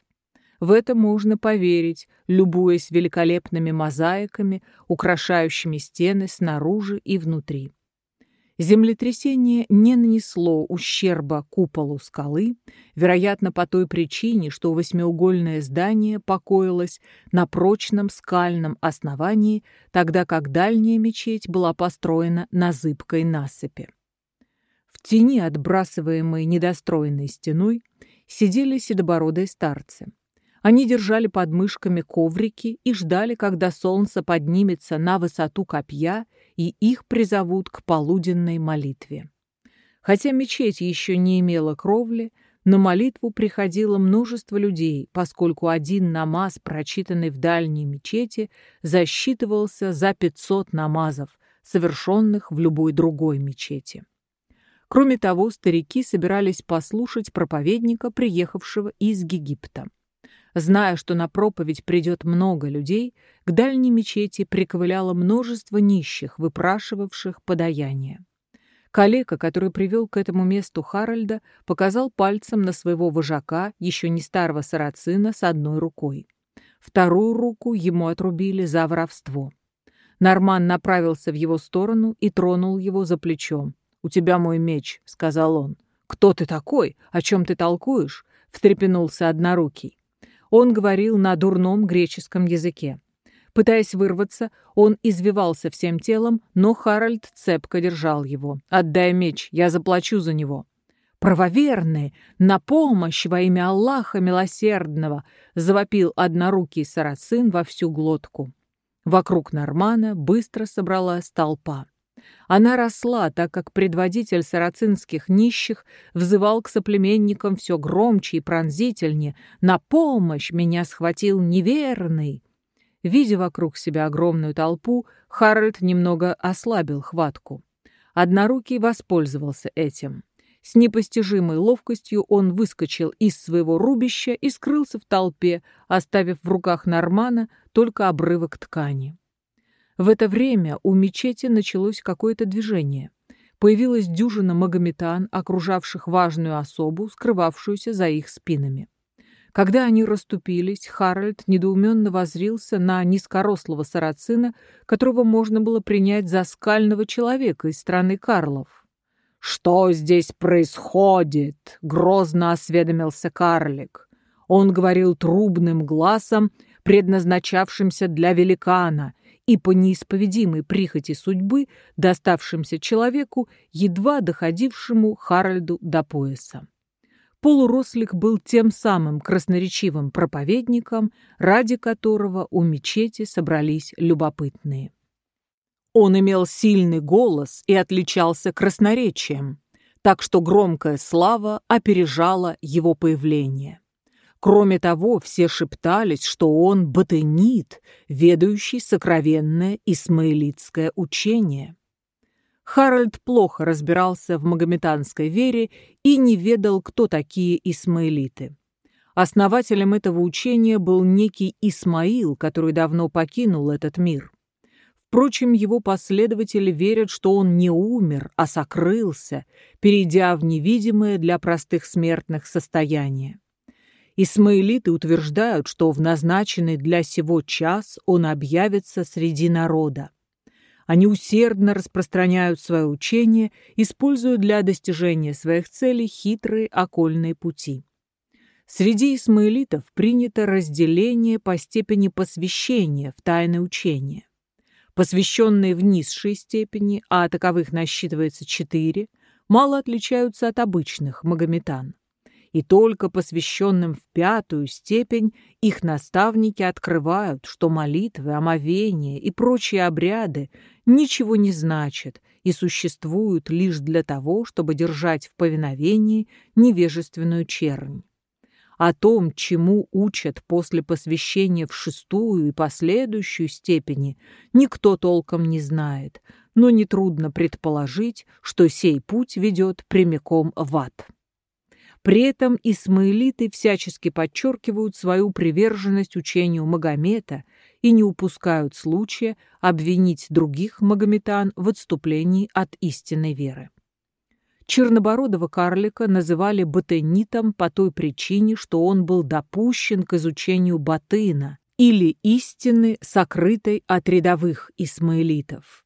В это можно поверить, любуясь великолепными мозаиками, украшающими стены снаружи и внутри. Землетрясение не нанесло ущерба куполу скалы, вероятно, по той причине, что восьмиугольное здание покоилось на прочном скальном основании, тогда как дальняя мечеть была построена на зыбкой насыпи. В тени, отбрасываемой недостроенной стеной, сидели седобородые старцы. Они держали под мышками коврики и ждали, когда солнце поднимется на высоту копья, и их призовут к полуденной молитве. Хотя мечеть еще не имела кровли, на молитву приходило множество людей, поскольку один намаз, прочитанный в дальней мечети, засчитывался за 500 намазов, совершенных в любой другой мечети. Кроме того, старики собирались послушать проповедника, приехавшего из Египта. Зная, что на проповедь придет много людей, к дальней мечети приковыляло множество нищих, выпрашивавших подаяние. Калека, который привел к этому месту Харальда, показал пальцем на своего вожака, еще не старого сарацина, с одной рукой. Вторую руку ему отрубили за воровство. Норман направился в его сторону и тронул его за плечом. «У тебя мой меч», — сказал он. «Кто ты такой? О чем ты толкуешь?» — встрепенулся однорукий. Он говорил на дурном греческом языке. Пытаясь вырваться, он извивался всем телом, но Харальд цепко держал его. «Отдай меч, я заплачу за него». «Правоверные! На помощь во имя Аллаха Милосердного!» — завопил однорукий сарацин во всю глотку. Вокруг Нормана быстро собралась толпа. Она росла, так как предводитель сарацинских нищих взывал к соплеменникам все громче и пронзительнее. «На помощь меня схватил неверный!» Видя вокруг себя огромную толпу, Харальд немного ослабил хватку. Однорукий воспользовался этим. С непостижимой ловкостью он выскочил из своего рубища и скрылся в толпе, оставив в руках Нормана только обрывок ткани. В это время у мечети началось какое-то движение. Появилась дюжина магометан, окружавших важную особу, скрывавшуюся за их спинами. Когда они расступились, Харальд недоуменно возрился на низкорослого сарацина, которого можно было принять за скального человека из страны Карлов. «Что здесь происходит?» — грозно осведомился карлик. Он говорил трубным глазом, предназначавшимся для великана, и по неисповедимой прихоти судьбы, доставшимся человеку, едва доходившему Харальду до пояса. Полурослик был тем самым красноречивым проповедником, ради которого у мечети собрались любопытные. Он имел сильный голос и отличался красноречием, так что громкая слава опережала его появление. Кроме того, все шептались, что он батенит, ведающий сокровенное исмаилитское учение. Харальд плохо разбирался в магометанской вере и не ведал, кто такие исмаилиты. Основателем этого учения был некий Исмаил, который давно покинул этот мир. Впрочем, его последователи верят, что он не умер, а сокрылся, перейдя в невидимое для простых смертных состояние. Исмаилиты утверждают, что в назначенный для сего час он объявится среди народа. Они усердно распространяют свое учение, используя для достижения своих целей хитрые окольные пути. Среди исмаилитов принято разделение по степени посвящения в тайное учение. Посвященные в низшей степени, а таковых насчитывается четыре, мало отличаются от обычных магометан и только посвященным в пятую степень их наставники открывают, что молитвы, омовения и прочие обряды ничего не значат и существуют лишь для того, чтобы держать в повиновении невежественную чернь. О том, чему учат после посвящения в шестую и последующую степени, никто толком не знает, но нетрудно предположить, что сей путь ведет прямиком в ад. При этом исмаилиты всячески подчеркивают свою приверженность учению Магомета и не упускают случая обвинить других магометан в отступлении от истинной веры. Чернобородого карлика называли батенитом по той причине, что он был допущен к изучению батына или истины, сокрытой от рядовых исмаилитов.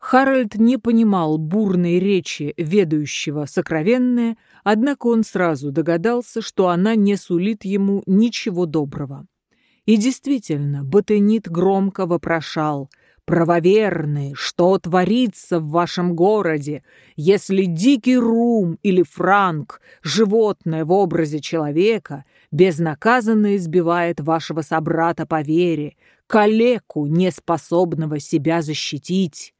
Харальд не понимал бурной речи ведающего сокровенное, однако он сразу догадался, что она не сулит ему ничего доброго. И действительно, Батенит громко вопрошал «Правоверные, что творится в вашем городе, если дикий рум или франк, животное в образе человека, безнаказанно избивает вашего собрата по вере, калеку, неспособного себя защитить?»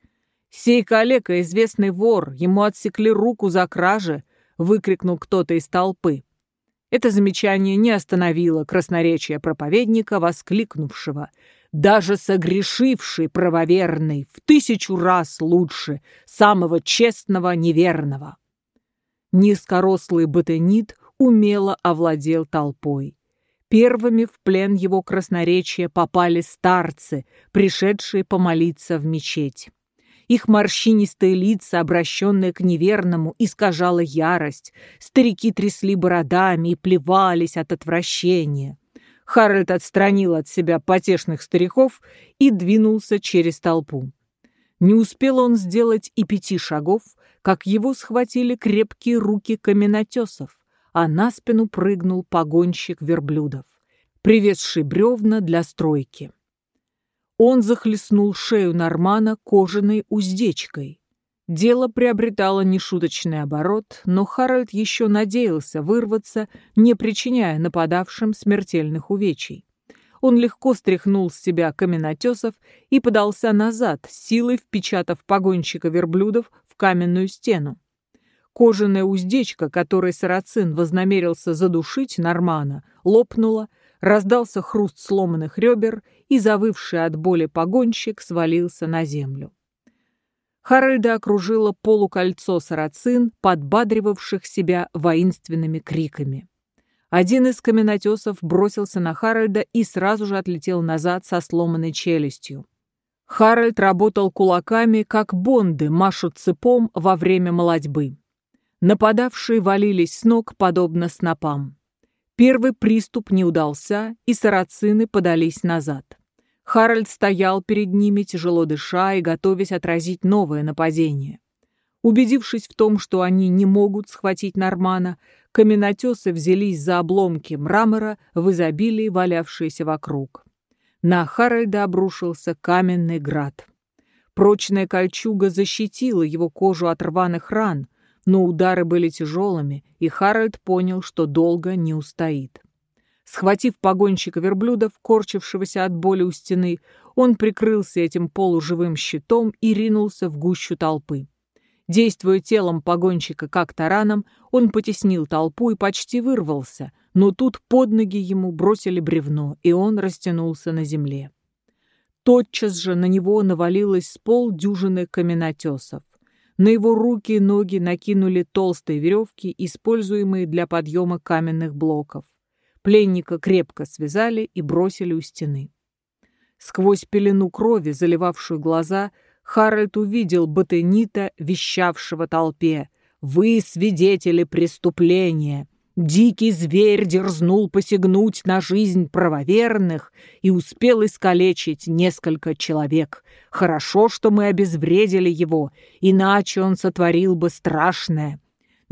«Сей калека — известный вор, ему отсекли руку за кражи!» — выкрикнул кто-то из толпы. Это замечание не остановило красноречия проповедника, воскликнувшего. «Даже согрешивший правоверный в тысячу раз лучше самого честного неверного!» Низкорослый ботанит умело овладел толпой. Первыми в плен его красноречия попали старцы, пришедшие помолиться в мечеть. Их морщинистые лица, обращенные к неверному, искажала ярость. Старики трясли бородами и плевались от отвращения. Харальд отстранил от себя потешных стариков и двинулся через толпу. Не успел он сделать и пяти шагов, как его схватили крепкие руки каменотесов, а на спину прыгнул погонщик верблюдов, привезший бревна для стройки. Он захлестнул шею Нормана кожаной уздечкой. Дело приобретало нешуточный оборот, но Харальд еще надеялся вырваться, не причиняя нападавшим смертельных увечий. Он легко стряхнул с себя каменотесов и подался назад, силой впечатав погонщика верблюдов в каменную стену. Кожаная уздечка, которой сарацин вознамерился задушить Нормана, лопнула, раздался хруст сломанных ребер, и завывший от боли погонщик свалился на землю. Харальда окружило полукольцо сарацин, подбадривавших себя воинственными криками. Один из каменотесов бросился на Харальда и сразу же отлетел назад со сломанной челюстью. Харальд работал кулаками, как бонды машут цепом во время молодьбы. Нападавшие валились с ног, подобно снопам. Первый приступ не удался, и сарацины подались назад. Харальд стоял перед ними, тяжело дыша и готовясь отразить новое нападение. Убедившись в том, что они не могут схватить Нормана, каменотесы взялись за обломки мрамора в изобилии, валявшиеся вокруг. На Харальда обрушился каменный град. Прочная кольчуга защитила его кожу от рваных ран, но удары были тяжелыми, и Харальд понял, что долго не устоит. Схватив погонщика верблюдов, корчившегося от боли у стены, он прикрылся этим полуживым щитом и ринулся в гущу толпы. Действуя телом погонщика как тараном, он потеснил толпу и почти вырвался, но тут под ноги ему бросили бревно, и он растянулся на земле. Тотчас же на него навалилось с полдюжины каменотесов. На его руки и ноги накинули толстые веревки, используемые для подъема каменных блоков. Пленника крепко связали и бросили у стены. Сквозь пелену крови, заливавшую глаза, Харальд увидел Батенита, вещавшего толпе. «Вы свидетели преступления. Дикий зверь дерзнул посягнуть на жизнь правоверных и успел искалечить несколько человек. Хорошо, что мы обезвредили его, иначе он сотворил бы страшное».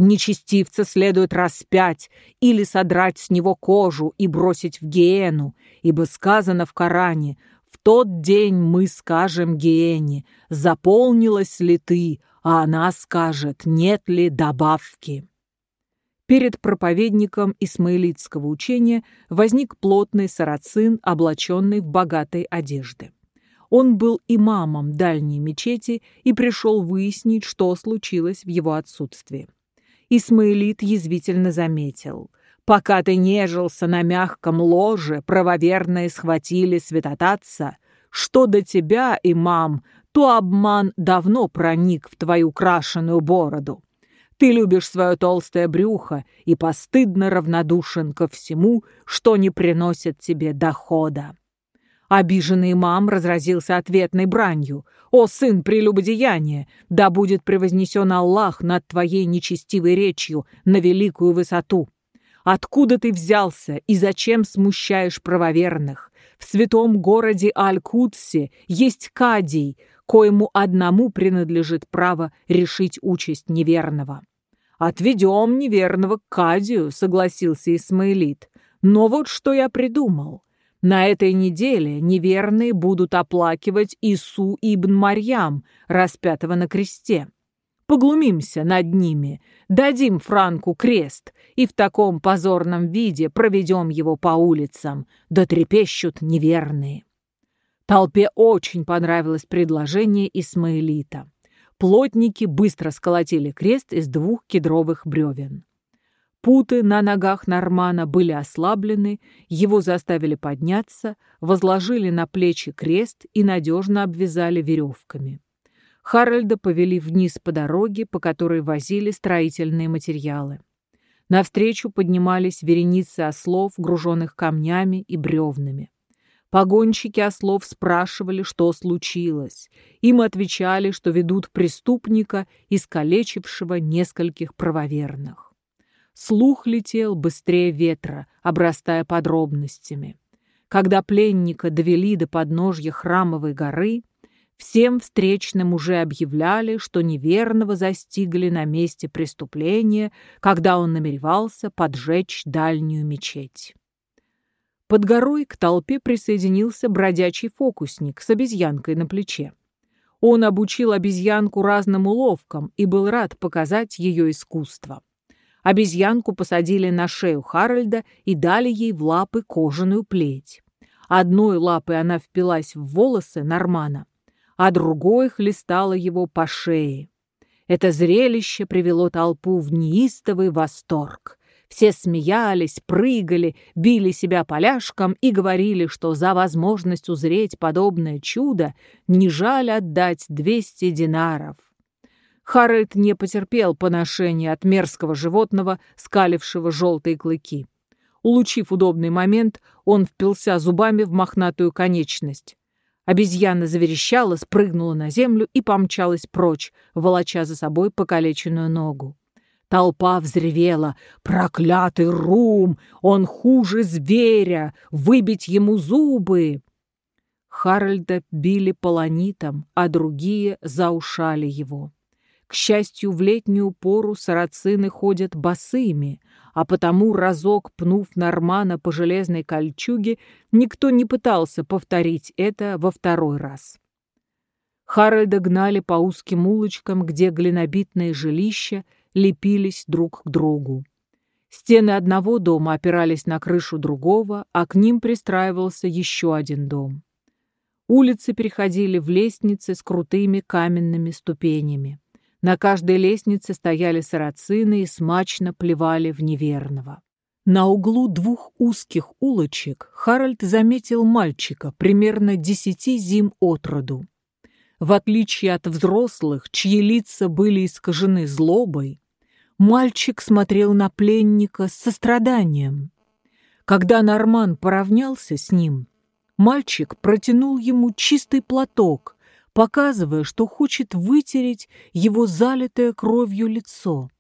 Нечестивца следует распять или содрать с него кожу и бросить в гиену, ибо сказано в Коране в тот день мы скажем Гиене, заполнилась ли ты, а она скажет, нет ли добавки. Перед проповедником исмаилитского учения возник плотный сарацин, облаченный в богатой одежды. Он был имамом дальней мечети и пришел выяснить, что случилось в его отсутствии. Исмаилит язвительно заметил. Пока ты нежился на мягком ложе, правоверные схватили святотатца. Что до тебя, имам, то обман давно проник в твою крашеную бороду. Ты любишь свое толстое брюхо и постыдно равнодушен ко всему, что не приносит тебе дохода. Обиженный имам разразился ответной бранью. «О, сын прелюбодеяния! Да будет превознесен Аллах над твоей нечестивой речью на великую высоту!» Откуда ты взялся и зачем смущаешь правоверных? В святом городе Аль-Кудсе есть кадий, коему одному принадлежит право решить участь неверного. «Отведем неверного к кадию», — согласился Исмаилит. «Но вот что я придумал. На этой неделе неверные будут оплакивать Ису ибн Марьям, распятого на кресте поглумимся над ними, дадим Франку крест и в таком позорном виде проведем его по улицам, да трепещут неверные. Толпе очень понравилось предложение Исмаилита. Плотники быстро сколотили крест из двух кедровых бревен. Путы на ногах Нормана были ослаблены, его заставили подняться, возложили на плечи крест и надежно обвязали веревками. Харальда повели вниз по дороге, по которой возили строительные материалы. Навстречу поднимались вереницы ослов, груженных камнями и бревнами. Погонщики ослов спрашивали, что случилось. Им отвечали, что ведут преступника, искалечившего нескольких правоверных. Слух летел быстрее ветра, обрастая подробностями. Когда пленника довели до подножья храмовой горы, всем встречным уже объявляли, что неверного застигли на месте преступления, когда он намеревался поджечь дальнюю мечеть. Под горой к толпе присоединился бродячий фокусник с обезьянкой на плече. Он обучил обезьянку разным уловкам и был рад показать ее искусство. Обезьянку посадили на шею Харальда и дали ей в лапы кожаную плеть. Одной лапой она впилась в волосы Нормана, а другой хлестала его по шее. Это зрелище привело толпу в неистовый восторг. Все смеялись, прыгали, били себя поляшком и говорили, что за возможность узреть подобное чудо не жаль отдать 200 динаров. Харальд не потерпел поношения от мерзкого животного, скалившего желтые клыки. Улучив удобный момент, он впился зубами в мохнатую конечность. Обезьяна заверещала, спрыгнула на землю и помчалась прочь, волоча за собой покалеченную ногу. Толпа взревела. «Проклятый Рум! Он хуже зверя! Выбить ему зубы!» Харальда били полонитом, а другие заушали его. К счастью, в летнюю пору сарацины ходят босыми, а потому, разок пнув Нормана по железной кольчуге, никто не пытался повторить это во второй раз. Харальда гнали по узким улочкам, где глинобитные жилища лепились друг к другу. Стены одного дома опирались на крышу другого, а к ним пристраивался еще один дом. Улицы переходили в лестницы с крутыми каменными ступенями. На каждой лестнице стояли сарацины и смачно плевали в неверного. На углу двух узких улочек Харальд заметил мальчика примерно десяти зим от роду. В отличие от взрослых, чьи лица были искажены злобой, мальчик смотрел на пленника с состраданием. Когда Норман поравнялся с ним, мальчик протянул ему чистый платок, показывая, что хочет вытереть его залитое кровью лицо.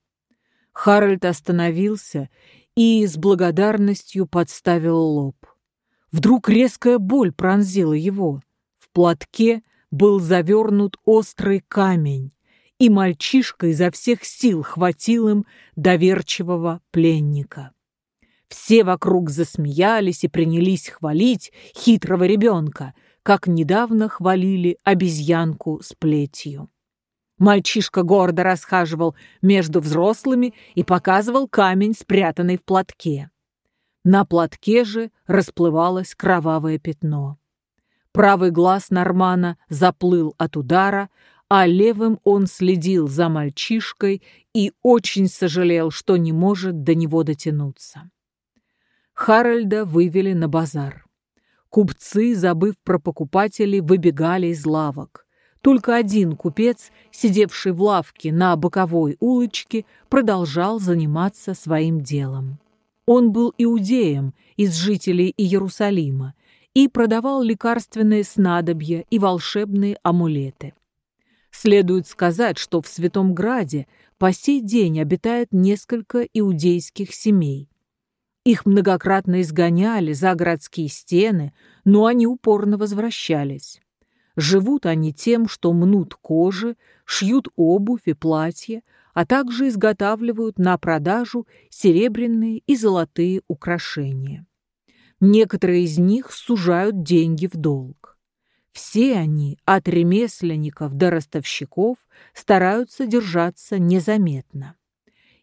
Харальд остановился и с благодарностью подставил лоб. Вдруг резкая боль пронзила его. В платке был завернут острый камень, и мальчишка изо всех сил хватил им доверчивого пленника. Все вокруг засмеялись и принялись хвалить хитрого ребенка, как недавно хвалили обезьянку с плетью. Мальчишка гордо расхаживал между взрослыми и показывал камень, спрятанный в платке. На платке же расплывалось кровавое пятно. Правый глаз Нормана заплыл от удара, а левым он следил за мальчишкой и очень сожалел, что не может до него дотянуться. Харальда вывели на базар. Купцы, забыв про покупателей, выбегали из лавок. Только один купец, сидевший в лавке на боковой улочке, продолжал заниматься своим делом. Он был иудеем из жителей Иерусалима и продавал лекарственные снадобья и волшебные амулеты. Следует сказать, что в Святом Граде по сей день обитает несколько иудейских семей. Их многократно изгоняли за городские стены, но они упорно возвращались. Живут они тем, что мнут кожи, шьют обувь и платья, а также изготавливают на продажу серебряные и золотые украшения. Некоторые из них сужают деньги в долг. Все они, от ремесленников до ростовщиков, стараются держаться незаметно.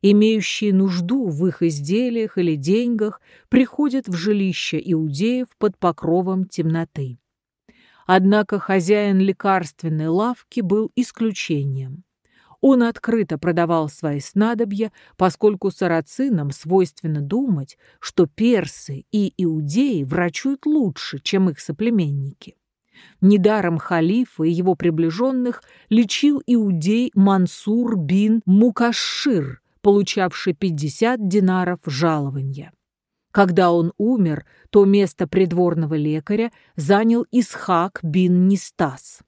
Имеющие нужду в их изделиях или деньгах приходят в жилище иудеев под покровом темноты. Однако хозяин лекарственной лавки был исключением. Он открыто продавал свои снадобья, поскольку сарацинам свойственно думать, что персы и иудеи врачуют лучше, чем их соплеменники. Недаром халифа и его приближенных лечил иудей Мансур бин Мукашир, получавший 50 динаров жалования. Когда он умер, то место придворного лекаря занял Исхак бин Нистас.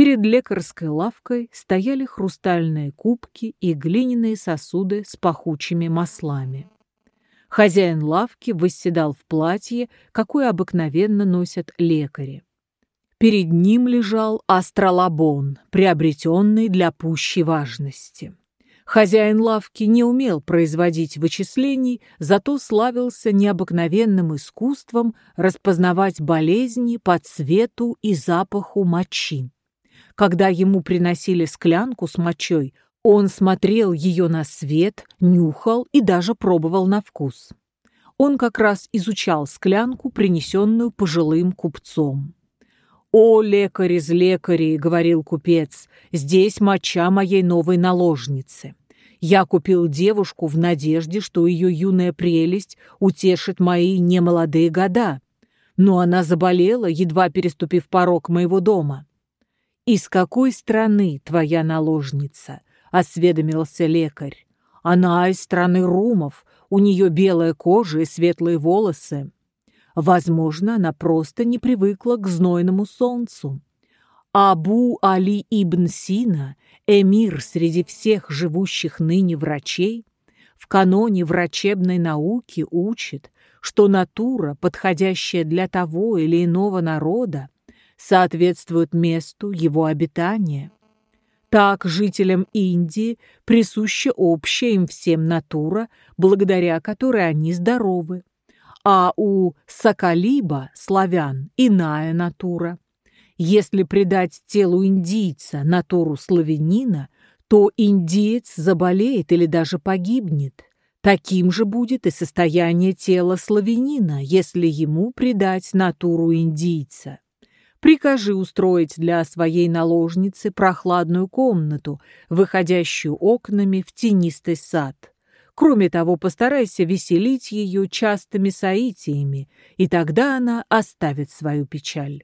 Перед лекарской лавкой стояли хрустальные кубки и глиняные сосуды с пахучими маслами. Хозяин лавки восседал в платье, какое обыкновенно носят лекари. Перед ним лежал астролабон, приобретенный для пущей важности. Хозяин лавки не умел производить вычислений, зато славился необыкновенным искусством распознавать болезни по цвету и запаху мочи. Когда ему приносили склянку с мочой, он смотрел ее на свет, нюхал и даже пробовал на вкус. Он как раз изучал склянку, принесенную пожилым купцом. «О, лекарь из лекарей!» — говорил купец, — «здесь моча моей новой наложницы. Я купил девушку в надежде, что ее юная прелесть утешит мои немолодые года. Но она заболела, едва переступив порог моего дома». «Из какой страны твоя наложница?» — осведомился лекарь. «Она из страны румов, у нее белая кожа и светлые волосы. Возможно, она просто не привыкла к знойному солнцу. Абу Али ибн Сина, эмир среди всех живущих ныне врачей, в каноне врачебной науки учит, что натура, подходящая для того или иного народа, соответствует месту его обитания. Так жителям Индии присуща общая им всем натура, благодаря которой они здоровы. А у Соколиба, славян, иная натура. Если придать телу индийца натуру славянина, то индиец заболеет или даже погибнет. Таким же будет и состояние тела славянина, если ему придать натуру индийца. Прикажи устроить для своей наложницы прохладную комнату, выходящую окнами в тенистый сад. Кроме того, постарайся веселить ее частыми соитиями, и тогда она оставит свою печаль.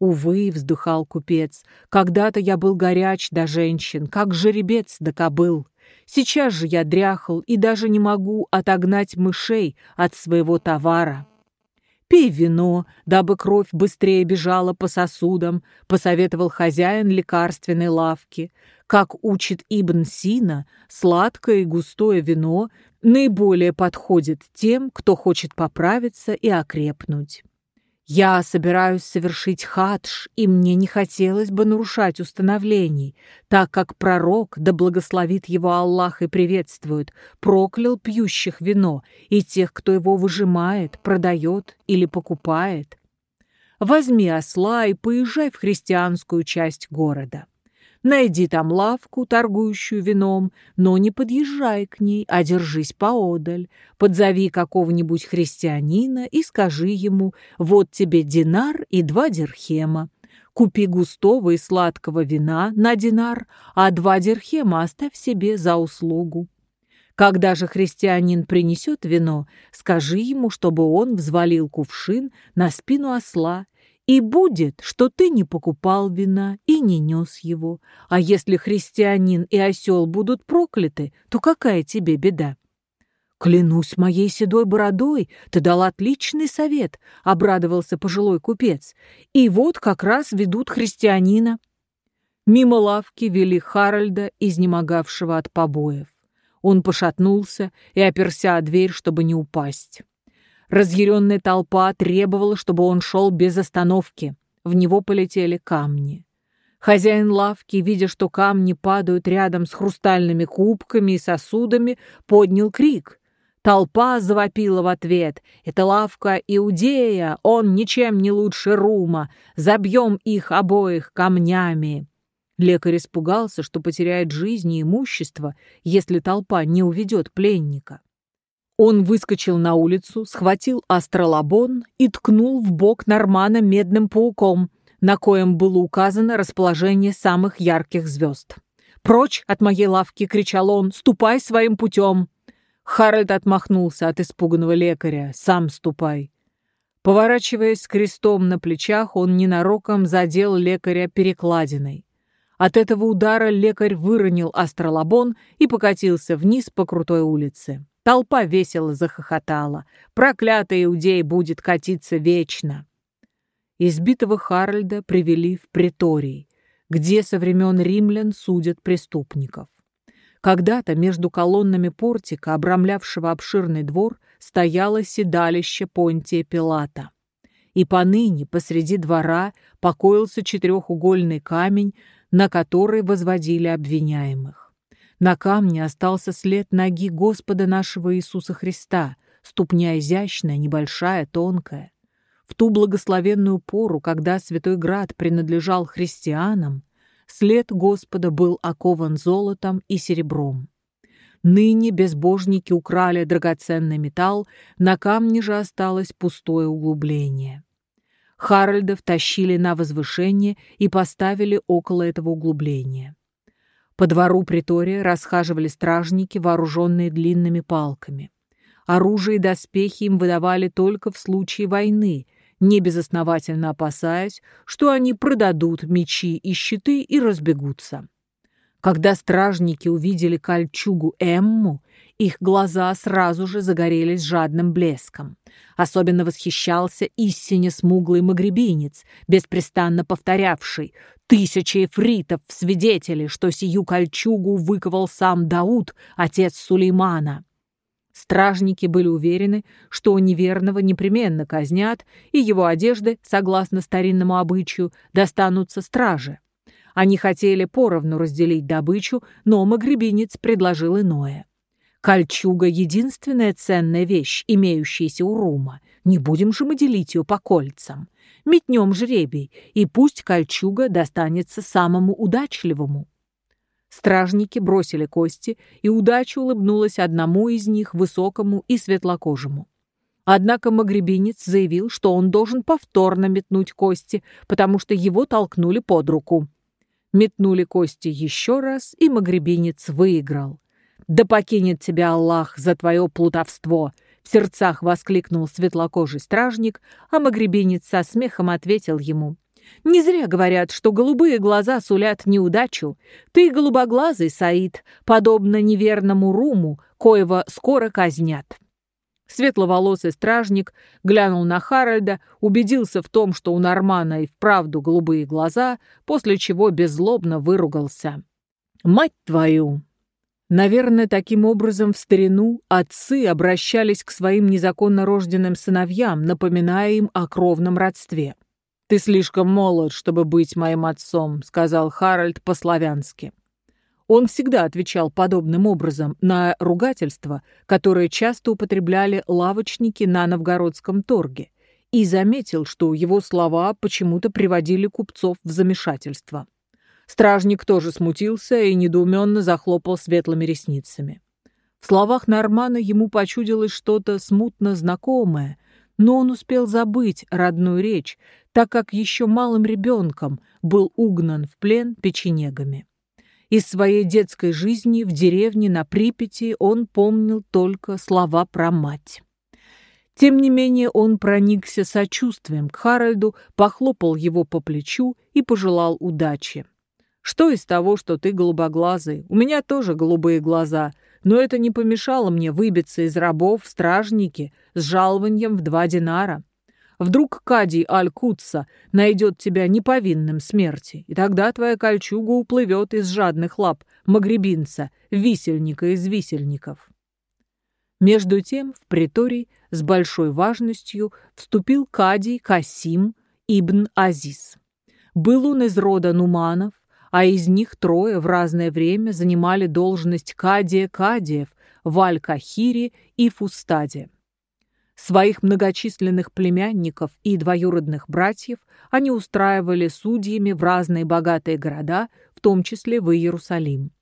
«Увы», — вздыхал купец, — «когда-то я был горяч до женщин, как жеребец до кобыл. Сейчас же я дряхал и даже не могу отогнать мышей от своего товара». «Пей вино, дабы кровь быстрее бежала по сосудам», — посоветовал хозяин лекарственной лавки. Как учит Ибн Сина, сладкое и густое вино наиболее подходит тем, кто хочет поправиться и окрепнуть. Я собираюсь совершить хадж, и мне не хотелось бы нарушать установлений, так как пророк, да благословит его Аллах и приветствует, проклял пьющих вино и тех, кто его выжимает, продает или покупает. Возьми осла и поезжай в христианскую часть города. Найди там лавку, торгующую вином, но не подъезжай к ней, а держись поодаль. Подзови какого-нибудь христианина и скажи ему, вот тебе динар и два дирхема. Купи густого и сладкого вина на динар, а два дирхема оставь себе за услугу. Когда же христианин принесет вино, скажи ему, чтобы он взвалил кувшин на спину осла и будет, что ты не покупал вина и не нес его. А если христианин и осел будут прокляты, то какая тебе беда? «Клянусь моей седой бородой, ты дал отличный совет», — обрадовался пожилой купец. «И вот как раз ведут христианина». Мимо лавки вели Харальда, изнемогавшего от побоев. Он пошатнулся и оперся о дверь, чтобы не упасть. Разъяренная толпа требовала, чтобы он шел без остановки. В него полетели камни. Хозяин лавки, видя, что камни падают рядом с хрустальными кубками и сосудами, поднял крик. Толпа завопила в ответ. «Это лавка Иудея! Он ничем не лучше Рума! Забьем их обоих камнями!» Лекарь испугался, что потеряет жизнь и имущество, если толпа не уведет пленника. Он выскочил на улицу, схватил астролабон и ткнул в бок Нормана медным пауком, на коем было указано расположение самых ярких звезд. «Прочь от моей лавки!» — кричал он. «Ступай своим путем!» Харальд отмахнулся от испуганного лекаря. «Сам ступай!» Поворачиваясь крестом на плечах, он ненароком задел лекаря перекладиной. От этого удара лекарь выронил астролабон и покатился вниз по крутой улице. Толпа весело захохотала. Проклятый иудей будет катиться вечно. Избитого Харальда привели в приторий, где со времен римлян судят преступников. Когда-то между колоннами портика, обрамлявшего обширный двор, стояло седалище Понтия Пилата. И поныне посреди двора покоился четырехугольный камень, на который возводили обвиняемых. На камне остался след ноги Господа нашего Иисуса Христа, ступня изящная, небольшая, тонкая. В ту благословенную пору, когда Святой Град принадлежал христианам, след Господа был окован золотом и серебром. Ныне безбожники украли драгоценный металл, на камне же осталось пустое углубление. Харальда втащили на возвышение и поставили около этого углубления. По двору притория расхаживали стражники, вооруженные длинными палками. Оружие и доспехи им выдавали только в случае войны, не безосновательно опасаясь, что они продадут мечи и щиты и разбегутся. Когда стражники увидели кольчугу Эмму, их глаза сразу же загорелись жадным блеском. Особенно восхищался истине смуглый магребинец, беспрестанно повторявший «Тысячи эфритов свидетели, что сию кольчугу выковал сам Дауд, отец Сулеймана». Стражники были уверены, что неверного непременно казнят, и его одежды, согласно старинному обычаю, достанутся страже. Они хотели поровну разделить добычу, но магребинец предложил иное. Кольчуга — единственная ценная вещь, имеющаяся у Рума. Не будем же мы делить ее по кольцам. Метнем жребий, и пусть кольчуга достанется самому удачливому. Стражники бросили кости, и удача улыбнулась одному из них, высокому и светлокожему. Однако магребинец заявил, что он должен повторно метнуть кости, потому что его толкнули под руку. Метнули кости еще раз, и магребинец выиграл. «Да покинет тебя Аллах за твое плутовство!» В сердцах воскликнул светлокожий стражник, а магребинец со смехом ответил ему. Не зря говорят, что голубые глаза сулят неудачу. Ты голубоглазый, Саид, подобно неверному Руму, коего скоро казнят. Светловолосый стражник глянул на Харальда, убедился в том, что у Нормана и вправду голубые глаза, после чего беззлобно выругался. «Мать твою!» Наверное, таким образом в старину отцы обращались к своим незаконно рожденным сыновьям, напоминая им о кровном родстве. «Ты слишком молод, чтобы быть моим отцом», — сказал Харальд по-славянски. Он всегда отвечал подобным образом на ругательства, которые часто употребляли лавочники на новгородском торге, и заметил, что его слова почему-то приводили купцов в замешательство. Стражник тоже смутился и недоуменно захлопал светлыми ресницами. В словах Нормана ему почудилось что-то смутно знакомое, но он успел забыть родную речь, так как еще малым ребенком был угнан в плен печенегами. Из своей детской жизни в деревне на Припяти он помнил только слова про мать. Тем не менее он проникся сочувствием к Харальду, похлопал его по плечу и пожелал удачи. «Что из того, что ты голубоглазый? У меня тоже голубые глаза, но это не помешало мне выбиться из рабов в стражники с жалованием в два динара. Вдруг Кадий Аль-Кутса найдет тебя неповинным смерти, и тогда твоя кольчуга уплывет из жадных лап магребинца, висельника из висельников. Между тем в приторий с большой важностью вступил Кадий Касим ибн Азиз. Был он из рода Нуманов, а из них трое в разное время занимали должность Кадия Кадиев в Аль-Кахире и Фустаде. Своих многочисленных племянников и двоюродных братьев они устраивали судьями в разные богатые города, в том числе в Иерусалим.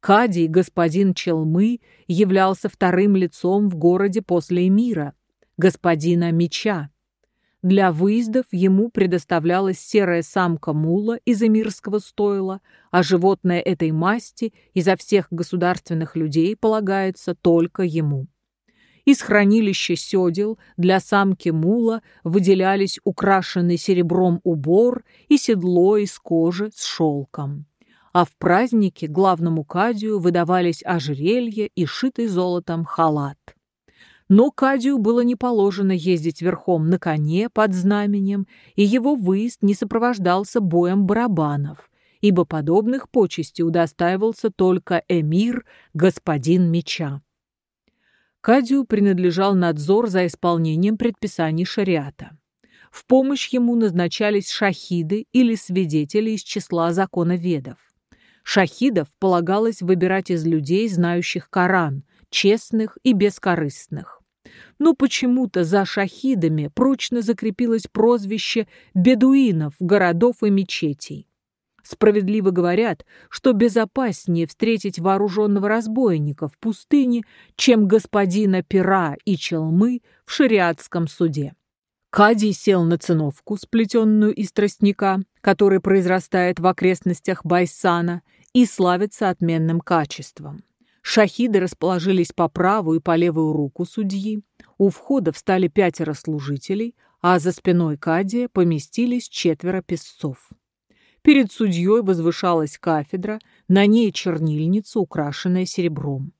Кадий, господин Челмы, являлся вторым лицом в городе после эмира, господина Меча, для выездов ему предоставлялась серая самка мула из эмирского стойла, а животное этой масти изо всех государственных людей полагается только ему. Из хранилища седел для самки мула выделялись украшенный серебром убор и седло из кожи с шелком. А в празднике главному кадию выдавались ожерелье и шитый золотом халат. Но Кадию было не положено ездить верхом на коне под знаменем, и его выезд не сопровождался боем барабанов, ибо подобных почестей удостаивался только эмир, господин меча. Кадию принадлежал надзор за исполнением предписаний шариата. В помощь ему назначались шахиды или свидетели из числа закона ведов. Шахидов полагалось выбирать из людей, знающих Коран, честных и бескорыстных. Но почему-то за шахидами прочно закрепилось прозвище бедуинов, городов и мечетей. Справедливо говорят, что безопаснее встретить вооруженного разбойника в пустыне, чем господина Пера и Челмы в шариатском суде. Кадий сел на циновку, сплетенную из тростника, который произрастает в окрестностях Байсана и славится отменным качеством. Шахиды расположились по правую и по левую руку судьи. У входа встали пятеро служителей, а за спиной Кадия поместились четверо песцов. Перед судьей возвышалась кафедра, на ней чернильница, украшенная серебром.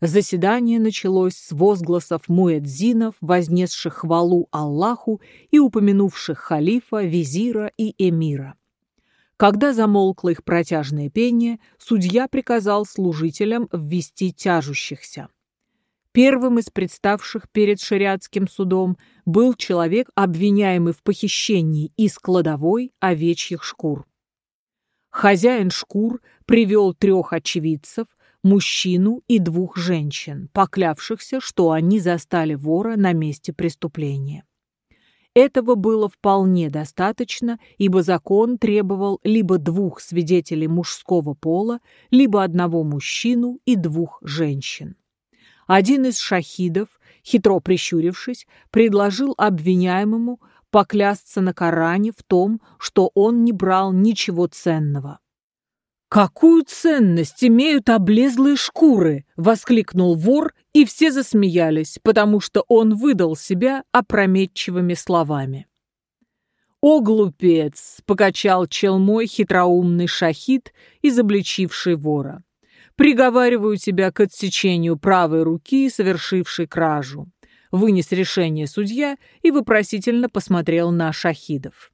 Заседание началось с возгласов муэдзинов, вознесших хвалу Аллаху и упомянувших халифа, визира и эмира. Когда замолкло их протяжное пение, судья приказал служителям ввести тяжущихся. Первым из представших перед шариатским судом был человек, обвиняемый в похищении из кладовой овечьих шкур. Хозяин шкур привел трех очевидцев, мужчину и двух женщин, поклявшихся, что они застали вора на месте преступления. Этого было вполне достаточно, ибо закон требовал либо двух свидетелей мужского пола, либо одного мужчину и двух женщин. Один из шахидов, хитро прищурившись, предложил обвиняемому поклясться на Коране в том, что он не брал ничего ценного. «Какую ценность имеют облезлые шкуры?» — воскликнул вор, и все засмеялись, потому что он выдал себя опрометчивыми словами. «О, глупец!» — покачал челмой хитроумный шахид, изобличивший вора. «Приговариваю тебя к отсечению правой руки, совершившей кражу вынес решение судья и вопросительно посмотрел на шахидов.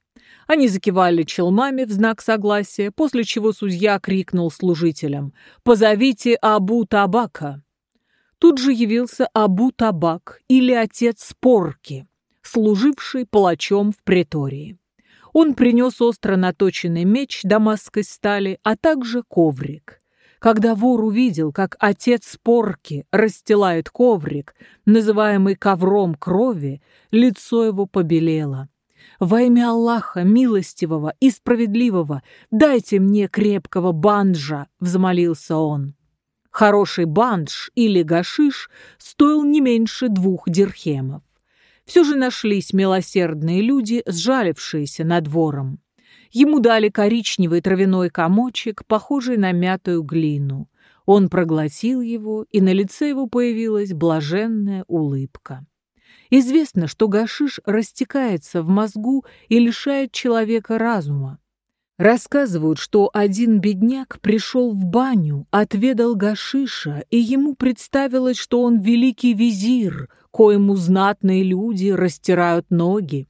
Они закивали челмами в знак согласия, после чего судья крикнул служителям «Позовите Абу Табака!». Тут же явился Абу Табак или отец Спорки, служивший палачом в претории. Он принес остро наточенный меч дамасской стали, а также коврик. Когда вор увидел, как отец Порки расстилает коврик, называемый ковром крови, лицо его побелело. «Во имя Аллаха, милостивого и справедливого, дайте мне крепкого банджа!» — взмолился он. Хороший бандж или гашиш стоил не меньше двух дирхемов. Все же нашлись милосердные люди, сжалившиеся над вором. Ему дали коричневый травяной комочек, похожий на мятую глину. Он проглотил его, и на лице его появилась блаженная улыбка. Известно, что гашиш растекается в мозгу и лишает человека разума. Рассказывают, что один бедняк пришел в баню, отведал гашиша, и ему представилось, что он великий визир, коему знатные люди растирают ноги.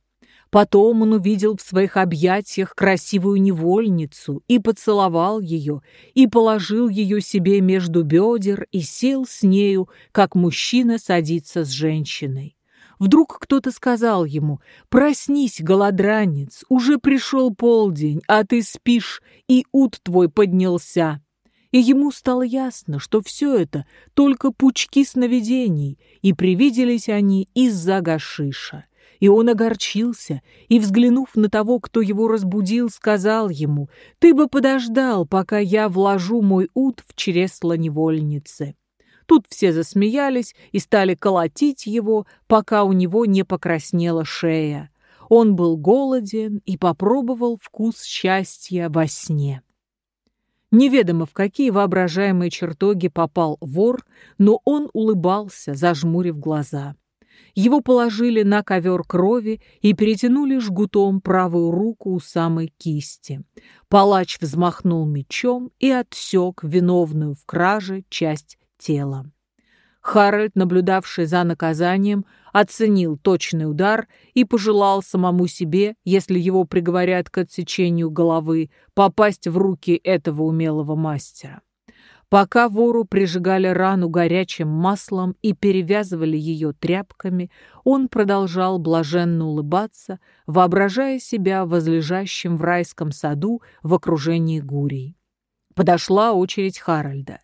Потом он увидел в своих объятиях красивую невольницу и поцеловал ее, и положил ее себе между бедер и сел с нею, как мужчина садится с женщиной. Вдруг кто-то сказал ему, «Проснись, голодранец, уже пришел полдень, а ты спишь, и ут твой поднялся». И ему стало ясно, что все это только пучки сновидений, и привиделись они из-за гашиша. И он огорчился, и, взглянув на того, кто его разбудил, сказал ему, «Ты бы подождал, пока я вложу мой ут в чресло невольницы». Тут все засмеялись и стали колотить его, пока у него не покраснела шея. Он был голоден и попробовал вкус счастья во сне. Неведомо в какие воображаемые чертоги попал вор, но он улыбался, зажмурив глаза. Его положили на ковер крови и перетянули жгутом правую руку у самой кисти. Палач взмахнул мечом и отсек виновную в краже часть тела. Харальд, наблюдавший за наказанием, оценил точный удар и пожелал самому себе, если его приговорят к отсечению головы, попасть в руки этого умелого мастера. Пока вору прижигали рану горячим маслом и перевязывали ее тряпками, он продолжал блаженно улыбаться, воображая себя возлежащим в райском саду в окружении гурий. Подошла очередь Харальда.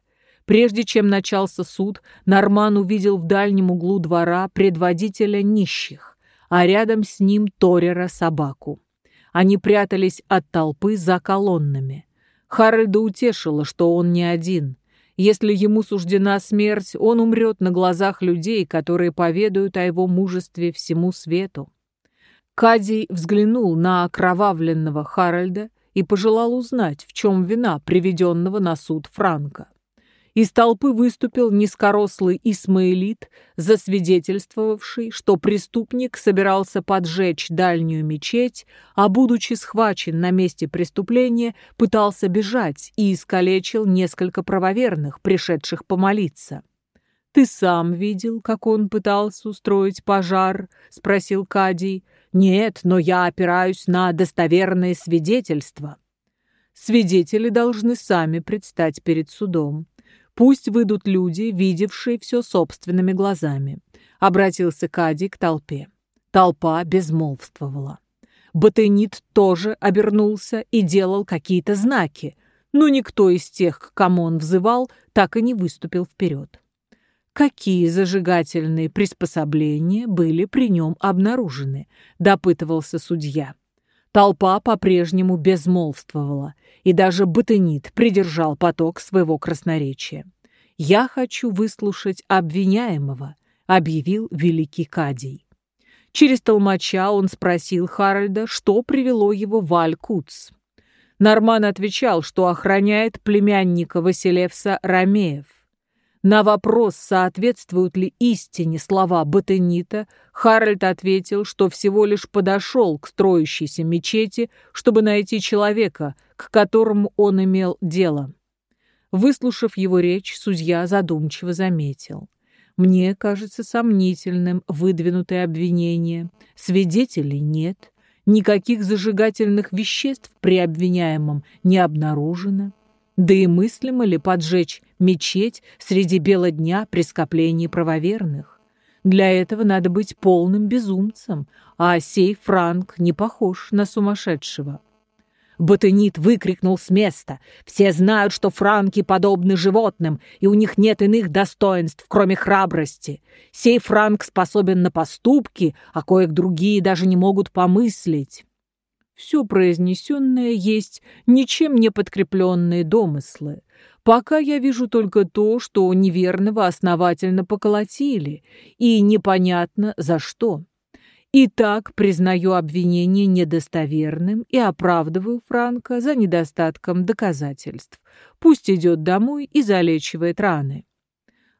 Прежде чем начался суд, Норман увидел в дальнем углу двора предводителя нищих, а рядом с ним Торера собаку. Они прятались от толпы за колоннами. Харальда утешило, что он не один. Если ему суждена смерть, он умрет на глазах людей, которые поведают о его мужестве всему свету. Кадий взглянул на окровавленного Харальда и пожелал узнать, в чем вина приведенного на суд Франка. Из толпы выступил низкорослый Исмаилит, засвидетельствовавший, что преступник собирался поджечь дальнюю мечеть, а, будучи схвачен на месте преступления, пытался бежать и искалечил несколько правоверных, пришедших помолиться. «Ты сам видел, как он пытался устроить пожар?» — спросил Кадий. «Нет, но я опираюсь на достоверные свидетельства». Свидетели должны сами предстать перед судом. Пусть выйдут люди, видевшие все собственными глазами. Обратился Кади к толпе. Толпа безмолвствовала. Батенит тоже обернулся и делал какие-то знаки, но никто из тех, к кому он взывал, так и не выступил вперед. Какие зажигательные приспособления были при нем обнаружены, допытывался судья. Толпа по-прежнему безмолвствовала, и даже Батенит придержал поток своего красноречия. «Я хочу выслушать обвиняемого», — объявил великий Кадий. Через толмача он спросил Харальда, что привело его в Аль-Куц. Норман отвечал, что охраняет племянника Василевса Ромеев. На вопрос, соответствуют ли истине слова Батенита, Харальд ответил, что всего лишь подошел к строящейся мечети, чтобы найти человека, к которому он имел дело. Выслушав его речь, судья задумчиво заметил. «Мне кажется сомнительным выдвинутое обвинение. Свидетелей нет. Никаких зажигательных веществ при обвиняемом не обнаружено. Да и мыслимо ли поджечь мечеть среди бела дня при скоплении правоверных? Для этого надо быть полным безумцем, а сей Франк не похож на сумасшедшего. Ботанит выкрикнул с места. «Все знают, что франки подобны животным, и у них нет иных достоинств, кроме храбрости. Сей франк способен на поступки, а кое другие даже не могут помыслить». Все произнесенное есть ничем не подкрепленные домыслы. Пока я вижу только то, что неверного основательно поколотили, и непонятно за что. Итак, признаю обвинение недостоверным и оправдываю Франка за недостатком доказательств. Пусть идет домой и залечивает раны.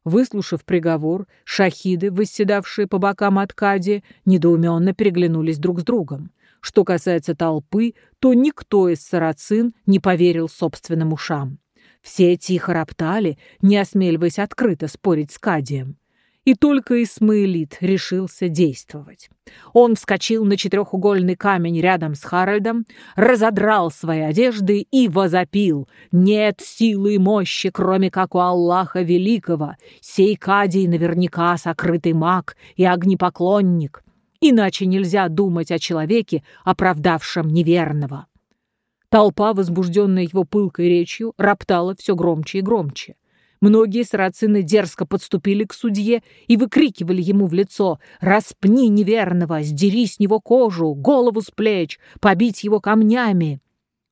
Выслушав приговор, шахиды, восседавшие по бокам от Кади, недоуменно переглянулись друг с другом. Что касается толпы, то никто из сарацин не поверил собственным ушам. Все тихо роптали, не осмеливаясь открыто спорить с Кадием. И только Исмаилит решился действовать. Он вскочил на четырехугольный камень рядом с Харальдом, разодрал свои одежды и возопил. «Нет силы и мощи, кроме как у Аллаха Великого! Сей Кадий наверняка сокрытый маг и огнепоклонник. Иначе нельзя думать о человеке, оправдавшем неверного. Толпа, возбужденная его пылкой речью, роптала все громче и громче. Многие сарацины дерзко подступили к судье и выкрикивали ему в лицо «Распни неверного, сдери с него кожу, голову с плеч, побить его камнями!»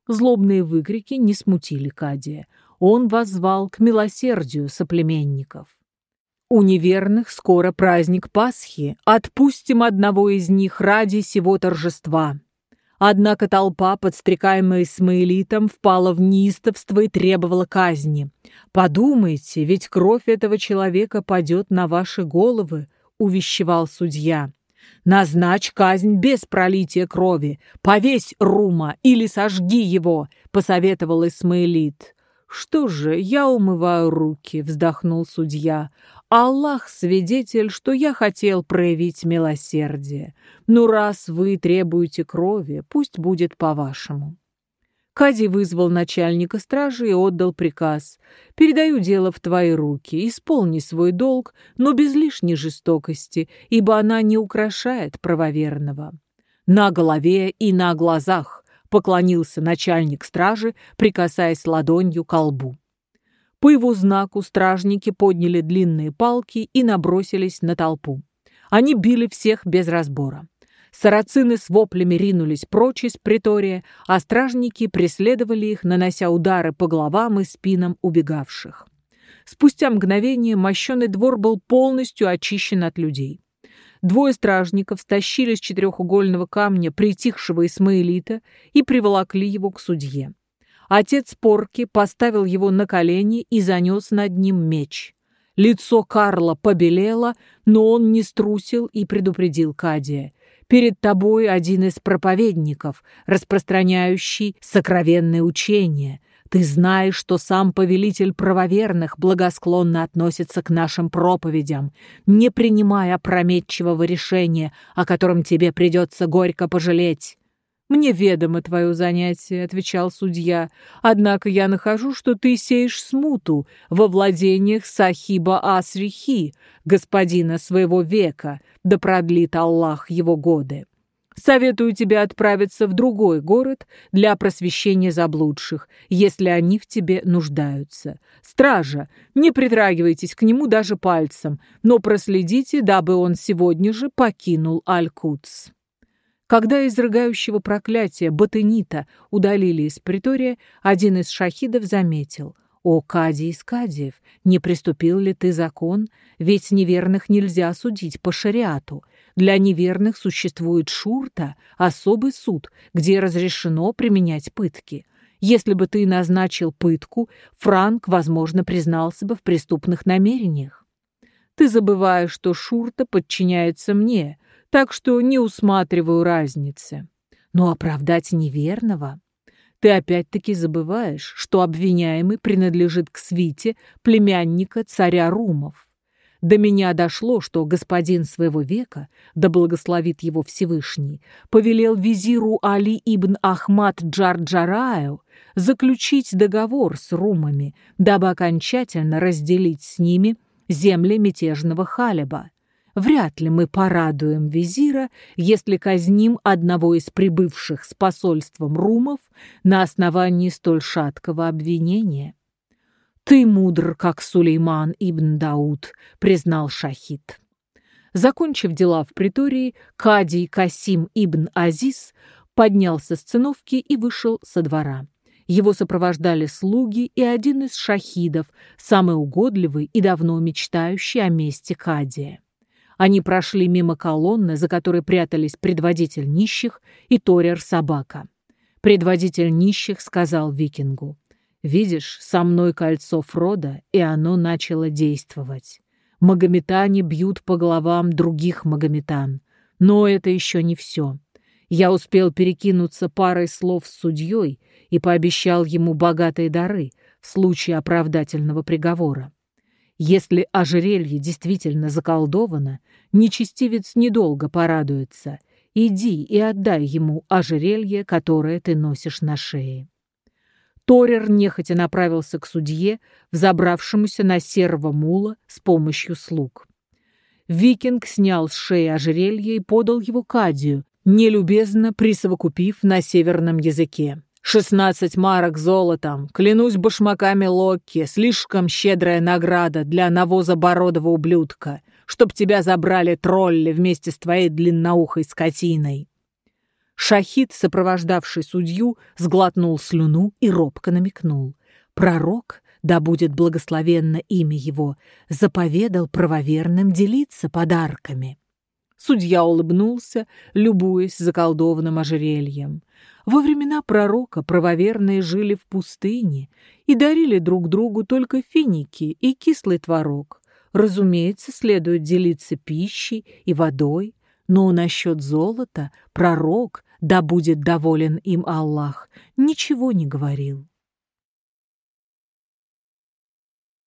Злобные выкрики не смутили Кадия. Он воззвал к милосердию соплеменников. У неверных скоро праздник Пасхи, отпустим одного из них ради сего торжества. Однако толпа, подстрекаемая Исмаилитом, впала в неистовство и требовала казни. «Подумайте, ведь кровь этого человека падет на ваши головы», — увещевал судья. «Назначь казнь без пролития крови, повесь Рума или сожги его», — посоветовал Исмаилит. «Что же, я умываю руки», — вздохнул судья. «Аллах свидетель, что я хотел проявить милосердие. Ну, раз вы требуете крови, пусть будет по-вашему». Кади вызвал начальника стражи и отдал приказ. «Передаю дело в твои руки. Исполни свой долг, но без лишней жестокости, ибо она не украшает правоверного». На голове и на глазах поклонился начальник стражи, прикасаясь ладонью к лбу. По его знаку стражники подняли длинные палки и набросились на толпу. Они били всех без разбора. Сарацины с воплями ринулись прочь из притория, а стражники преследовали их, нанося удары по головам и спинам убегавших. Спустя мгновение мощеный двор был полностью очищен от людей. Двое стражников стащили с четырехугольного камня притихшего Исмаилита и приволокли его к судье. Отец Порки поставил его на колени и занес над ним меч. Лицо Карла побелело, но он не струсил и предупредил Кадия. «Перед тобой один из проповедников, распространяющий сокровенное учение. Ты знаешь, что сам повелитель правоверных благосклонно относится к нашим проповедям, не принимая опрометчивого решения, о котором тебе придется горько пожалеть. «Мне ведомо твое занятие», — отвечал судья, «однако я нахожу, что ты сеешь смуту во владениях Сахиба Асрихи, господина своего века, да продлит Аллах его годы». Советую тебе отправиться в другой город для просвещения заблудших, если они в тебе нуждаются. Стража, не притрагивайтесь к нему даже пальцем, но проследите, дабы он сегодня же покинул Аль-Кудс». Когда изрыгающего проклятия Батынита удалили из притория, один из шахидов заметил, «О, Кади из Кадиев, не приступил ли ты закон? Ведь неверных нельзя судить по шариату. Для неверных существует шурта, особый суд, где разрешено применять пытки. Если бы ты назначил пытку, Франк, возможно, признался бы в преступных намерениях. Ты забываешь, что шурта подчиняется мне, так что не усматриваю разницы. Но оправдать неверного... Ты опять-таки забываешь, что обвиняемый принадлежит к свите племянника царя Румов. До меня дошло, что господин своего века, да благословит его Всевышний, повелел визиру Али ибн Ахмад Джарджараю заключить договор с румами, дабы окончательно разделить с ними земли мятежного Халеба. Вряд ли мы порадуем визира, если казним одного из прибывших с посольством румов на основании столь шаткого обвинения. «Ты мудр, как Сулейман ибн Дауд», — признал Шахид. Закончив дела в притории, Кади Касим ибн Азиз поднялся с циновки и вышел со двора. Его сопровождали слуги и один из шахидов, самый угодливый и давно мечтающий о месте Кадия. Они прошли мимо колонны, за которой прятались предводитель нищих и Торер-собака. Предводитель нищих сказал викингу, Видишь, со мной кольцо Фрода, и оно начало действовать. Магометане бьют по головам других магометан. Но это еще не все. Я успел перекинуться парой слов с судьей и пообещал ему богатые дары в случае оправдательного приговора. Если ожерелье действительно заколдовано, нечестивец недолго порадуется. Иди и отдай ему ожерелье, которое ты носишь на шее. Торер нехотя направился к судье, взобравшемуся на серого мула с помощью слуг. Викинг снял с шеи ожерелье и подал его Кадию, нелюбезно присовокупив на северном языке. «Шестнадцать марок золотом, клянусь башмаками Локки, слишком щедрая награда для навозобородого ублюдка, чтоб тебя забрали тролли вместе с твоей длинноухой скотиной». Шахид, сопровождавший судью, сглотнул слюну и робко намекнул. Пророк, да будет благословенно имя его, заповедал правоверным делиться подарками. Судья улыбнулся, любуясь заколдованным ожерельем. Во времена пророка правоверные жили в пустыне и дарили друг другу только финики и кислый творог. Разумеется, следует делиться пищей и водой, но насчет золота пророк да будет доволен им Аллах, ничего не говорил.